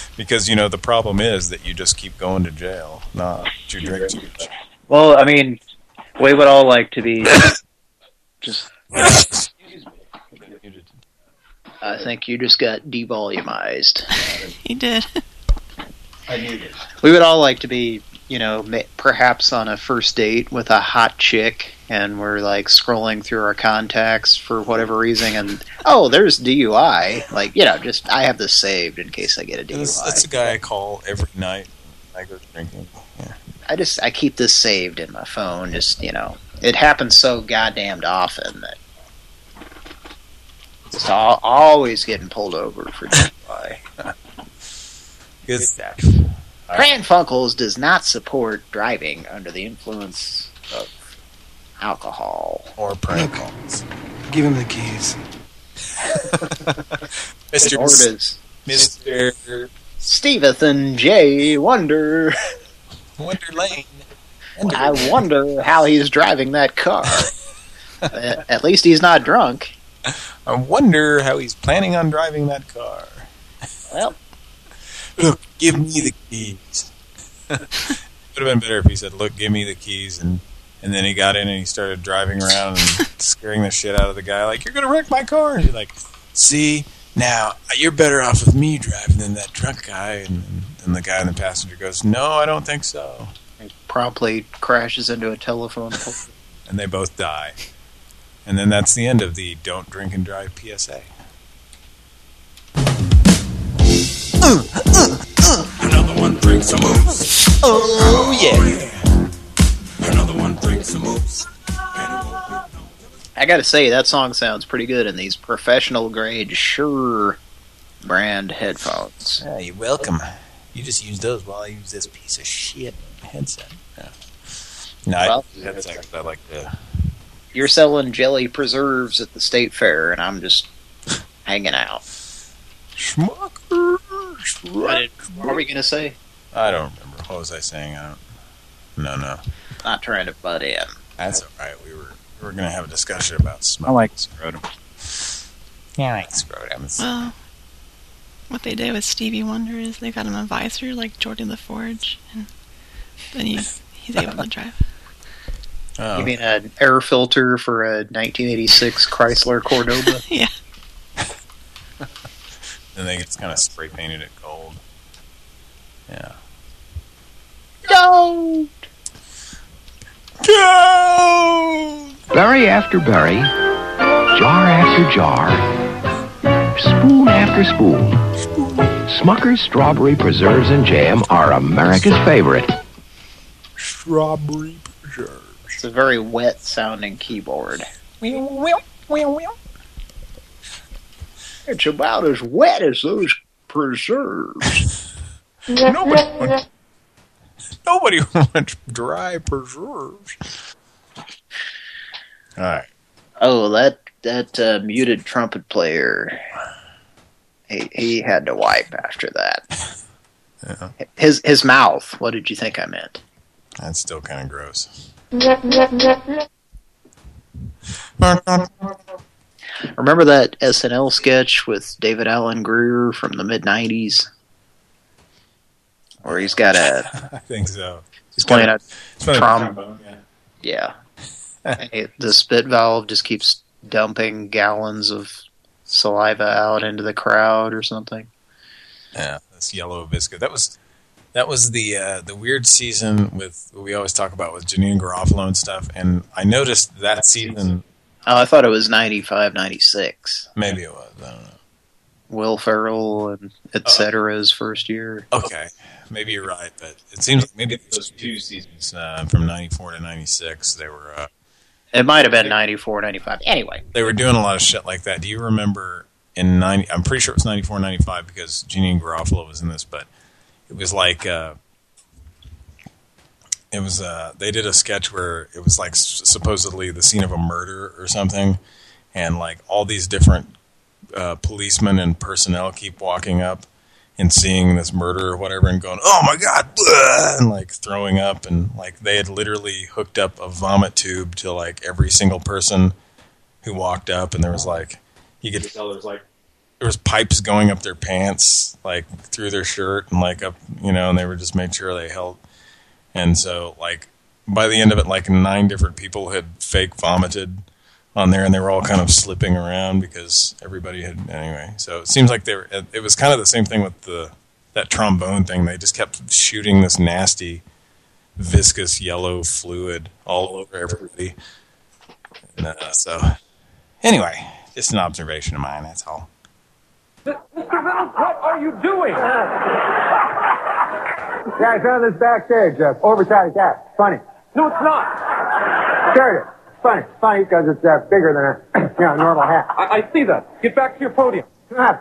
because you know the problem is that you just keep going to jail, not that you drink too much. Well, I mean, we would all like to be Just. I think you just got devolumized. He did. I knew it. We would all like to be, you know, perhaps on a first date with a hot chick, and we're like scrolling through our contacts for whatever reason, and oh, there's DUI. Like, you know, just I have this saved in case I get a DUI. That's, that's the guy I call every night. I go drinking. Yeah. I just I keep this saved in my phone. Just you know, it happens so goddamned often that it's al always getting pulled over for DUI. Good stuff. Pran Funkels does not support driving under the influence of alcohol or prank calls. Give him the keys. Mr. Or Mr. Stevenson J. Wonder. Wonder Lane. I wonder how he's driving that car. At least he's not drunk. I wonder how he's planning on driving that car. Well, Look, give me the keys. It Would have been better if he said, "Look, give me the keys," and and then he got in and he started driving around and scaring the shit out of the guy, like, "You're gonna wreck my car!" And he's like, "See, now you're better off with me driving than that drunk guy." And, and the guy in the passenger goes, "No, I don't think so." he promptly crashes into a telephone pole. And they both die. And then that's the end of the "Don't Drink and Drive" PSA. Another one brings some moves. Oh, yeah. Another one brings some moves. I gotta say, that song sounds pretty good in these professional grade Shure brand headphones. Yeah, you're welcome. You just use those while I use this piece of shit headset. Yeah. No, Well- I, that's actually I like the. You're selling jelly preserves at the state fair, and I'm just hanging out. Schmucker. What, are we gonna say? I don't remember. What was I saying? I don't. No, no. Not trying to butt in. That's all right. We were we were gonna have a discussion about smoke. I like scrotum. Yeah, I like scrotums. Well, what they did with Stevie Wonder is they got him a visor like Geordi La Forge, and then he, he's able to drive. Oh. You mean an air filter for a 1986 Chrysler Cordoba? yeah. And they just kind of spray painted it gold. Yeah. Don't. Berry after berry, jar after jar, spoon after spoon. Smucker's Strawberry Preserves and Jam are America's favorite. Strawberry preserve. It's a very wet sounding keyboard. It's about as wet as those preserves. Nobody wants, nobody wants dry preserves. All right. Oh, that that uh, muted trumpet player. He he had to wipe after that. Yeah. His his mouth. What did you think I meant? That's still kind of gross. Remember that SNL sketch with David Alan Grier from the mid '90s, where he's got a I think so. he's playing a It's playing a trombone, yeah. Yeah. The spit valve just keeps dumping gallons of saliva out into the crowd or something. Yeah, this yellow biscuit. That was that was the uh, the weird season with what we always talk about with Janeane Garofalo and stuff. And I noticed that season. Oh, I thought it was 95, 96. Maybe it was. I don't know. Will Ferrell and et cetera's first year. Okay, maybe you're right, but it seems like maybe those two seasons uh, from '94 to '96 they were uh, It might have been 94, 95. Anyway, they were doing a lot of shit like that. Do you remember in 90? I'm pretty sure it was 94, 95 because Janeane Garofalo was in this, but it was like. It was uh they did a sketch where it was like s- supposedly the scene of a murder or something and like all these different uh policemen and personnel keep walking up and seeing this murder or whatever and going oh my god blah," and like throwing up and like they had literally hooked up a vomit tube to like every single person who walked up and there was like you could tell there was like there was pipes going up their pants like through their shirt and like up you know and they were just made sure they held and so, like, by the end of it, like nine different people had fake vomited on there, and they were all kind of slipping around because everybody had anyway. So it seems like they were. It was kind of the same thing with the that trombone thing. They just kept shooting this nasty, viscous yellow fluid all over everybody. And, uh, so anyway, just an observation of mine. That's all. Mr. Reynolds, what are you doing? Yeah, I found this backstage. Uh, oversized hat. Funny. No, it's not. Sure it is. Funny. Funny because it's uh, bigger than a you know, normal hat. I, I see that. Get back to your podium. Ah,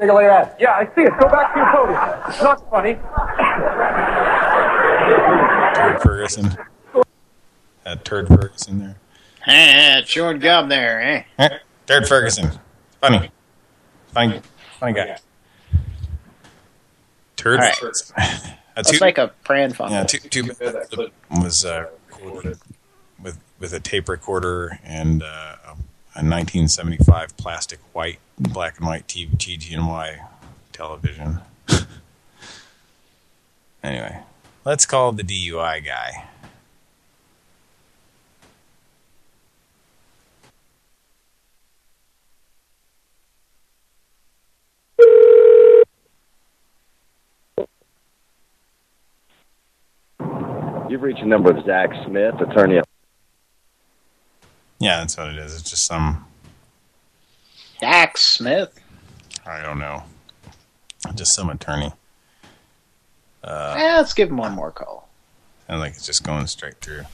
take a look at that. Yeah, I see it. Go back to your podium. It's not funny. Turd Ferguson. That Turd Ferguson there. Hey, Eh, chewing gum there, eh? Eh, Turd Ferguson. Funny. Funny, funny guy. Turd All right. Ferguson. That's like a pran fun. Yeah, too, too bad that clip was uh, recorded with with a tape recorder and uh, a 1975 plastic white, black and white TV, TGNY television. anyway, let's call the DUI guy. You've reached a number of Zach Smith, attorney. Yeah, that's what it is. It's just some, Zach Smith. I don't know, just some attorney. Uh, Eh, let's give him one more call. Sounds like it's just going straight through.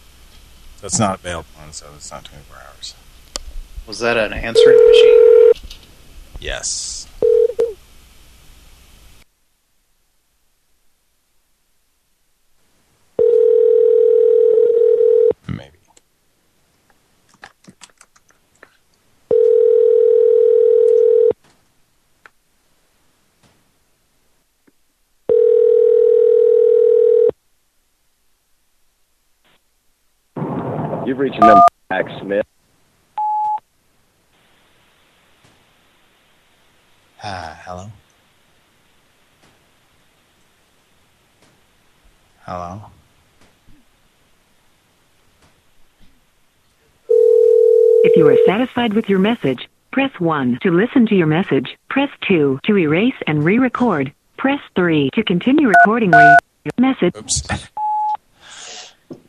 So it's not available on, so it's not 24 hours. Was that an answering machine? Yes. Maybe. You've reached a number of Smith. Ah, hello? Hello? If you are satisfied with your message, press 1 to listen to your message. Press 2 to erase and re-record. Press 3 to continue recording your message. Oops.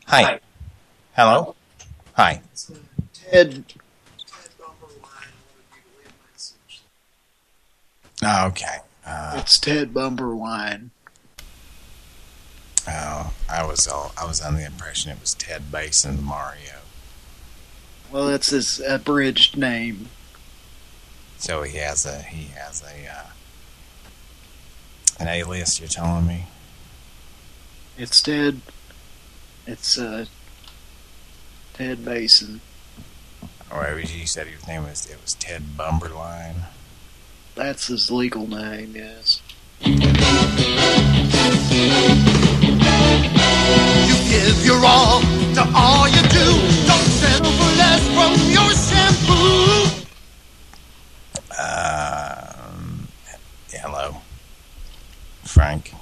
Hi. Hello? Hi. Ted. Oh, okay. Uh, It's Ted Bumberline. oh, I was all, I was under the impression it was Ted Basin Mario. Well, that's his abridged name. So he has a he has a uh, an alias. You're telling me? It's Ted. It's uh, Ted Basin. Or you said his name was it was Ted Bumberline. That's his legal name, yes. You give your all to all you do. Don't settle for less from your shampoo. Um, hello, Frank.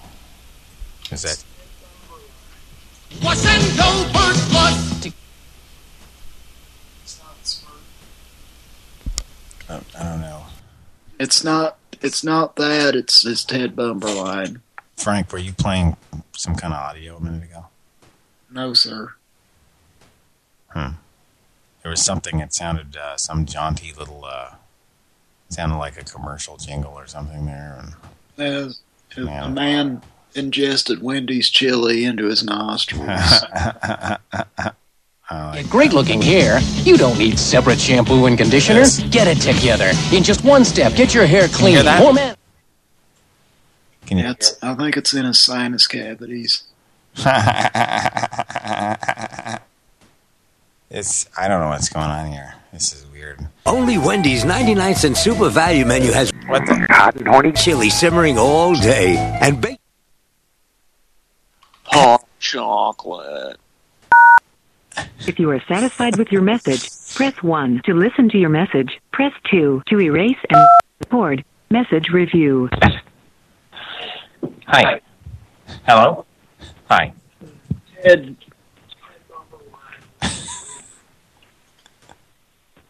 Is that Wash It's not. It's not that. It's it's Ted Bumberline. Frank? Were you playing some kind of audio a minute ago? No, sir. Hmm. There was something that sounded uh, some jaunty little. Uh, sounded like a commercial jingle or something there. And As a man ingested Wendy's chili into his nostrils. Oh, great looking hair. You don't need separate shampoo and conditioner. Get it together. In just one step, get your hair clean. hear that? More man. Can you? It's, I think it's in his sinus cavities. it's I don't know what's going on here. This is weird. Only Wendy's 99 cent super value menu has what the hot and horny chili simmering all day and baked Hot chocolate. If you are satisfied with your message, press 1 to listen to your message. Press 2 to erase and record. Message review. Hi. Hello. Hi. Ted.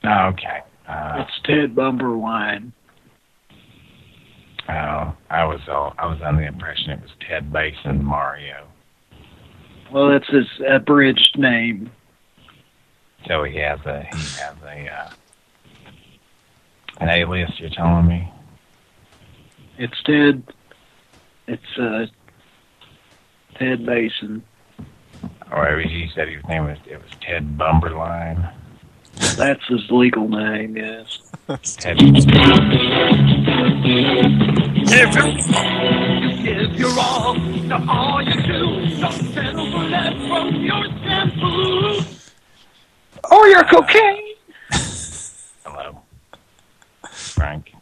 Oh, okay. Uh, It's Ted Bumberline. oh, I was all, I was under the impression it was Ted Basin Mario. Well, that's his abridged name. So he has a he has a uh, an alias. You're telling me? It's Ted. It's uh, Ted Basin. Or you said his name was it was Ted Bumberline. That's his legal name, yes. Ted. Give your all to all you do. Don't settle for less from your shampoo. Or your cocaine. Hello, Frank.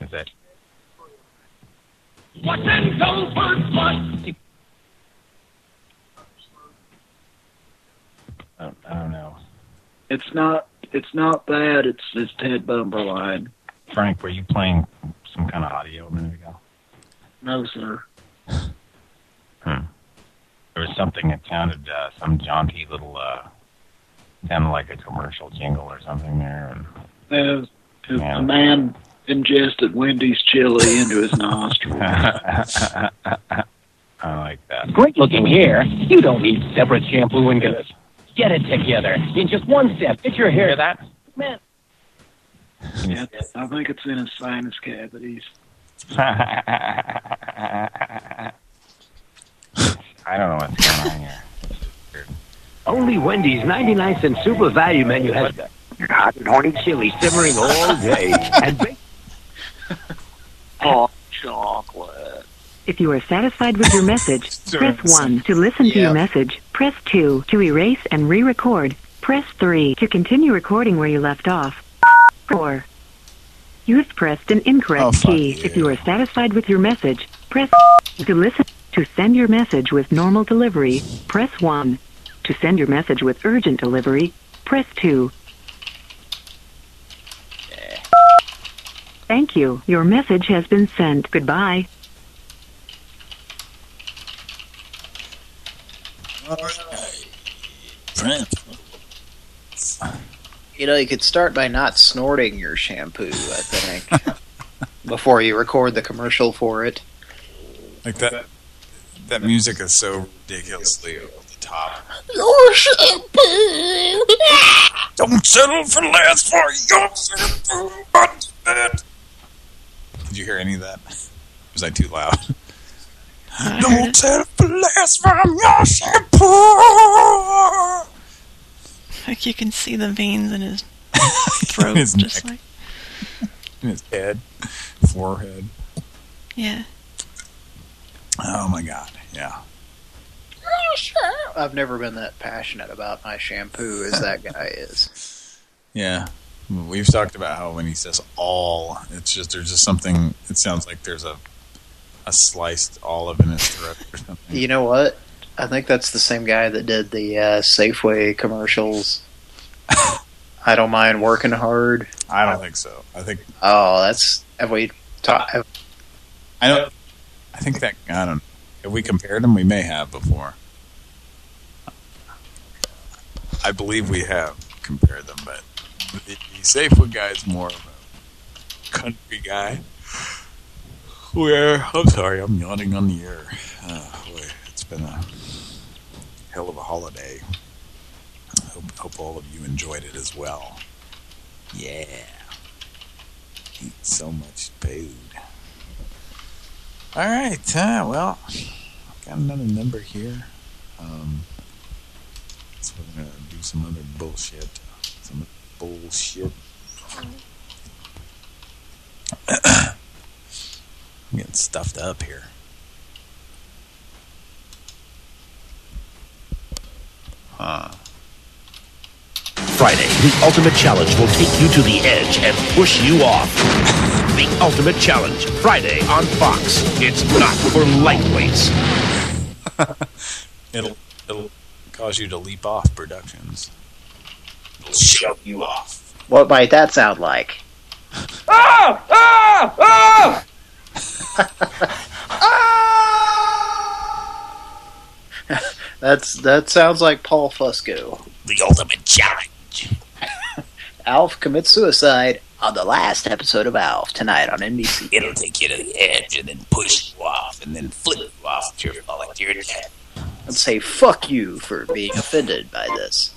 Is that What then goes first? What? I don't, I don't know. It's not. It's not bad. It's it's Ted Bumberline. Frank, were you playing some kind of audio a minute ago? No, sir. Hmm. There was something that sounded uh, some jaunty little uh, sounded like a commercial jingle or something there. And Uh, Yeah. A man ingested Wendy's chili into his nostril. I like that. Great looking hair. You don't need separate shampoo and conditioner. Get it together. In just one step, get your hair that. Man. Yeah, I think it's in his sinus cavities. I don't know what's going on here. Only Wendy's 99 cent super value menu has your hot and horny chili simmering all day. and ba- Oh, chocolate. If you are satisfied with your message, press 1 to listen to your message. Press 2 to erase and re-record. Press 3 to continue recording where you left off. 4. You have pressed an incorrect Oh, fuck key. If you are satisfied with your message, press to listen. To send your message with normal delivery, press 1. To send your message with urgent delivery, press 2. Thank you. Your message has been sent. Goodbye. You know, you could start by not snorting your shampoo, I think, before you record the commercial for it. Like that. That music is so ridiculously over the top. Your shampoo. Don't settle for less for your shampoo. but Did you hear any of that? Was I too loud? Don't settle for less from your shampoo. Like you can see the veins in his throat, his just neck. like In his head, forehead. yeah. Oh my god, yeah. I've never been that passionate about my shampoo as that guy is. Yeah. We've talked about how when he says all, it's just there's just something it sounds like there's a a sliced olive in his throat or something. You know what? I think that's the same guy that did the uh, Safeway commercials. I don't mind working hard. I don't think so. I think Oh, that's have we talked? I don't I think that I don't if we compared them we may have before. I believe we have compared them, but the, the Safeway guy is more of a country guy. Where I'm sorry, I'm yawning on the air. Oh, boy, it's been a hell of a holiday. Hope, hope all of you enjoyed it as well. Yeah. Eat so much food. All right. Uh, well, I've got another number here. Um, so we're gonna some other bullshit. Some bullshit. I'm getting stuffed up here. Huh. Friday, the Ultimate Challenge will take you to the edge and push you off. The Ultimate Challenge, Friday on Fox. It's not for lightweights. It'll it'll cause you to leap off productions. It'll shove you off. What might that sound like? Ah! Ah! Ah! That's that sounds like Paul Fusco. The Ultimate Challenge. Alf commits suicide on the last episode of Alf tonight on NBC. It'll take you to the edge and then push you off and then flip you off to your, like your death. And say fuck you for being offended by this.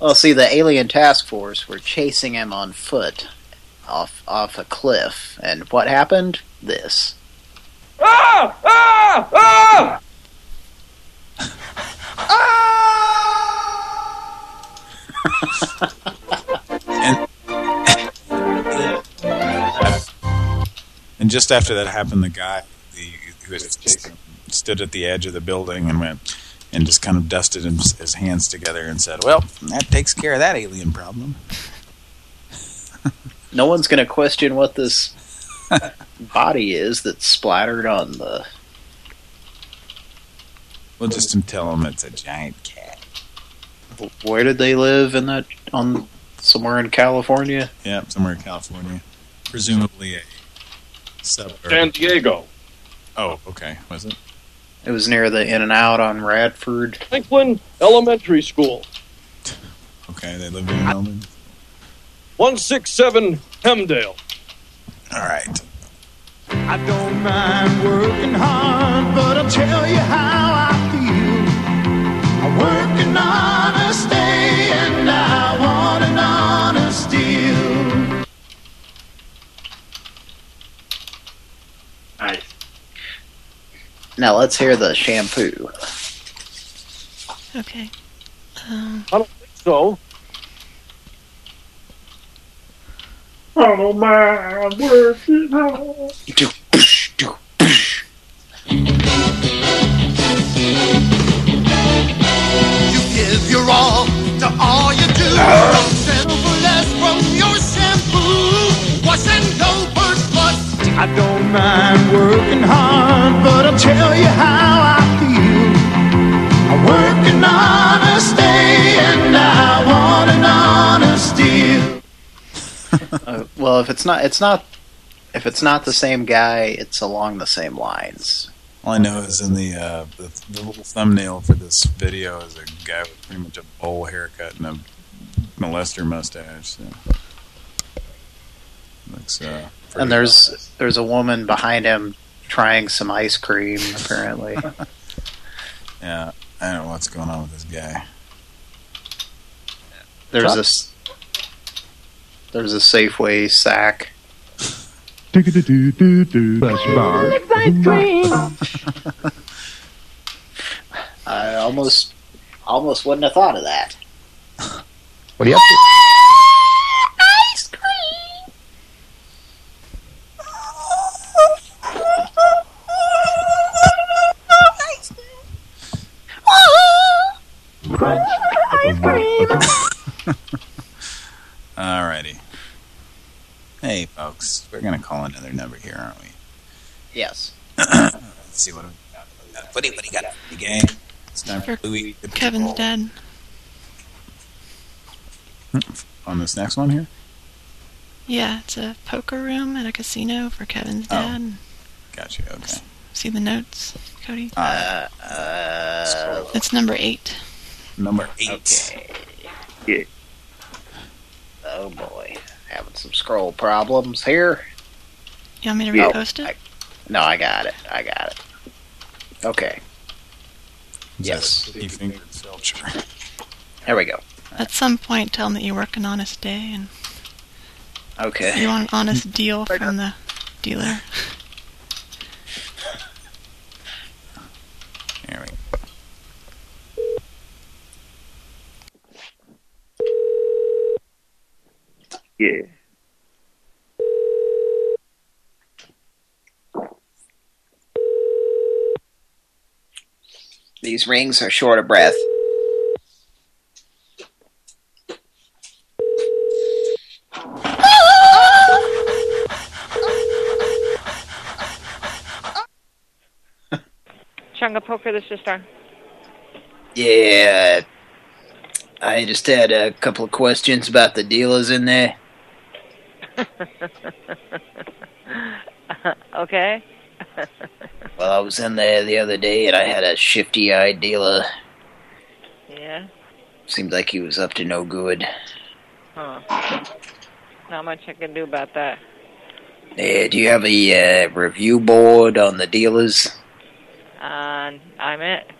Well, see, the alien task force were chasing him on foot off off a cliff, and what happened? This. Ah! Ah! Ah! And just after that happened, the guy the, who was chasing stood at the edge of the building and went and just kind of dusted his, his hands together and said, "Well, that takes care of that alien problem." No one's going to question what this body is that's splattered on the. We'll just tell them it's a giant cat. Where did they live in that? On somewhere in California. Yeah, somewhere in California, presumably a suburb. San Diego. Oh, okay. Was it? It was near the In and Out on Radford. Franklin Elementary School. Okay, they lived in Melbourne. 167 Hemdale. All right. I don't mind working hard, but I'll tell you how I feel. I work an Now let's hear the shampoo. Okay. Um, I don't think so. I don't mind working hard. You give your all to all you do. I don't mind working hard, but I'll tell you how I feel. I work an honest day and I want an honest deal. Uh, well, if it's not, it's not. If it's not the same guy, it's along the same lines. All I know is in the, uh, the the little thumbnail for this video is a guy with pretty much a bowl haircut and a molester mustache. So. Looks uh, pretty- And there's there's a woman behind him trying some ice cream, apparently. yeah, I don't know what's going on with this guy. There's this. There's a Safeway sack. Bus bar. ice cream. I almost, almost wouldn't have thought of that. What are you up to? Ice cream. Alrighty. Hey, folks, we're gonna call another number here, aren't we? Yes. Let's see what we got. What do you, what do you got? The game. It's time for for Louis to Kevin's roll. dead. on this next one here. Yeah, it's a poker room at a casino for Kevin's Oh. dad. Gotcha. Okay. See the notes, Cody? Uh, uh, It's number eight. Number eight. yeah. Oh boy, having some scroll problems here. You want me to Yeah. repost it? No, I got it. I got it. Okay. Yes. that a fingered filter? There we go. At some point, tell him that you work an honest day and Okay. you want an honest deal from the dealer. There we go. Yeah. These rings are short of breath. Chunga Poker, this is Star. Yeah. I just had a couple of questions about the dealers in there. okay. Well, I was in there the other day and I had a shifty-eyed dealer. Yeah? Seemed like he was up to no good. Huh. Not much I can do about that. Uh, do you have a uh, review board on the dealers? Uh, I'm it.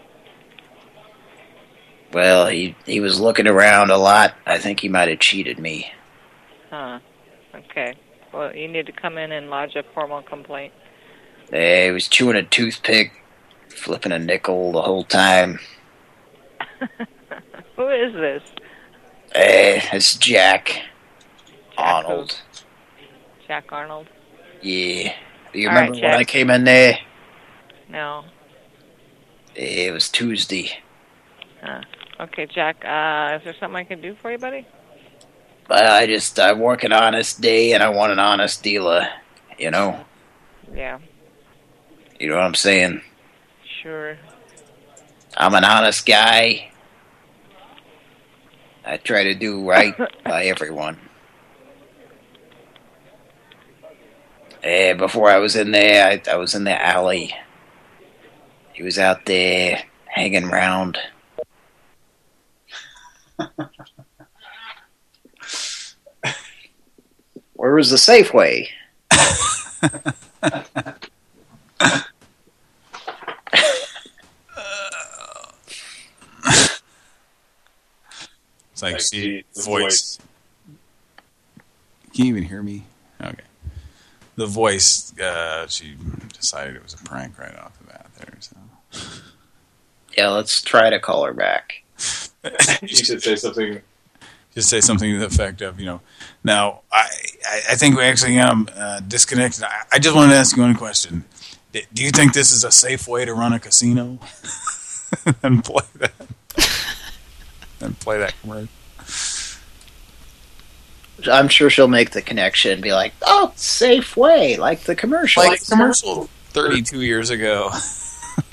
Well, he he was looking around a lot. I think he might have cheated me. Huh. Okay. Well, you need to come in and lodge a formal complaint. Hey, he was chewing a toothpick, flipping a nickel the whole time. Who is this? Uh, it's Jack Arnold. Jack Arnold? Yeah. Do you All right, remember when I came in there? No. It was Tuesday. Uh, okay, Jack. Uh, is there something I can do for you, buddy? But I just I work an honest day and I want an honest dealer. You know, Yeah. you know what I'm saying. Sure. I'm an honest guy. I try to do right by everyone. Eh, before I was in there, I, I was in the alley. He was out there hanging around. Where was the Safeway? It's like, see, voice. Can you even hear me? Okay. The voice, uh, she decided it was a prank right off the bat there. So. Yeah, let's try to call her back. you should say something. Just say something to the effect of, you know, now, I, I, I think we actually um, uh, disconnected. I, I just wanted to ask you one question. D- Do you think this is a safe way to run a casino? and play that. and play that commercial. I'm sure she'll make the connection and be like, oh, Safeway, like the commercial. Like the commercial 32 years ago.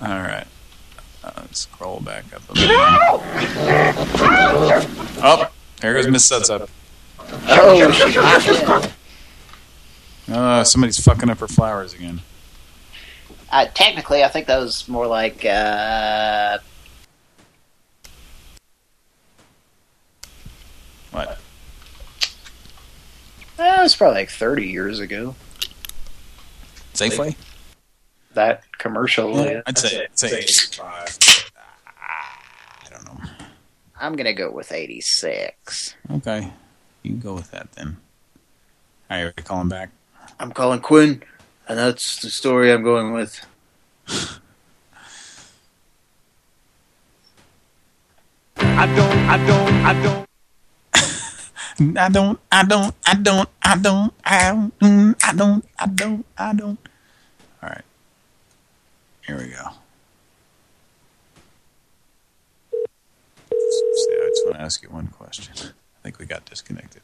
All right. Uh, let's scroll back up a bit. Oh, there goes Miss Sudsup. Oh, Uh, somebody's fucking up her flowers again. Uh, technically, I think that was more like, uh... What? That was probably like 30 years ago. Safeway? That commercial. Yeah, I'd say, I'd say 85. Ah, I'm gonna go with 86. Okay. You can go with that then. All right, ready to call him back? I'm calling Quinn, and that's the story I'm going with. I don't, I don't, I don't. I don't, I don't, I don't, I don't, I don't, I don't, I don't, I don't. Here we go. I just want to ask you one question. I think we got disconnected.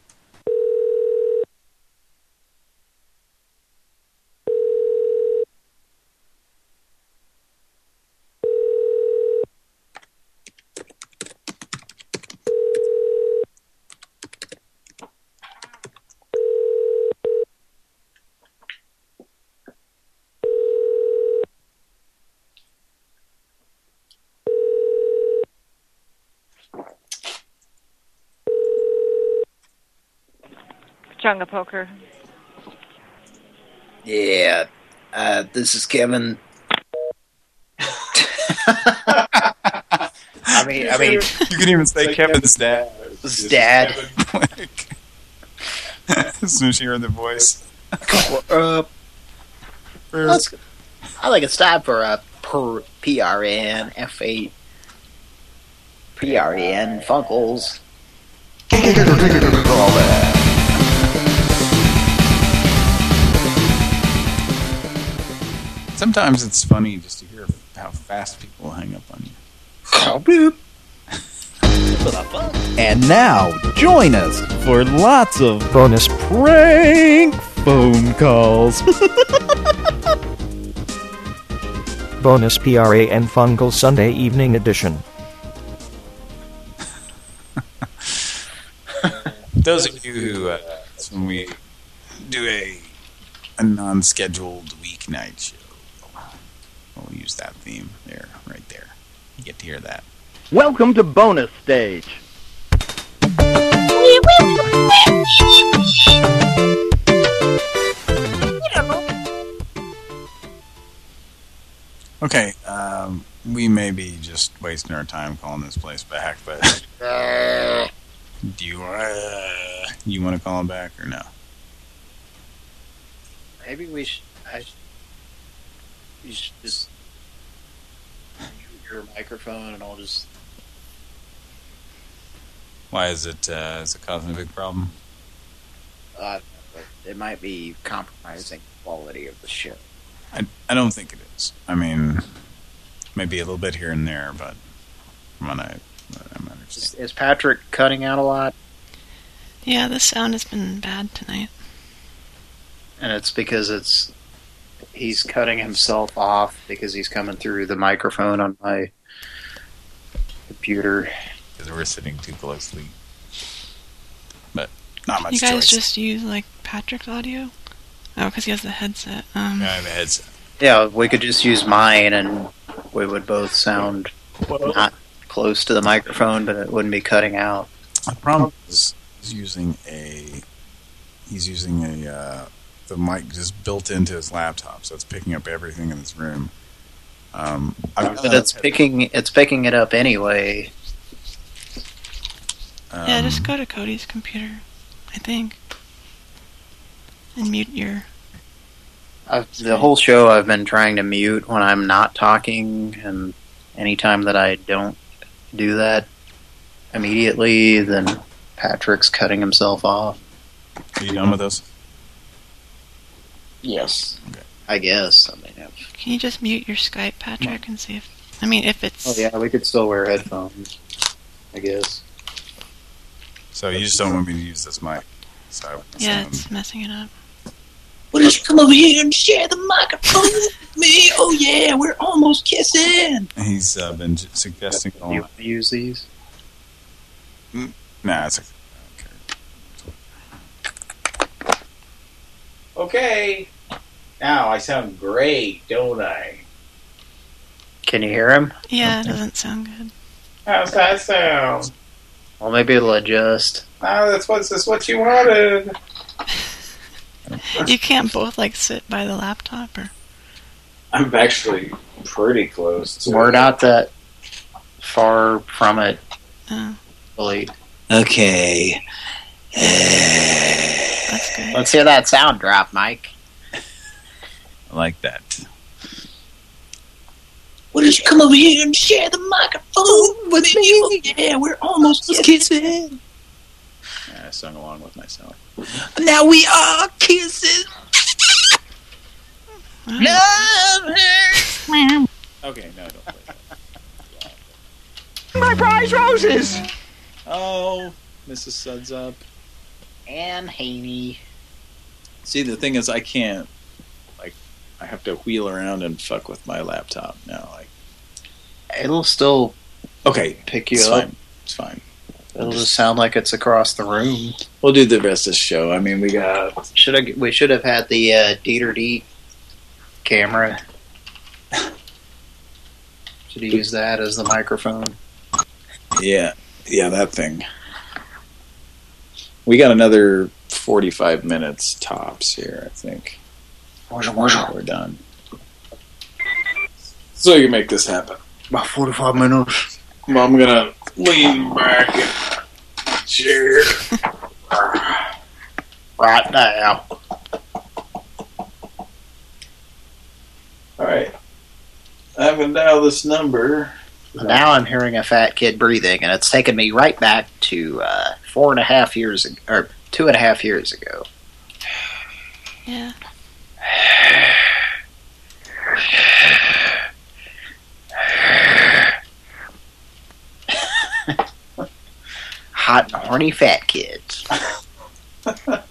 Chunga poker. Yeah, uh, this is Kevin. I mean, I mean, you can even say Kevin's dad. His dad. as soon as you heard the voice. uh, let's, I think it's time for a per, PRN F8 Pran Funkels. Sometimes it's funny just to hear how fast people hang up on you. And now, join us for lots of bonus prank phone calls. Bonus Pran Funkel Sunday Evening Edition. Those of you who, uh, when we do a a non-scheduled weeknight show. We'll use that theme there, right there. You get to hear that. Welcome to bonus stage. Okay, um, we may be just wasting our time calling this place back, but do you uh, you want to call him back or no? Maybe we should. I, sh- you should just mute your microphone, and I'll just. Why is it uh, is it causing a big problem? Uh, it might be compromising the quality of the show. I I don't think it is. I mean, maybe a little bit here and there, but from what I what I'm understanding. Is, is Patrick cutting out a lot? Yeah, the sound has been bad tonight. And it's because it's he's cutting himself off because he's coming through the microphone on my computer. Because we're sitting too closely. But not much you guys choice. just use like Patrick's audio? Oh, because he has the headset. Um, Yeah, the headset. Yeah, we could just use mine, and we would both sound not close to the microphone, but it wouldn't be cutting out. The problem is he's using a he's using a uh, the mic just built into his laptop, so it's picking up everything in his room. Um, I've But it's picking it's picking it up anyway. yeah, um, just go to Cody's computer, I think. And mute your... I've, the whole show I've been trying to mute when I'm not talking, and anytime that I don't do that immediately, then Patrick's cutting himself off. Are you done with this? Yes. I guess. I mean, if, Can you just mute your Skype, Patrick, and see if... I mean, if it's... oh yeah, we could still wear headphones. I guess. So you just don't want me to use this mic. So Yeah, so- it's messing it up. Why don't you come over here and share the microphone with me? Oh yeah, we're almost kissing. he's uh, been j- suggesting all You use these? Nah, it's okay. Okay. Now I sound great, don't I? Can you hear him? Yeah, it doesn't sound good. How's that sound? Well, maybe it'll adjust. Oh, that's what that's what you wanted. You can't both, like, sit by the laptop, or... I'm actually pretty close to We're not that far from it. Oh. Really. Okay. That's good. Let's hear that sound drop, Mike. I like that. Why don't you come over here and share the microphone oh, with me? Oh yeah, we're almost kissing. Yeah, I sung along with myself. Now we are kissing. Love her. Okay, no, don't play My prize roses! Oh, Mrs. Suds up. And Haney. See, the thing is, I can't. I have to wheel around and fuck with my laptop now. Like, It'll still okay, pick you it's up. fine. It's fine. It'll just sound like it's across the room. We'll do the rest of the show. I mean, we got. Should have we should have had the uh, Dieter Deet camera. Should used that as the microphone. Yeah, yeah, that thing. We got another 45 minutes tops here, I think. We're done. So you can make this happen. About 45 minutes. Well, I'm gonna lean back in chair. Right now. All right. I'm gonna dial this number. Now I'm hearing a fat kid breathing, and it's taken me right back to uh, four and a half years ago, or two and a half years ago. Yeah. Hot and horny fat kids.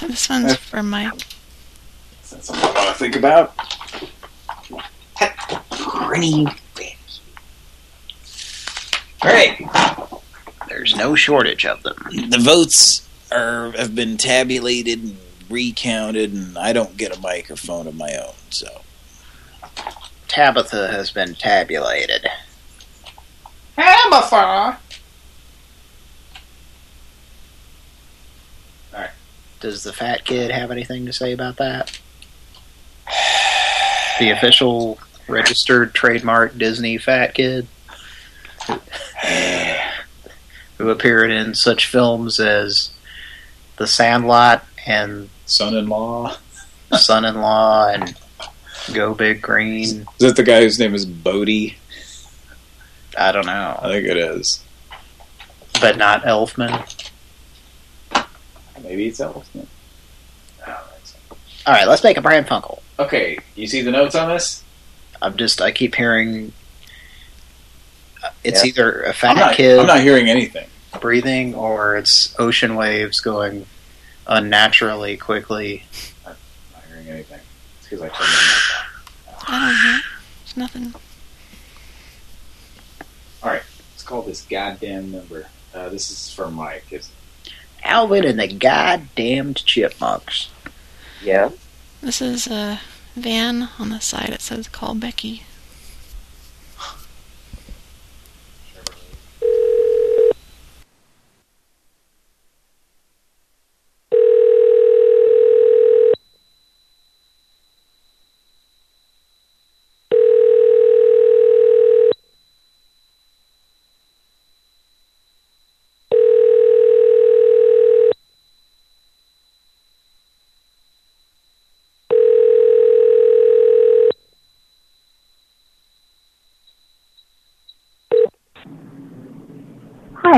This one's for Mike. That's something I want to think about. Horny. All right. There's no shortage of them. The votes are have been tabulated and recounted, and I don't get a microphone of my own, so. Tabitha has been tabulated. Tabitha. Alright. Does the fat kid have anything to say about that? The official registered trademark Disney fat kid? Who appeared in such films as The Sandlot and Son-in-Law. Son-in-Law and Go Big Green. Is that the guy whose name is Bodie? I don't know. I think it is. But not Elfman. Maybe it's Elfman. Alright, let's make a Pran Funkel. Okay, you see the notes on this? I'm just, I keep hearing uh, it's Yeah. either a I'm fat not, kid I'm not hearing anything. breathing or it's ocean waves going unnaturally quickly. I'm not hearing anything. It's because I turned my mic I don't hear. There's nothing. All right, let's call this goddamn number. Uh, this is for Mike. It's Alvin and the goddamned chipmunks. Yeah. This is a van on the side. It says call Becky.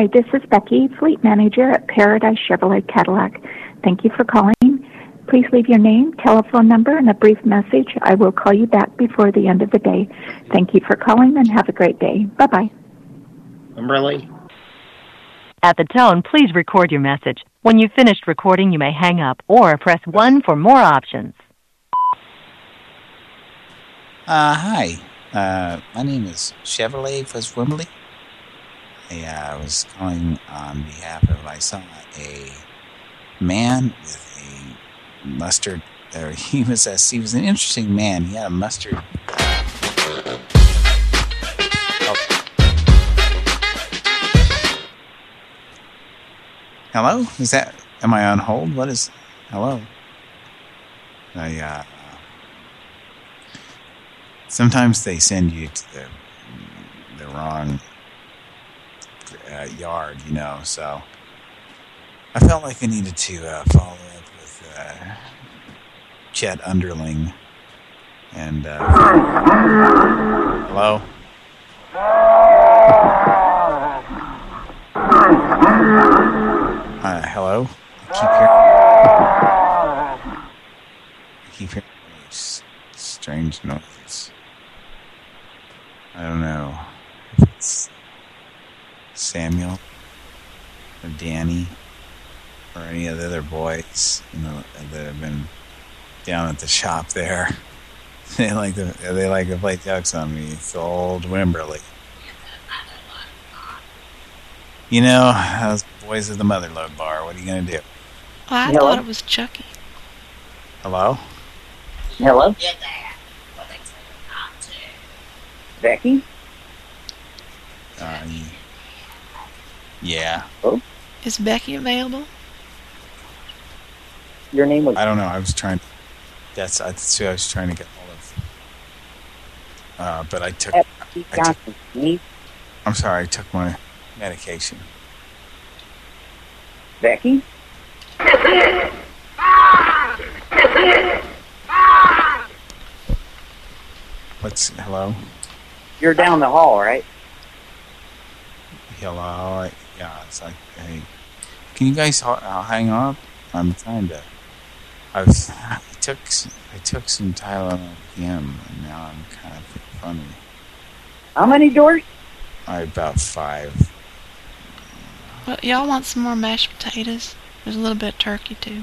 Hi, this is Becky, Fleet Manager at Paradise Chevrolet Cadillac. Thank you for calling. Please leave your name, telephone number, and a brief message. I will call you back before the end of the day. Thank you for calling and have a great day. Bye bye. Kimberly? At the tone, please record your message. When you've finished recording, you may hang up or press 1 for more options. Uh, hi. Uh, my name is Chevrolet Wimberley. I was calling on behalf of, I saw a man with a mustard, or he was a, he was an interesting man. He had a mustard. oh. Hello? Is that, am I on hold? What is, hello? I, uh, sometimes they send you to the, the wrong uh, yard, you know, so I felt like I needed to uh, follow up with uh, Chet Underling and uh, hello? Uh, hello? I keep hearing, I keep hearing strange noises. I don't know if it's Samuel or Danny or any of the other boys you know, that have been down at the shop there. They like to they like to play jokes on me. It's old Wimberley. You know, those boys at the Motherload bar. What are you gonna do? Oh, I Hello? thought it was Chucky. Hello? Hello? Becky? Uh, y- yeah. Is Becky available? Your name was... I don't know. I was trying. That's that's who I was trying to get hold of. Uh, but I took. I took I'm sorry. I took my medication. Becky? What's hello? You're down the hall, right? Hello. I, yeah. It's like, hey, can you guys ho- uh, hang up? I'm trying to. I was. I took. s- I took some Tylenol PM, and now I'm kind of funny. How many doors? I about five. Well, y'all want some more mashed potatoes? There's a little bit of turkey too.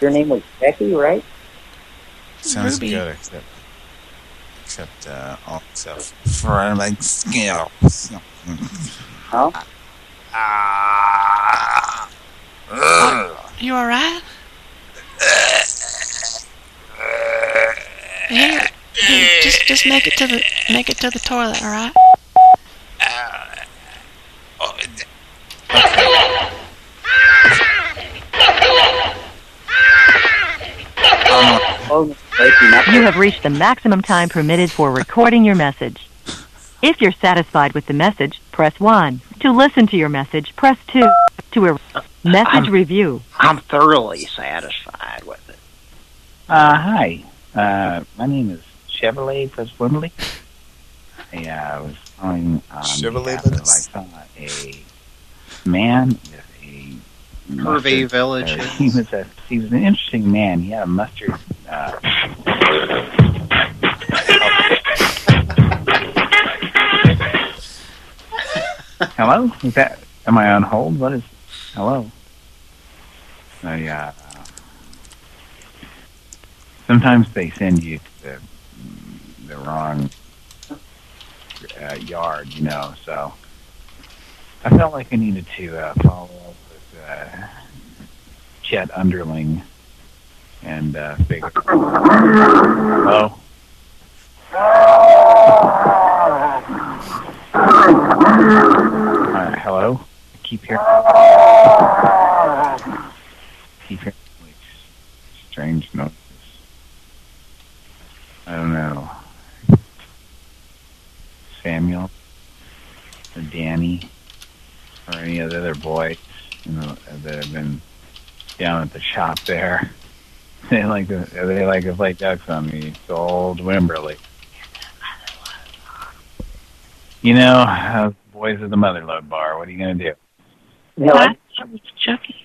Your name was Becky, right? Sounds Ruby. good, except except uh, all except for like scales. Huh? You alright? Here, here, just just make it to the make it to the toilet, all right? You have reached the maximum time permitted for recording your message. If you're satisfied with the message, press 1. To listen to your message, press 2. To er- message I'm- review. I'm thoroughly satisfied with it. Uh, hi. Uh, my name is Chevrolet Press Wembley. I uh, was calling on Chevrolet behalf of, I saw a man with a Hervey mustard- Village uh, he was a he was an interesting man. He had a mustard. Uh, hello? Is that? Am I on hold? What is? Hello. I, uh, sometimes they send you to the, the wrong uh, yard, you know. So I felt like I needed to uh, follow up with uh, Chet Underling and uh, figure. Hello. Uh, hello. Keep hearing. Keep hearing like strange noises. I don't know. Samuel or Danny or any of the other boys you know, that have been down at the shop there. They like to they like to play ducks on me. It's old Wimberley. You know, uh, boys at the Motherload bar. What are you gonna do? Hello? Chucky.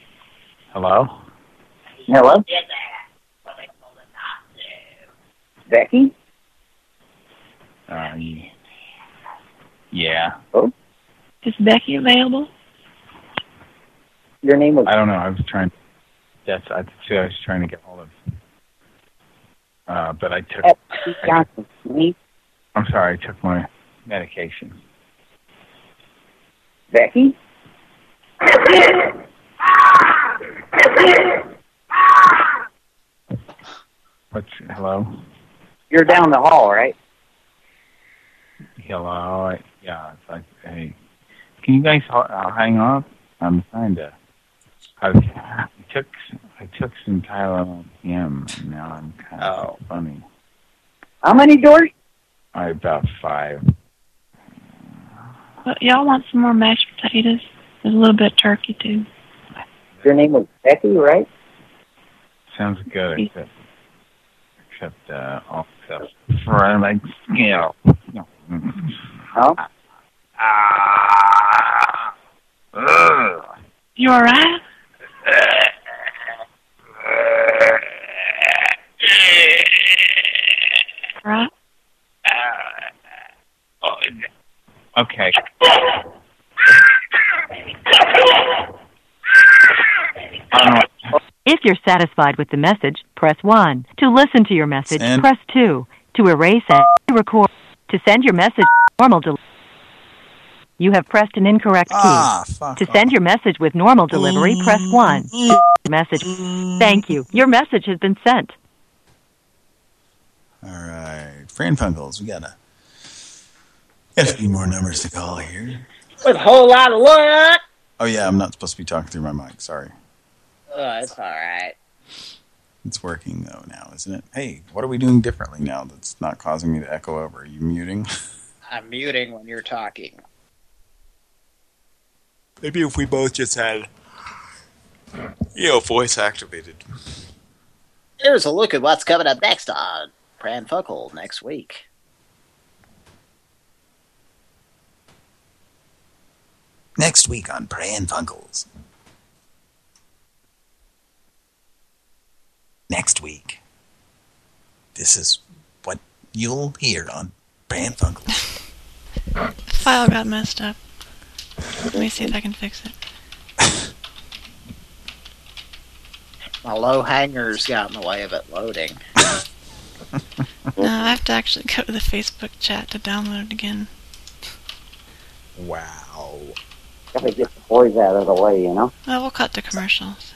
Hello? Hello? Becky? Uh, yeah. Oh? Is Becky available? Your name was... I don't know. I was trying. That's I, see, I was trying to get hold of. Uh, but I took. Johnson. Me? I'm sorry. I took my medication. Becky? What's hello? You're down the hall, right? Hello. Yeah. It's like, hey, can you guys uh, hang up? I'm trying to. I, took I took some Tylenol PM, and now I'm kind of funny. How many doors? I about five. But y'all want some more mashed potatoes? There's a little bit of turkey too. Your name was Becky, right? Sounds good, except except uh, all except for like you know. No. Huh? Ah. Ugh. You alright? Right? Okay. If you're satisfied with the message, press 1. To listen to your message, Send. press 2. To erase and record. To send your message, normal delivery. You have pressed an incorrect key. Ah, fuck to send your message with normal delivery, press 1. Message. Thank you. Your message has been sent. All right, Pran Funkels, we got a got a few more numbers to call here. With a whole lot of luck. Oh yeah, I'm not supposed to be talking through my mic. Sorry, Oh, it's all right. it's working though now, isn't it? Hey, what are we doing differently now that's not causing me to echo over? Are you muting? I'm muting when you're talking. Maybe if we both just had, you know, voice activated. Here's a look at what's coming up next on Pran Funkel next week. Next week on Pran Funkels. Next week. This is what you'll hear on Pran Funkels. The file got messed up. Let me see if I can fix it. My low hangers got in the way of it loading. No, I have to actually go to the Facebook chat to download it again. Wow. Gotta get the boys out of the way, you know? Well, we'll cut the commercials.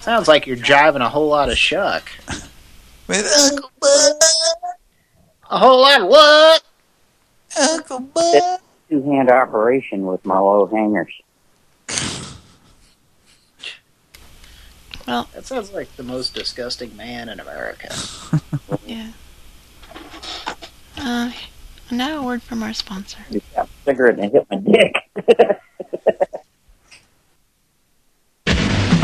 Sounds like you're jiving a whole lot of shuck. With Uncle Bud. A whole lot of what? Uncle Bud. Two-hand operation with my low hangers. Well, That sounds like the most disgusting man in America. yeah. Uh, now a word from our sponsor. Got a cigarette and hit my dick.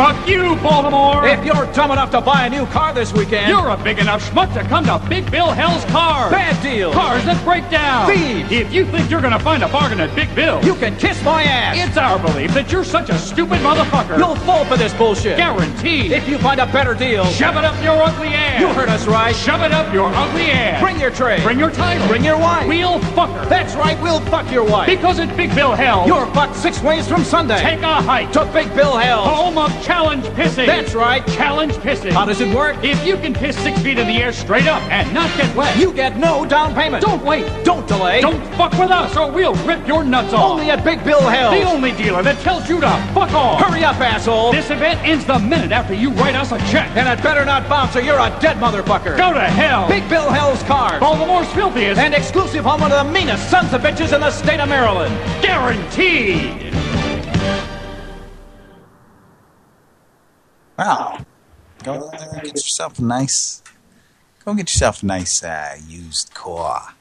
Fuck you, Baltimore! If you're dumb enough to buy a new car this weekend, you're a big enough schmuck to come to Big Bill Hell's Cars. Bad deal. Cars that break down. Thieves. If you think you're gonna find a bargain at Big Bill, you can kiss my ass. It's our belief that you're such a stupid motherfucker. You'll fall for this bullshit. Guaranteed. If you find a better deal, shove it up your ugly ass. You heard us right. Shove it up your ugly ass. Bring your tray. Bring your title. Bring your wife. We'll fuck her. That's right. We'll fuck your wife. Because at Big Bill Hell, you're fucked six ways from Sunday. Take a hike to Big Bill Hell, home of challenge pissing. That's right. Challenge pissing. How does it work? If you can piss six feet in the air straight up and not get wet, you get no down payment. Don't wait. Don't delay. Don't fuck with us or we'll rip your nuts off. Only at Big Bill Hell. The only dealer that tells you to fuck off. Hurry up, asshole. This event ends the minute after you write us a check. And it better not bounce or you're a dead motherfucker. Go to hell. Big Bill Hell's cars. Baltimore's filthiest. And exclusive home of the meanest sons of bitches in the state of Maryland. Guaranteed. Wow. Go there and get yourself a nice, go get yourself a nice uh, used car.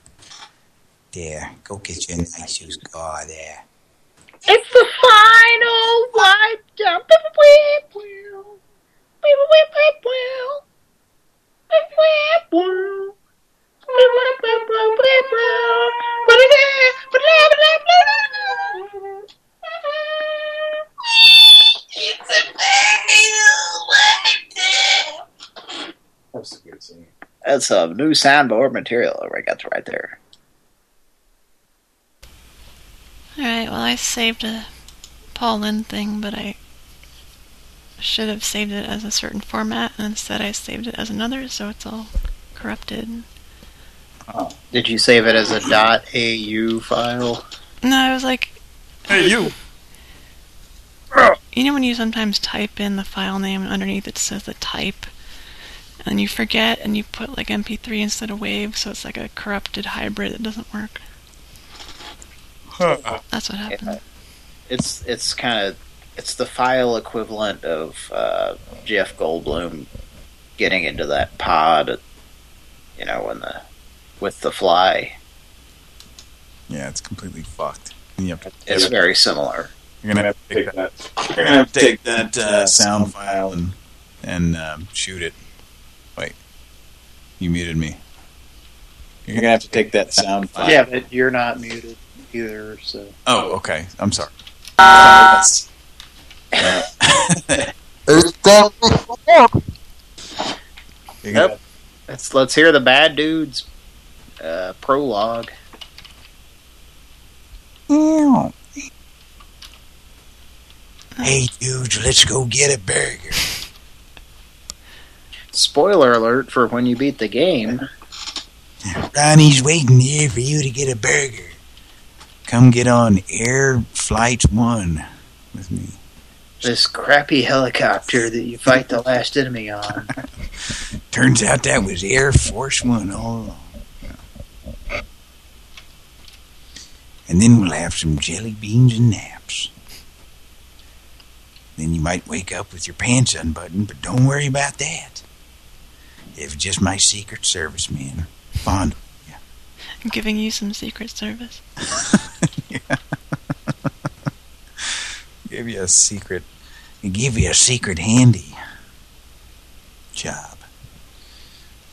There, go get you a nice used car there. It's the final wipe down. That's a good scene. That's some new soundboard material I got right there. Alright, well, I saved a Paul Lynde thing, but I should have saved it as a certain format, and instead I saved it as another, so it's all corrupted. Oh. Did you save it as a .au file? No, I was like, Hey, you! You know when you sometimes type in the file name and underneath it says the type, and you forget and you put like MP3 instead of WAV, so it's like a corrupted hybrid that doesn't work. That's what happened. It's it's kind of it's the file equivalent of uh, Jeff Goldblum getting into that pod, you know, when the with the fly. Yeah, it's completely fucked. And you have to, It's very similar. You're gonna have to take that. You're gonna have to take that uh, sound file and and um, shoot it. Wait, you muted me. You're gonna have to take that sound file. Yeah, but you're not muted either, so. Oh, okay. I'm sorry. That's- You're Yep. Let's let's hear the bad dudes uh, prologue. Hey, dudes, let's go get a burger. Spoiler alert for when you beat the game. Ronnie's waiting here for you to get a burger. Come get on Air Flight 1 with me. This crappy helicopter that you fight the last enemy on. Turns out that was Air Force One all along. And then we'll have some jelly beans and naps. Then you might wake up with your pants unbuttoned, but don't worry about that. If just my Secret Service man, fond I'm giving you some Secret Service. yeah. give you a secret, give you a secret handy job.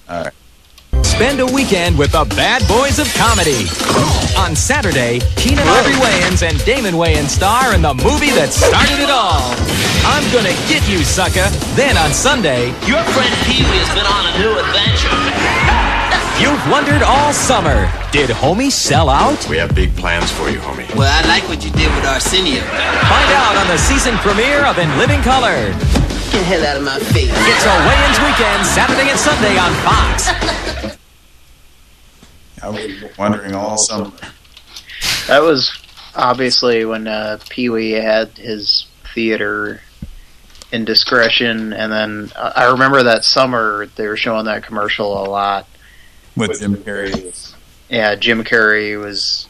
All right. Spend a weekend with the bad boys of comedy. On Saturday, Keenen Ivory Wayans and Damon Wayans star in the movie that started it all. I'm gonna get you, sucker. Then on Sunday, Your friend Pee Wee has been on a new adventure. you've wondered all summer. Did Homie sell out? We have big plans for you, homie. Well, I like what you did with Arsenio. Find out on the season premiere of In Living Color. Get the hell out of my face. It's a Wayans weekend, Saturday and Sunday on Fox. I was wondering all summer. That was obviously when uh, Pee Wee had his theater indiscretion, and then uh, I remember that summer they were showing that commercial a lot. With Jim Carrey. Yeah, Jim Carrey was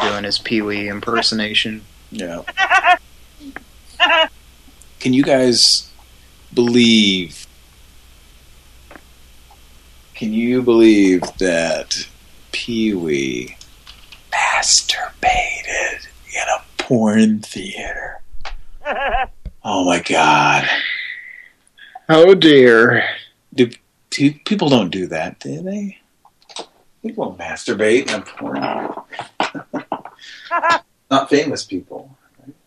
doing his Pee Wee impersonation. Yeah. Can you guys believe? Can you believe that Pee Wee masturbated in a porn theater? Oh my god! Oh dear! Do, do people don't do that? Do they? People don't masturbate in a porn. Not famous people.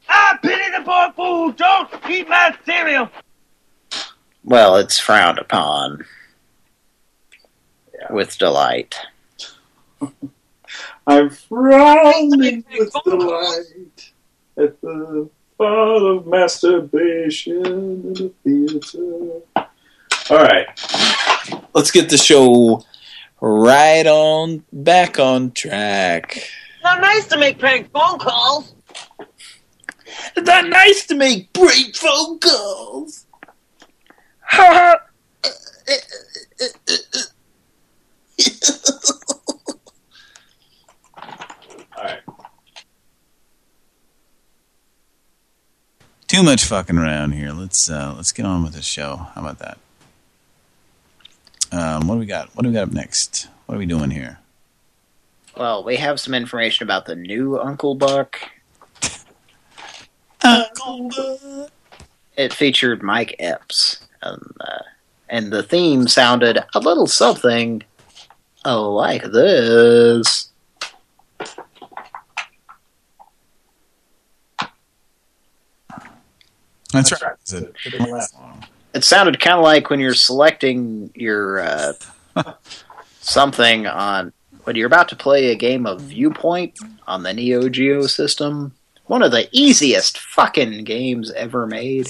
I pity the poor fool. Don't eat my cereal. Well, it's frowned upon with delight. I'm frowning with delight at the thought of masturbation in the theater. All right, let's get the show right on back on track. Not nice to make prank phone calls. It's not nice to make prank phone calls. All right. Too much fucking around here. Let's uh, let's get on with the show. How about that? Um, what do we got? What do we got up next? What are we doing here? Well, we have some information about the new Uncle Buck. Uncle It featured Mike Epps, and, uh, and the theme sounded a little something like this. That's right. Is it, It sounded kind of like when you're selecting your uh, something on when you're about to play a game of Viewpoint on the Neo Geo system. One of the easiest fucking games ever made.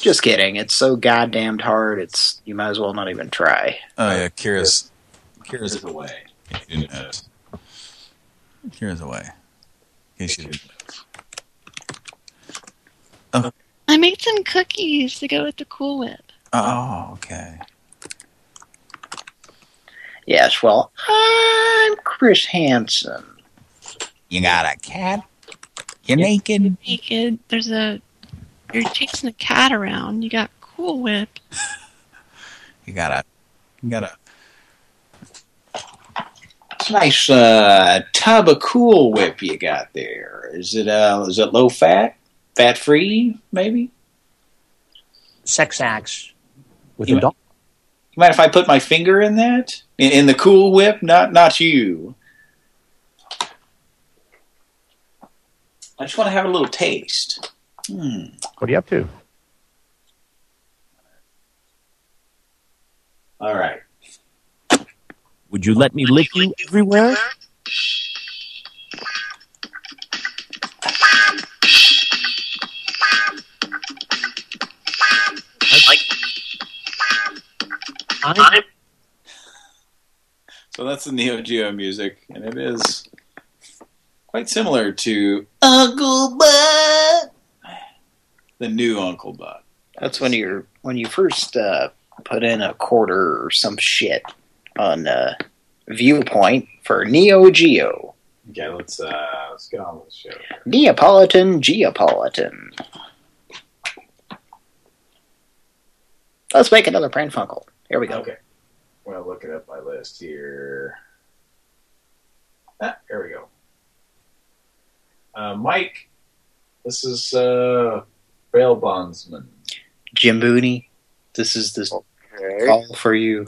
Just kidding. It's so goddamn hard. It's you might as well not even try. Oh yeah, Kira's Kira's away. If didn't notice. Kira's away. In case you. I made some cookies to go with the Cool Whip. Oh, okay. Yes, well, I'm Chris Hansen. You got a cat? You're naked? Naked. There's a. You're chasing a cat around. You got Cool Whip. You got a you got a It's a nice uh, tub of Cool Whip you got there. Is it uh, is it low fat, fat free, maybe? Sex acts with You a dog. You mind if I put my finger in that? In, in the Cool Whip? Not not you. I just want to have a little taste. Hmm. What are you up to? All right. Would you let me lick you everywhere? I'm So that's the Neo Geo music, and it is quite similar to Uncle Bud, the new Uncle Bud. That's when you're when you first uh, put in a quarter or some shit on uh, Viewpoint for Neo Geo. Okay, let's uh, let's get on with the show. Neapolitan Geopolitan. Let's make another Pran Funkel. Here we go. Okay. I'm gonna look it up my list here. Ah, here we go. Uh, Mike, this is uh, bail bondsman. Jim Booney, this is this call for you.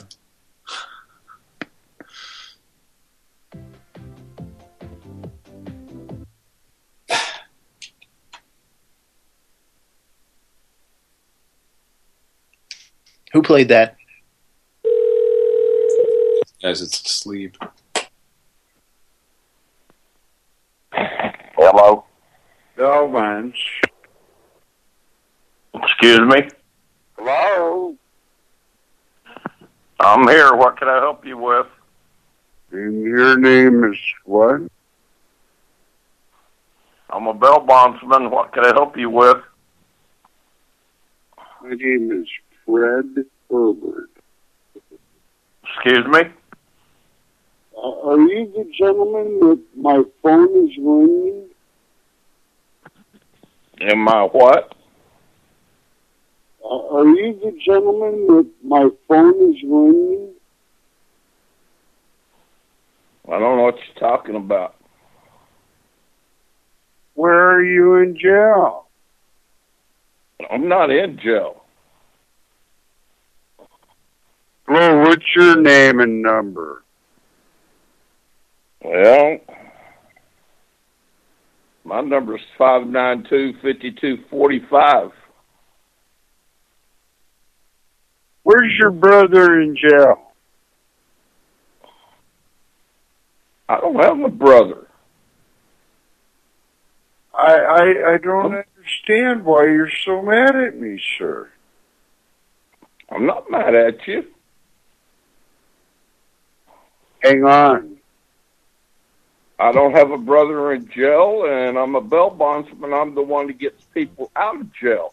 Who played that? Guys, it's asleep. Hello? Excuse me? Hello? I'm here. What can I help you with? And your name is what? I'm a bail bondsman. What can I help you with? My name is Fred Herbert. Excuse me? Uh, are you the gentleman that my phone is ringing? Am I what? Uh, are you the gentleman that my phone is ringing? I don't know what you're talking about. Where are you in jail? I'm not in jail. Well, what's your name and number? Well, my number is five nine two fifty two forty five. Where's your brother in jail? I don't have a brother. I, I I don't understand why you're so mad at me, sir. I'm not mad at you. Hang on. I don't have a brother in jail, and I'm a bail bondsman. I'm the one that gets people out of jail.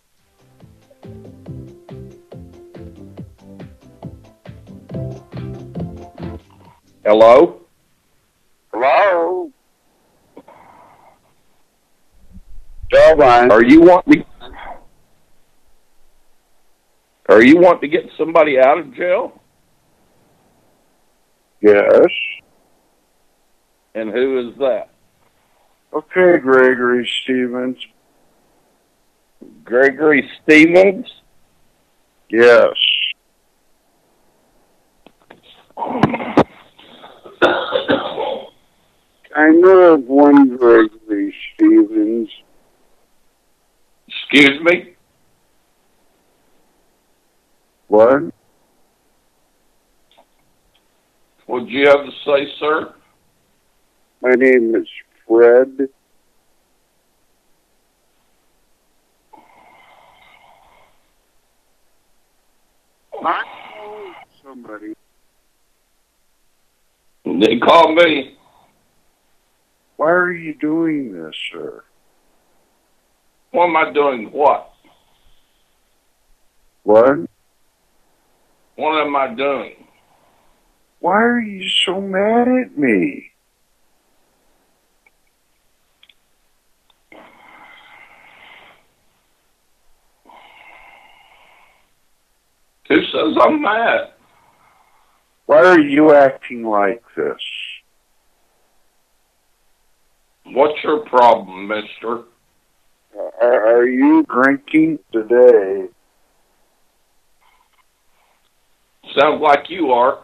Hello? Hello? Delvine. Are you wanting to, Are you wanting to get somebody out of jail? Yes. And who is that? Okay, Gregory Stevens. Gregory Stevens? Yes. I know of one Gregory Stevens. Excuse me? What? What'd you have to say, sir? My name is Fred. I know somebody. They call me. Why are you doing this, sir? What am I doing? What? What? What am I doing? Why are you so mad at me? Who says I'm mad? Why are you acting like this? What's your problem, mister? Are, you drinking today? Sounds like you are.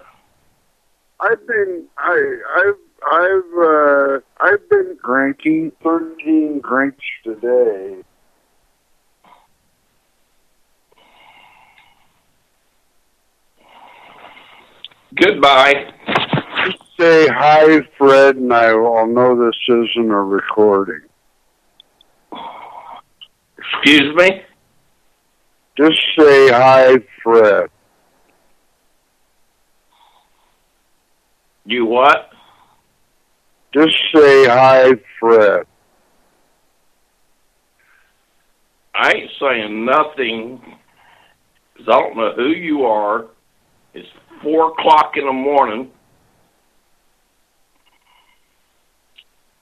I've been I I've I've uh I've been drinking thirteen drinks today. Goodbye. Just say hi, Fred, and I will know this isn't a recording. Excuse me? Just say hi, Fred. You what? Just say hi, Fred. I ain't saying nothing I don't know who you are. It's four o'clock in the morning.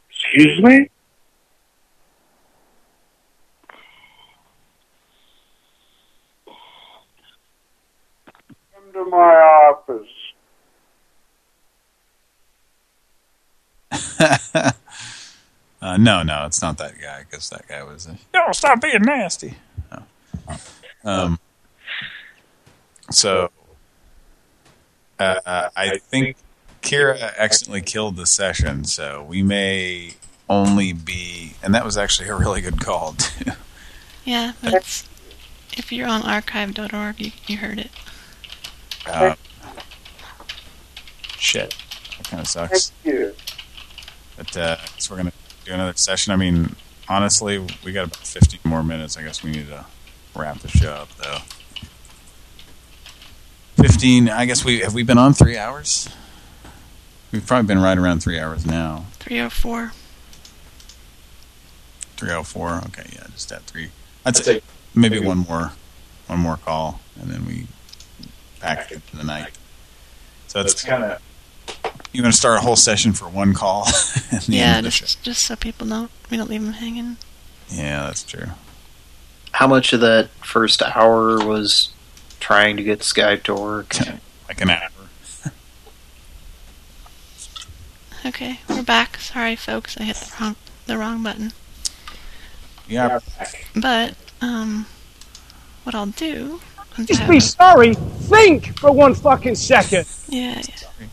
Excuse me? Come to my office. uh, no, no, it's not that guy because that guy was. A, no, stop being nasty. No. Um. So, uh, I think Kira accidentally killed the session, so we may only be, and that was actually a really good call too. Yeah, that's if you're on archive.org, you, you heard it. Uh, shit, that kind of sucks. But uh, so we're gonna do another session. I mean, honestly, we got about 15 more minutes. I guess we need to wrap the show up, though. 15. I guess we have we been on three hours. We've probably been right around three hours now. 304. 304. Okay, yeah, just at three. I'd say maybe one more, one more call, and then we pack it for the night. So it's kind of. You want to start a whole session for one call? at the Yeah, end of the just just so people don't we don't leave them hanging. Yeah, that's true. How much of that first hour was trying to get Skype to work? like an hour. Okay, we're back. Sorry, folks, I hit the wrong the wrong button. Yeah. But um, what I'll do. since Just be sorry. Think for one fucking second. Yeah, yeah.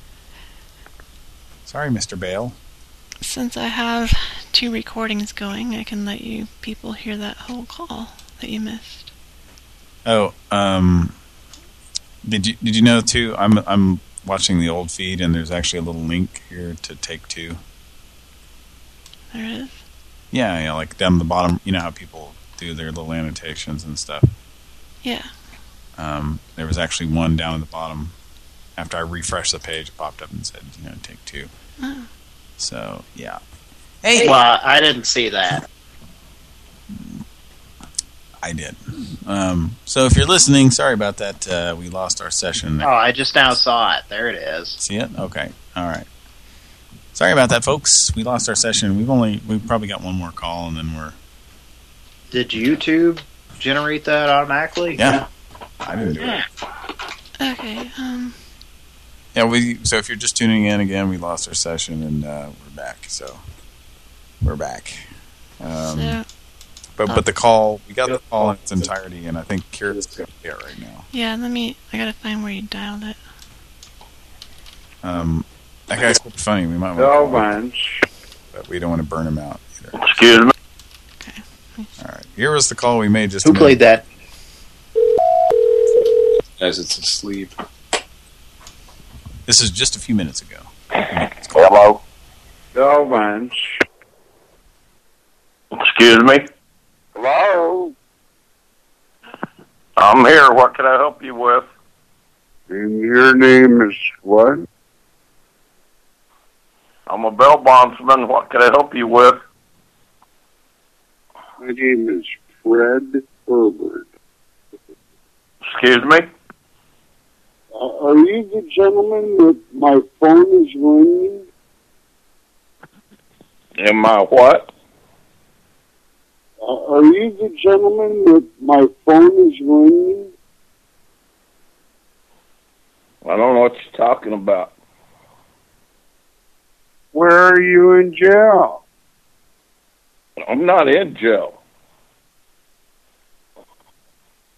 Sorry, Mr. Bale. Since I have two recordings going, I can let you people hear that whole call that you missed. Oh, um, did you did you know too? I'm I'm watching the old feed, and there's actually a little link here to take two. There is. Yeah, yeah, like down the bottom. You know how people do their little annotations and stuff. Yeah. Um, there was actually one down at the bottom. After I refreshed the page, it popped up and said, you know, take two. Oh. So yeah, Hey. Well, I didn't see that. I did. Um, so if you're listening, sorry about that. Uh, we lost our session. Oh, I just now saw it. There it is. See it? Okay. All right. Sorry about that, folks. We lost our session. We've only we've probably got one more call, and then we're Did YouTube generate that automatically? yeah. I didn't do it. Okay. Um. Yeah, we. So if you're just tuning in again, we lost our session, and uh, we're back. So we're back. Um, So- but but the call we got the call in its entirety, and I think Kira's got it right now. Yeah. Let me. I gotta find where you dialed it. Um, that guy's pretty funny. We might want No, to, man. but we don't want to burn him out either. Excuse me. Okay. All right. Here was the call we made just. Who played that? As it's asleep. This is just a few minutes ago. Hello. No, man. Excuse me? Hello. I'm here. What can I help you with? And your name is what? I'm a bail bondsman. What can I help you with? My name is Fred Herbert. Excuse me? Uh, are you the gentleman that my phone is ringing? Am I what? Uh, are you the gentleman that my phone is ringing? I don't know what you're talking about. Where are you in jail? I'm not in jail.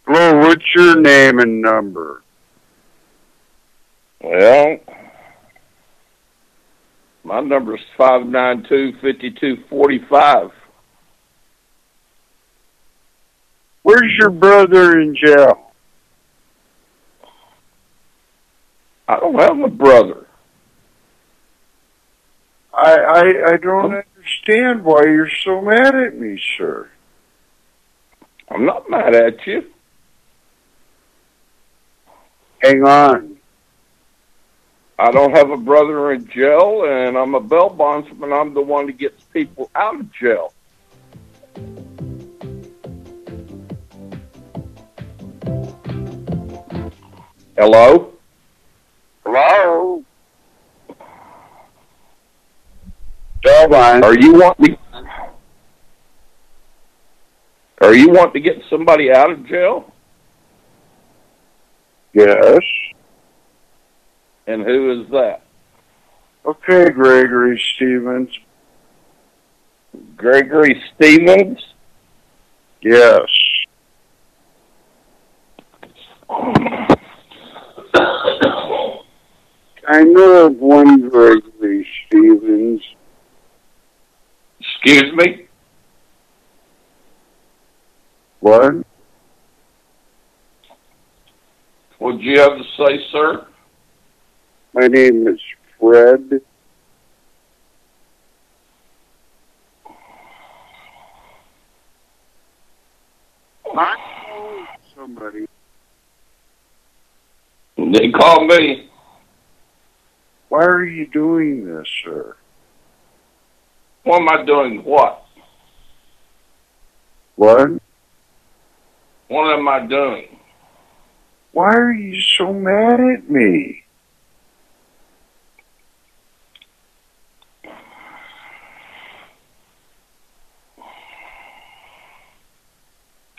Well, what's your name and number? Well, my number is 592 5245. Where's your brother in jail? I don't have a brother. I, I, I don't understand why you're so mad at me, sir. I'm not mad at you. Hang on. I don't have a brother in jail, and I'm a bail bondsman. I'm the one that gets people out of jail. Hello? Hello? Starline. Are you wanting Are you wanting to get somebody out of jail? Yes. And who is that? Okay, Gregory Stevens. Gregory Stevens? Yes. I know of one Gregory Stevens. Excuse me? What? What'd you have to say, sir? My name is Fred. I know somebody. They call me. Why are you doing this, sir? What am I doing? What? What? What am I doing? Why are you so mad at me?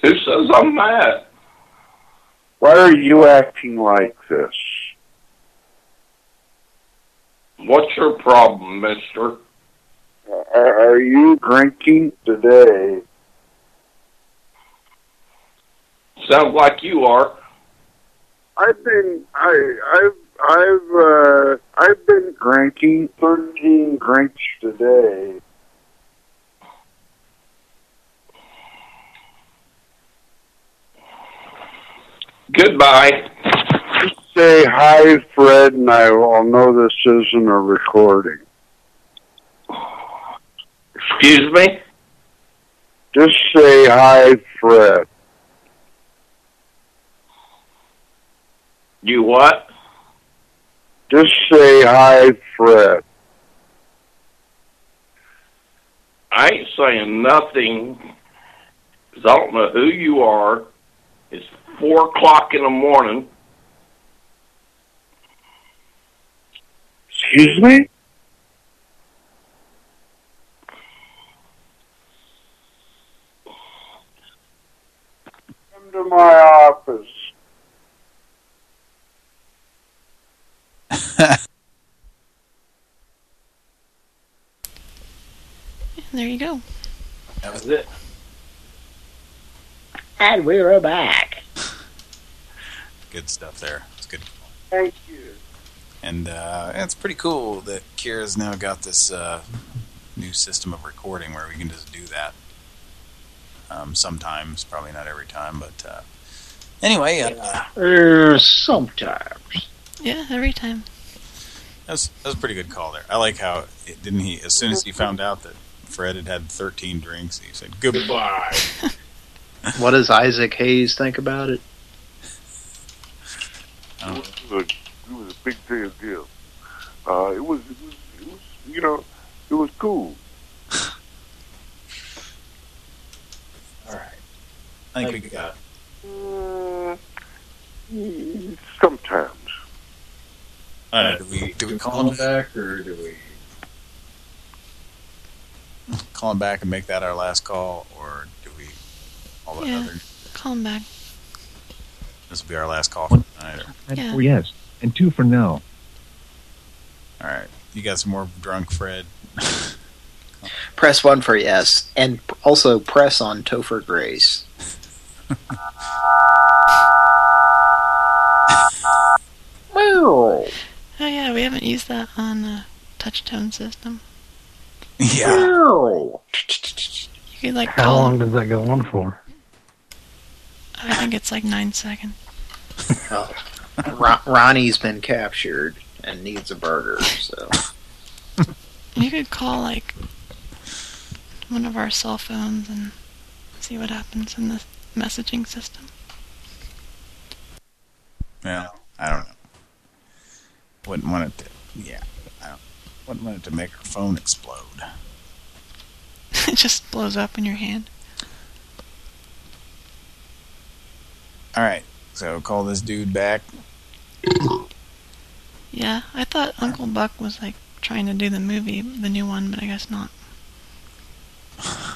Who says I'm mad? Why are you acting like this? What's your problem, mister? Are, are you drinking today? Sounds like you are. I've been I I've I've uh I've been drinking thirteen drinks today. Goodbye. Say hi, Fred, and I will know this isn't a recording. Excuse me? Just say hi, Fred. You what? Just say hi, Fred. I ain't saying nothing 'cause I don't know who you are. It's four o'clock in the morning. Excuse me? Come to my office. And there you go. That was it. And we're back. Good stuff there. It's good. Thank you. And uh, it's pretty cool that Kira's now got this uh, new system of recording where we can just do that. Um, sometimes, probably not every time, but uh, anyway, uh, Er, sometimes. Yeah, every time. that was that was a pretty good call there. I like how it, didn't he? As soon as he found out that Fred had had 13 drinks, he said goodbye. What does Isaac Hayes think about it? Oh. It was a, it was a big deal. deal. Uh, it was, it was, it was, you know, it was cool. All right. I think we got. Mm, sometimes. All right, do we do we call him back or do we? call him back and make that our last call, or do we all the Yeah. other? Call him back. This will be our last call for tonight. Or, Yeah. yes, and two for no. all right, you got some more drunk Fred. Press one for yes, and also press on Topher Grace. Oh yeah, we haven't used that on a touch tone system. Yeah. You could like How long does that go on for? I think it's like nine seconds. Oh. Ron- Ronnie's been captured and needs a burger, so. You could call like one of our cell phones and see what happens in the messaging system. Well, I don't know. Wouldn't want it to. Yeah, I don't. Wouldn't want it to make our phone explode. it just blows up in your hand. All right, so call this dude back. Yeah, I thought Uncle Buck was like trying to do the movie, the new one, but I guess not. I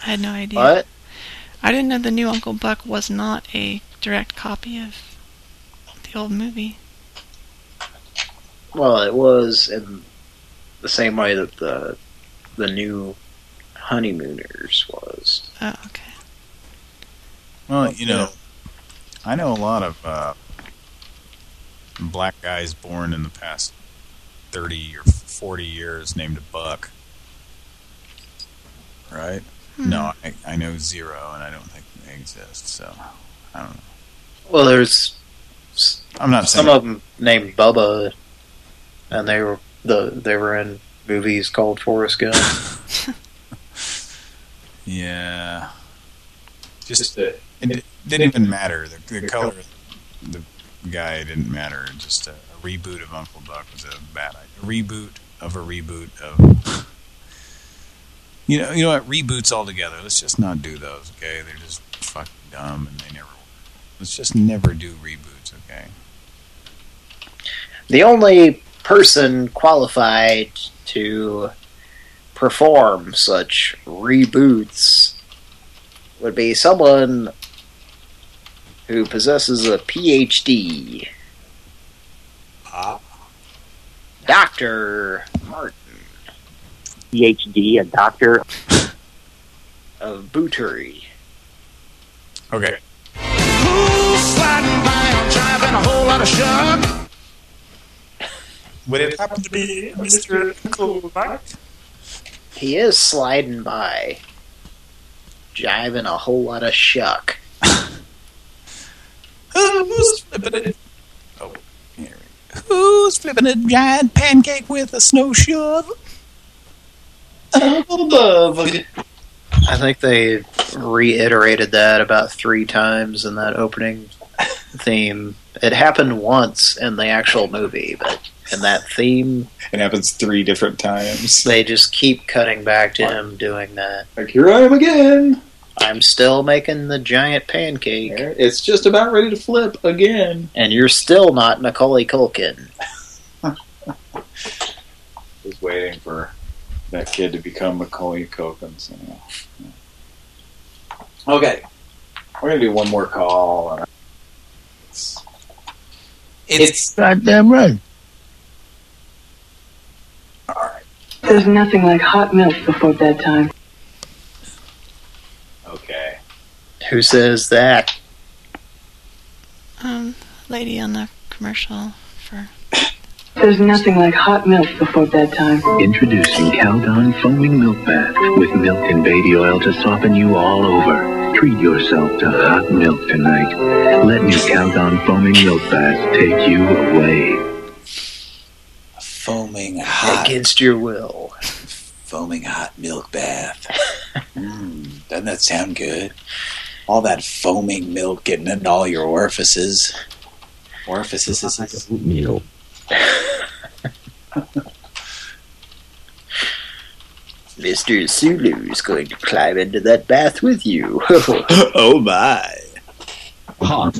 had no idea. What? I didn't know the new Uncle Buck was not a direct copy of the old movie. Well, it was in the same way that the the new Honeymooners was. Oh, okay. Well, you know, I know a lot of uh, black guys born in the past 30 or 40 years named a Buck. Right? Hmm. No, I, I know zero, and I don't think they exist, so I don't know. Well, there's I'm not some of them named Bubba, and they were the they were in movies called Forrest Gump. Yeah. Just, it, it didn't even matter. The, the color the guy didn't matter. Just a, a reboot of Uncle Buck was a bad idea. A reboot of a reboot of... You know, you know what? Reboots altogether. Let's just not do those, okay? They're just fucking dumb, and they never Let's just never do reboots, okay? The only person qualified to perform such reboots would be someone who possesses a PhD. Ah. Dr. Martin PhD, a doctor. of Bootery. Okay. Sliding by, I'm driving a whole lot of shuck. Would it happen to be Mr. Kovac? He is sliding by, jiving a whole lot of shuck. Who's flipping it? Oh, here. Who's flipping a giant pancake with a snow shovel? Oh, I think they reiterated that about three times in that opening theme. It happened once in the actual movie, but in that theme, It happens three different times. they just keep cutting back to him doing that. Like, here I am again. I'm still making the giant pancake. It's just about ready to flip again. And you're still not Macaulay Culkin. Just waiting for that kid to become Macaulay Culkin. So, yeah. Okay. We're going to do one more call. and It's, It's, goddamn right. All right. There's nothing like hot milk before bedtime. okay. Who says that? Um, lady on the commercial for There's nothing like hot milk before bedtime. Introducing Calgon Foaming Milk Bath with milk and baby oil to soften you all over. Treat yourself to hot milk tonight. Let new Calgon Foaming Milk Bath take you away. foaming hot, Against your will. foaming hot milk bath. mm, doesn't that sound good? All that foaming milk getting into all your orifices. Orifices. Oatmeal. Mr. Sulu is going to climb into that bath with you. oh my. Hot.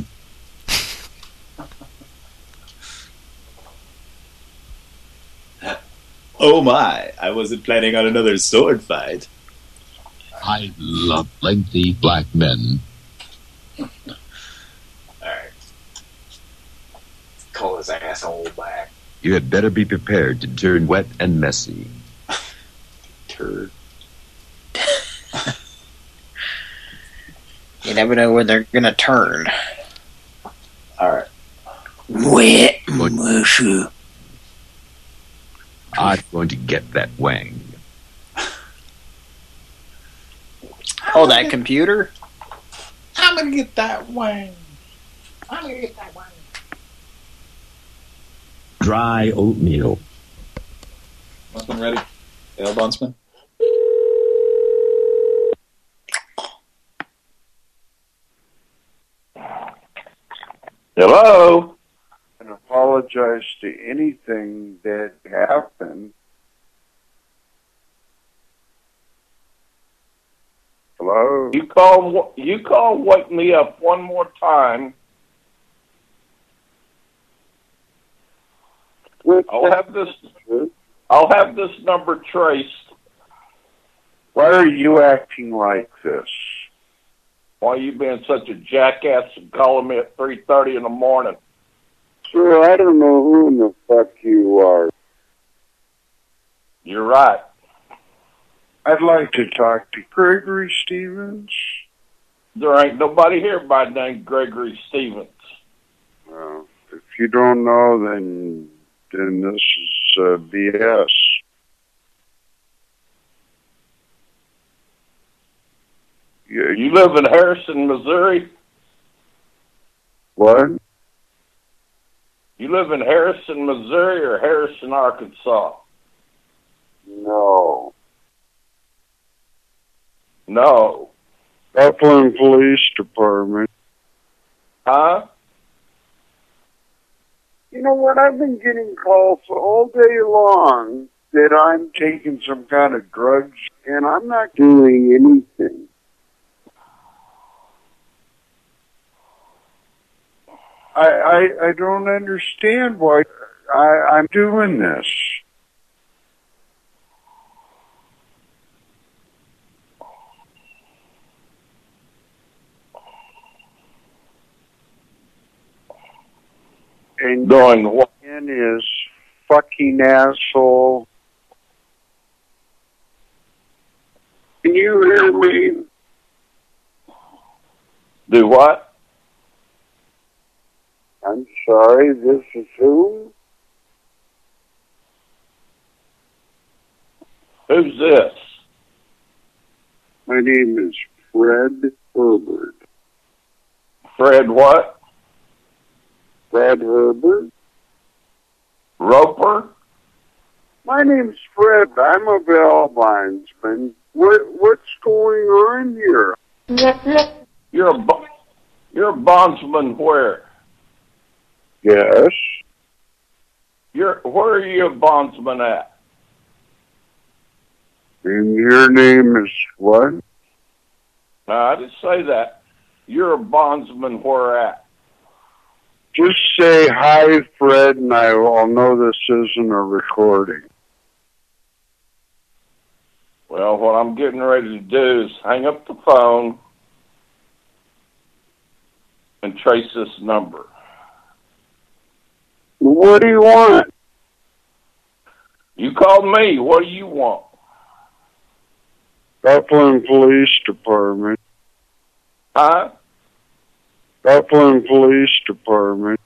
Oh my. I wasn't planning on another sword fight. I love lengthy black men. Alright. Call his asshole back. You had better be prepared to turn wet and messy. Turd. you never know when they're going to turn. Alright. Wet mushy. I'm going to get that wang. Oh, that computer? I'm going to get that wang. I'm going to get that wang. Dry oatmeal. Buntsman ready? Dale Buntsman? Hello? And apologize to anything that happened. Hello? You call you call wake me up one more time. I'll have this I'll have this number traced. Why are you acting like this? Why are you being such a jackass and calling me at three thirty in the morning? Sir, I don't know who in the fuck you are. You're right. I'd like to talk to Gregory Stevens. There ain't nobody here by the name Gregory Stevens. Well, if you don't know, then then this is uh, BS. You, You live in Harrison, Missouri? what? You live in Harrison, Missouri or Harrison, Arkansas? No. No. Upland Police Department. Huh? You know what? I've been getting calls all day long that I'm taking some kind of drugs, and I'm not doing anything. I, I, I don't understand why I, I'm doing this. Doing what? and is fucking asshole. Can you hear me? Do what? I'm sorry, this is who? Who's this? My name is Fred Herbert. Fred what? Fred Herbert? Roper? My name's Fred. I'm a bail bondsman. What, what's going on here? You're a you're a bondsman where? Yes. You're where are you a bondsman at? And your name is what? No, I didn't say that. You're a bondsman where at? Just say hi, Fred, and I will know this isn't a recording. Well, what I'm getting ready to do is hang up the phone and trace this number. What do you want? You called me. What do you want? Upland Police Department. Huh? Upland Police Department.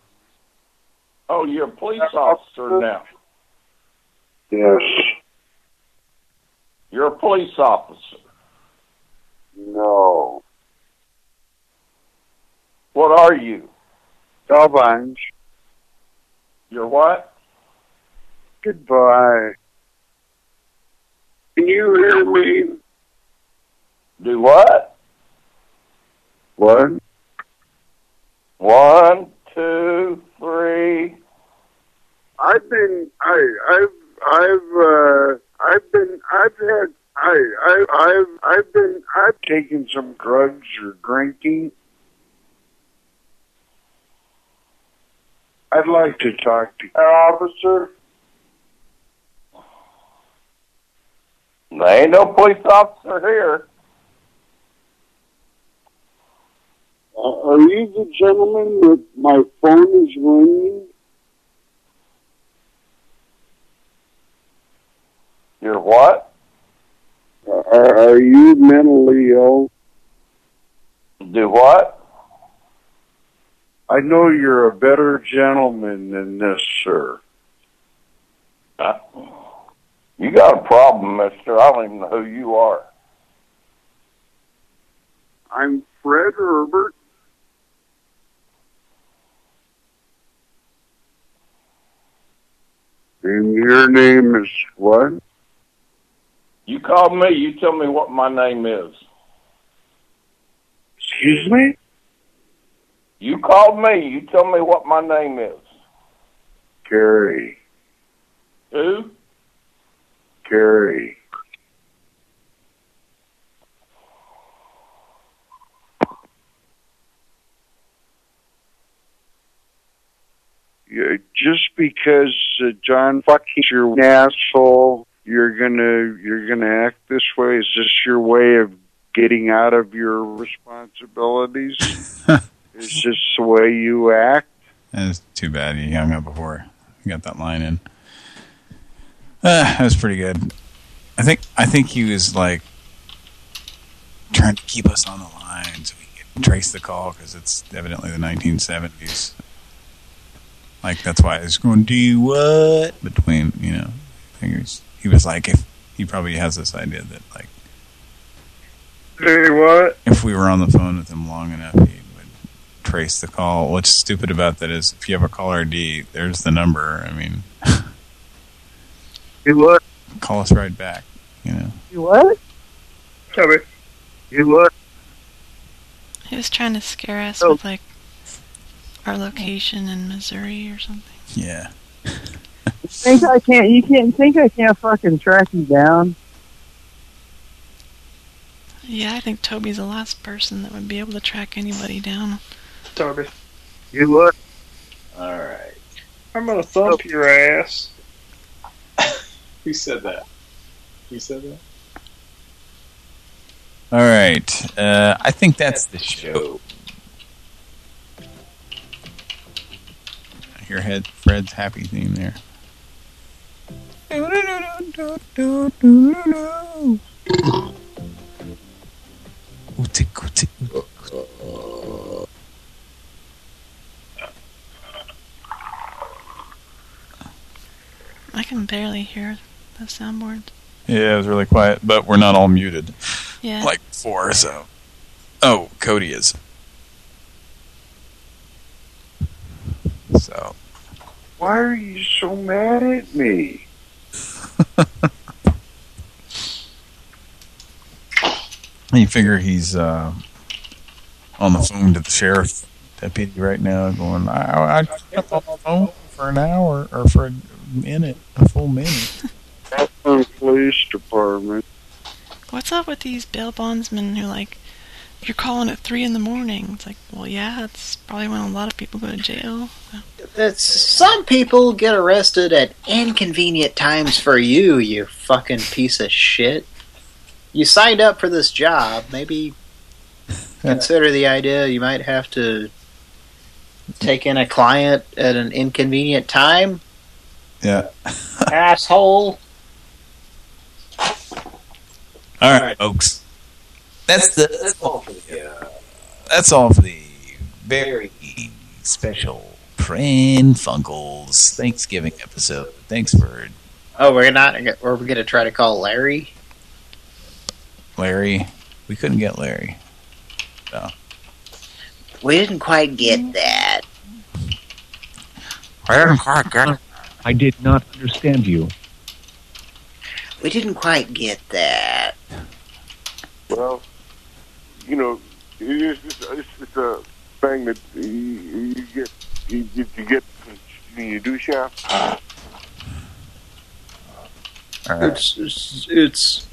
Oh, you're a police officer now. Yes. You're a police officer. No. What are you? Turbines. You're what? Goodbye. Can you hear me? Do what? What? One, two, three. I've been, I, I've, I've, uh, I've been, I've had, I, I, I've, I've been, I've taken some drugs or drinking. I'd like to talk to officer. There ain't no police officer here. Uh, are you the gentleman that my phone is ringing? You're what? Uh, are, are you mentally ill? Do what? I know you're a better gentleman than this, sir. Uh, you got a problem, mister. I don't even know who you are. I'm Fred Herbert. And your name is what? You called me. You tell me what my name is. Excuse me? You called me. You tell me what my name is. Carrie. Who? Carrie. Just because uh, John fucking your asshole, you're gonna you're gonna act this way. Is this your way of getting out of your responsibilities? Is this the way you act? That's too bad he hung up before he got that line in. Uh, that was pretty good. I think I think he was like trying to keep us on the line so we could trace the call because it's evidently the 1970s. Like that's why I was going, "Do what?" Between you know, I think he was, like, if he probably has this idea that like, Do what? if we were on the phone with him long enough, he would trace the call. What's stupid about that is if you have a caller ID, there's the number. I mean, You what? call us right back. You know. You what? Tell me. You what? He was trying to scare us Oh. with like our location in Missouri or something. Yeah. think I can't? You can't think I can't fucking track you down? Yeah, I think Toby's the last person that would be able to track anybody down. Toby. You what? All right. I'm gonna thump your ass. Who said that? Who said that? All right. Uh, I think that's the show. Your head, Fred's happy theme there. I can barely hear the soundboard. Yeah, it was really quiet, but we're not all muted. Yeah. Like before, so. Oh, Cody is. So. Why are you so mad at me? You figure he's uh, on the phone to the sheriff deputy right now, going, I, I just kept on the phone for an hour or for a minute, a full minute. From the police department. What's up with these bail bondsmen who like you're calling at three in the morning? It's like, well, yeah, it's probably when a lot of people go to jail. That's, some people get arrested at inconvenient times for you, you fucking piece of shit. You signed up for this job. Maybe consider the idea you might have to take in a client at an inconvenient time. Yeah. Asshole. All right, folks. That's the that's all for the uh, that's all for the very special Pran Funkels Thanksgiving episode. Thanks for Oh, we're not. Or we're gonna try to call Larry. Larry. We couldn't get Larry. No. We didn't quite get that. I did not understand you. We didn't quite get that. Well, you know, it's, it's, it's, it's a thing that you, you get you, you, you get when you do shaft. It's it's, it's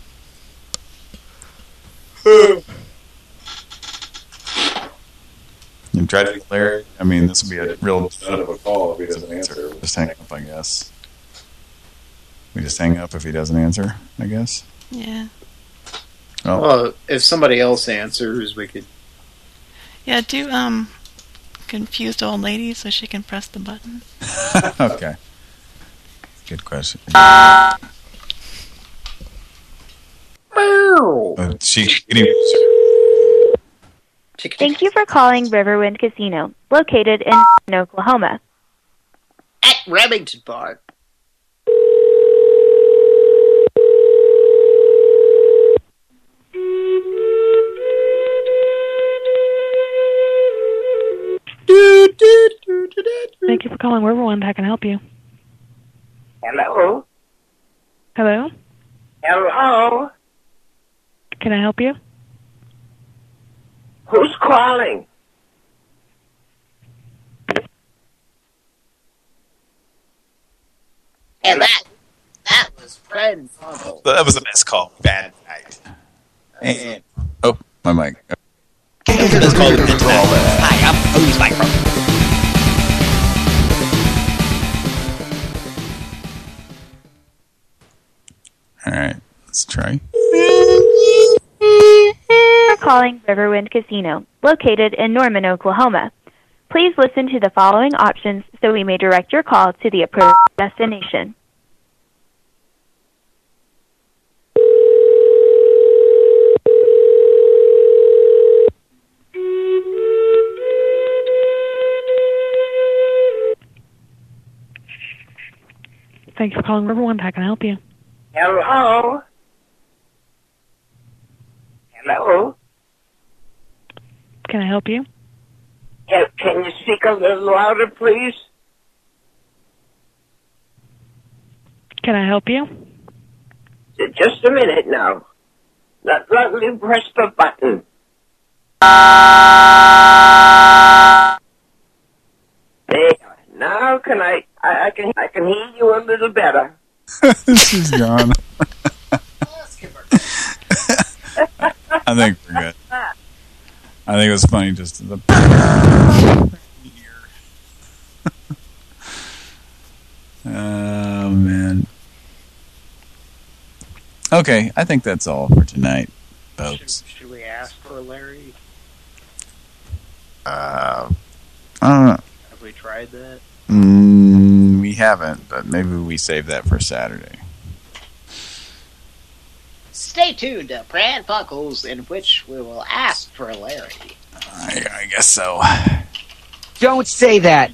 You try to get Larry. I mean, this would be a real None of a call if he doesn't answer. Just hang up, I guess. We just hang up if he doesn't answer, I guess. Yeah. Oh. well, if somebody else answers, we could. Yeah, do um confused old lady so she can press the button. okay. Good question. Bow. Uh, she, Thank you for calling Riverwind Casino, located in Oklahoma. At Remington Park. Thank you for calling Riverwind. How can I help you? Hello? Hello? Hello? Can I help you? Who's calling? And that that was Fred Funkel. that was the best call. Bad night. And, oh, my mic. Let's call Hi, I'm Cody's microphone. All right, let's try. For calling Riverwind Casino, located in Norman, Oklahoma. Please listen to the following options so we may direct your call to the appropriate destination. Thanks for calling Riverwind. How can I help you? Hello? Hello? Can I help you? Can, can you speak a little louder, please? Can I help you? Just a minute now. Let, let me press the button. There. Now can I, I, I can I can hear you a little better. She's gone. I think we're good. I think it was funny just the Oh, man. Okay, I think that's all for tonight, folks. Should we ask for Larry? Uh, I don't know. Have we tried that? Mm, we haven't, but maybe we save that for Saturday. Stay tuned to Pran Funkels, in which we will ask for Larry. I, I guess so. Don't say that.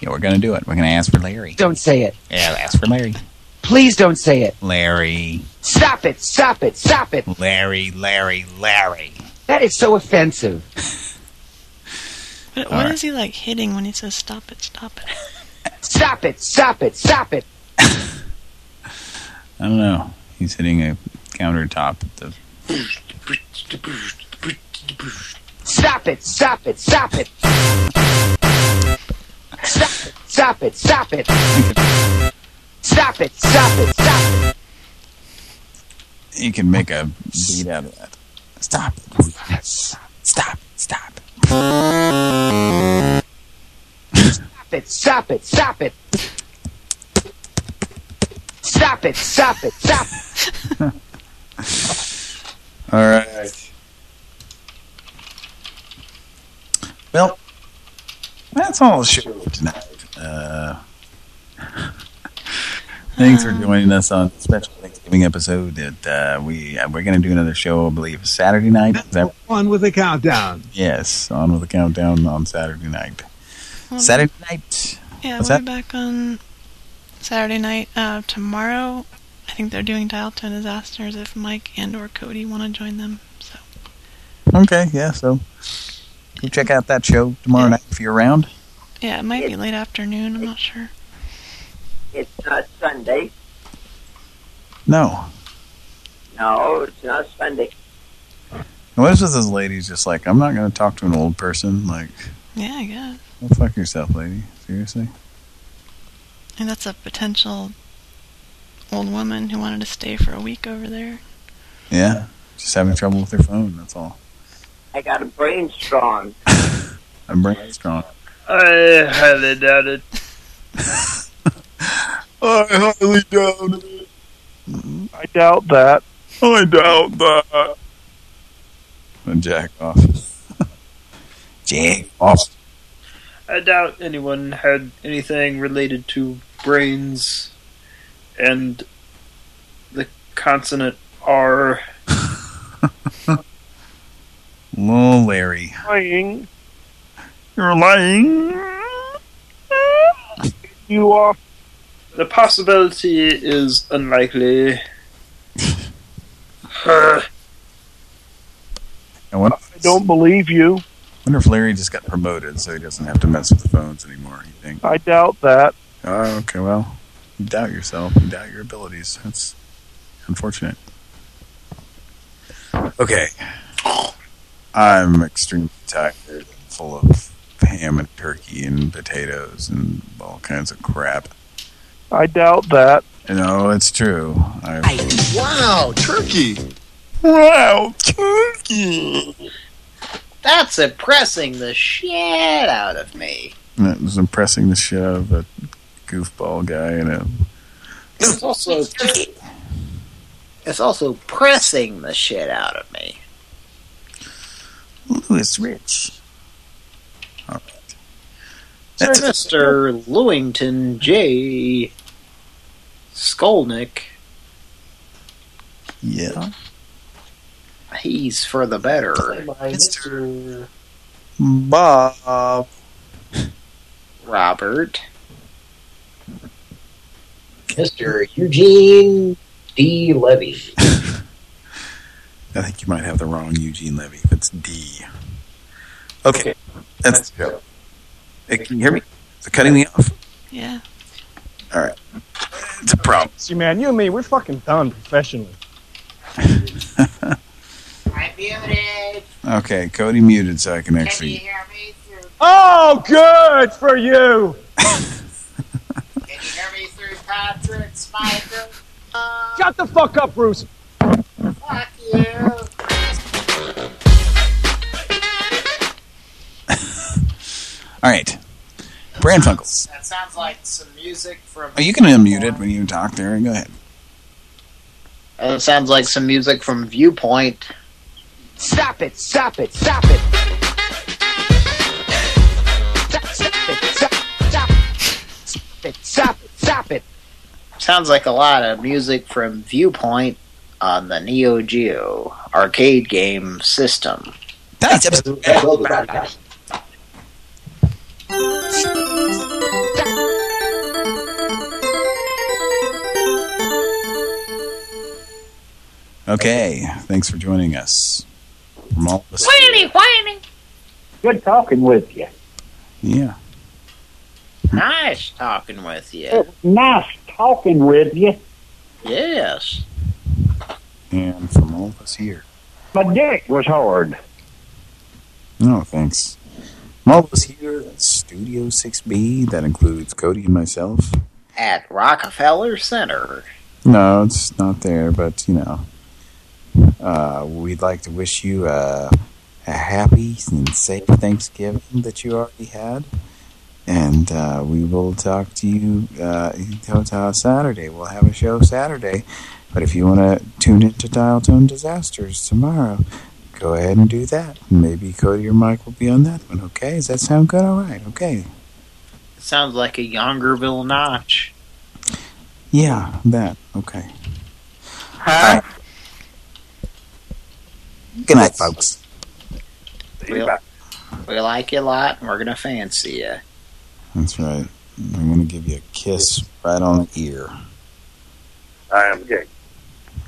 Yeah, we're gonna do it. We're gonna ask for Larry. Don't say it. Yeah, ask for Larry. Please don't say it. Larry. Stop it. Stop it. Stop it. Larry, Larry, Larry. That is so offensive. But what right. is he like hitting when he says stop it, stop it? stop it, stop it, stop it. I don't know. He's hitting a countertop at the Stop it, stop it, stop it. Stop it, stop it, stop it. Stop it, stop it, stop it. You can make a beat out of that. Stop it. Stop. Stop. Stop it. Stop it. Stop it. Stop it. Stop it. Stop it. All right. Well, that's all the show tonight. Uh, thanks for joining us on a special Thanksgiving episode. That uh, we uh, we're going to do another show, I believe, Saturday night. Is that On with the countdown. yes? On with the countdown on Saturday night. Saturday night. Yeah, What's we'll that? be back on Saturday night. Uh, tomorrow, I think they're doing Dial Tone Disasters if Mike and or Cody want to join them. So Okay, yeah. So go check out that show tomorrow night if you're around. Yeah, it might be late afternoon. I'm not sure. It's not Sunday. No. No, it's not Sunday. What is with those ladies just like, I'm not going to talk to an old person? Like, Yeah, I guess. well, fuck yourself, lady. Seriously? And that's a potential old woman who wanted to stay for a week over there. Yeah. Just having trouble with her phone, that's all. I got a brain strong. I'm brain strong. I highly doubt it. I highly doubt it. I doubt that. I doubt that. And jack off. jack off. I doubt anyone had anything related to brains and the consonant R. Little Larry. Lying. You're lying. You off. The possibility is unlikely. Uh, I wonder, I don't believe you. I wonder if Larry just got promoted so he doesn't have to mess with the phones anymore, you think? I doubt that. Oh, okay, well, you doubt yourself, you doubt your abilities. That's unfortunate. Okay. I'm extremely tired full of ham and turkey and potatoes and all kinds of crap. I doubt that. No, it's true. I, Wow, turkey. wow, turkey! That's impressing the shit out of me. That was impressing the shit out of a goofball guy and a It's also it's also pressing the shit out of me. Louis Rich. All right. Sir Mr. Lewington J. Skolnick, Yeah. he's for the better. Mr. Bob. Robert. Mr. Eugene D. Levy. I think you might have the wrong Eugene Levy if it's D. Okay. That's the show. Hey, can you hear me? Is it cutting me off? Yeah. All right. It's a problem. See, man, you and me, we're fucking done professionally. I muted. Okay, Cody muted so I can actually... Oh, good for you. Can you hear me through Patrick's microphone? Shut the fuck up, Bruce. Fuck you. All right. Pran Funkels. That sounds like some music from. Oh, you can unmute it when you talk there. Go ahead. That sounds like some music from Viewpoint. Stop it, stop it, stop it. Stop, stop it, stop, stop. Stop it, stop it, stop it. Sounds like a lot of music from Viewpoint on the Neo Geo arcade game system. Thanks. Okay, thanks for joining us. From all of us. Whiny, whiny. Good talking with you. Yeah. Nice talking with you. Nice talking with you. Yes. And from all of us here. My dick was hard. No, thanks. From all of us here at Studio 6B, that includes Cody and myself. At Rockefeller Center. No, it's not there, but, you know. Uh, we'd like to wish you a, a happy and safe Thanksgiving that you already had. And uh, we will talk to you uh, Saturday. We'll have a show Saturday. But if you want to tune into Dial Tone Disasters tomorrow, go ahead and do that. Maybe Cody or Mike will be on that one, okay? Does that sound good? All right, okay. Sounds like a Youngerville notch. Yeah, that, okay. Huh? Good night, folks. We, we like you a lot, and we're going to fancy you. That's right. I'm going to give you a kiss right on the ear. I am gay.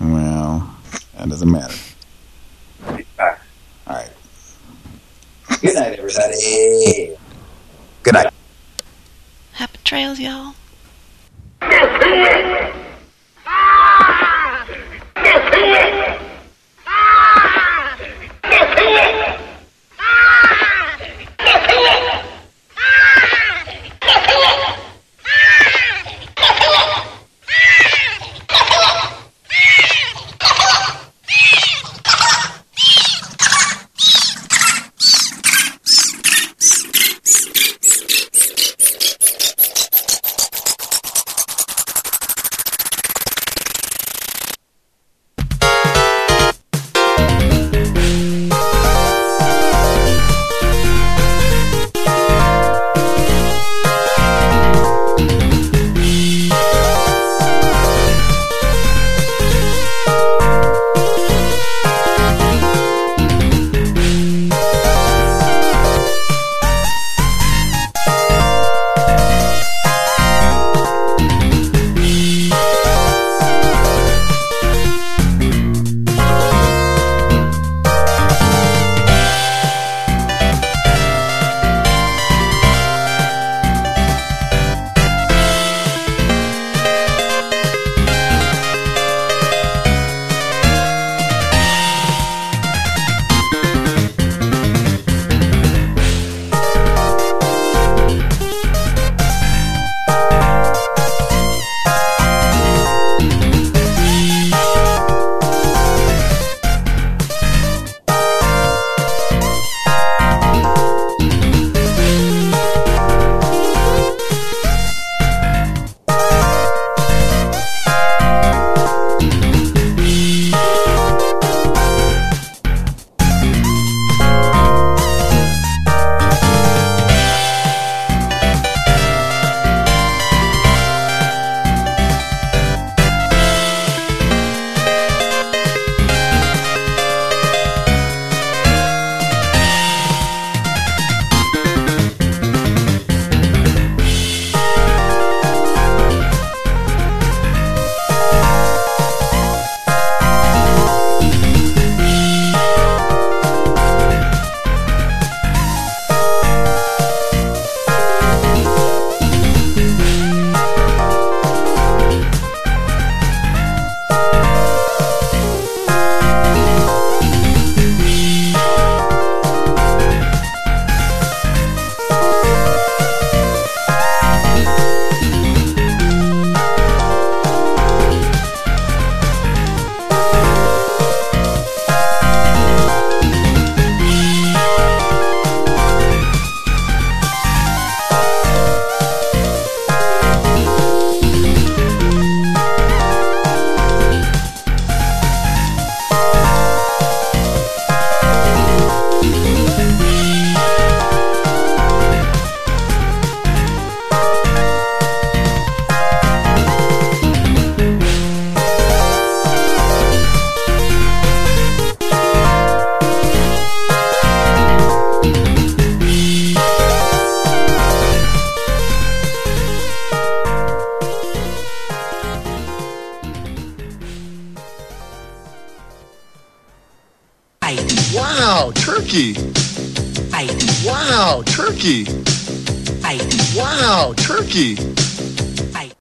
Well, that doesn't matter. Bye. All right. Good night, everybody. Good night. Happy trails, y'all.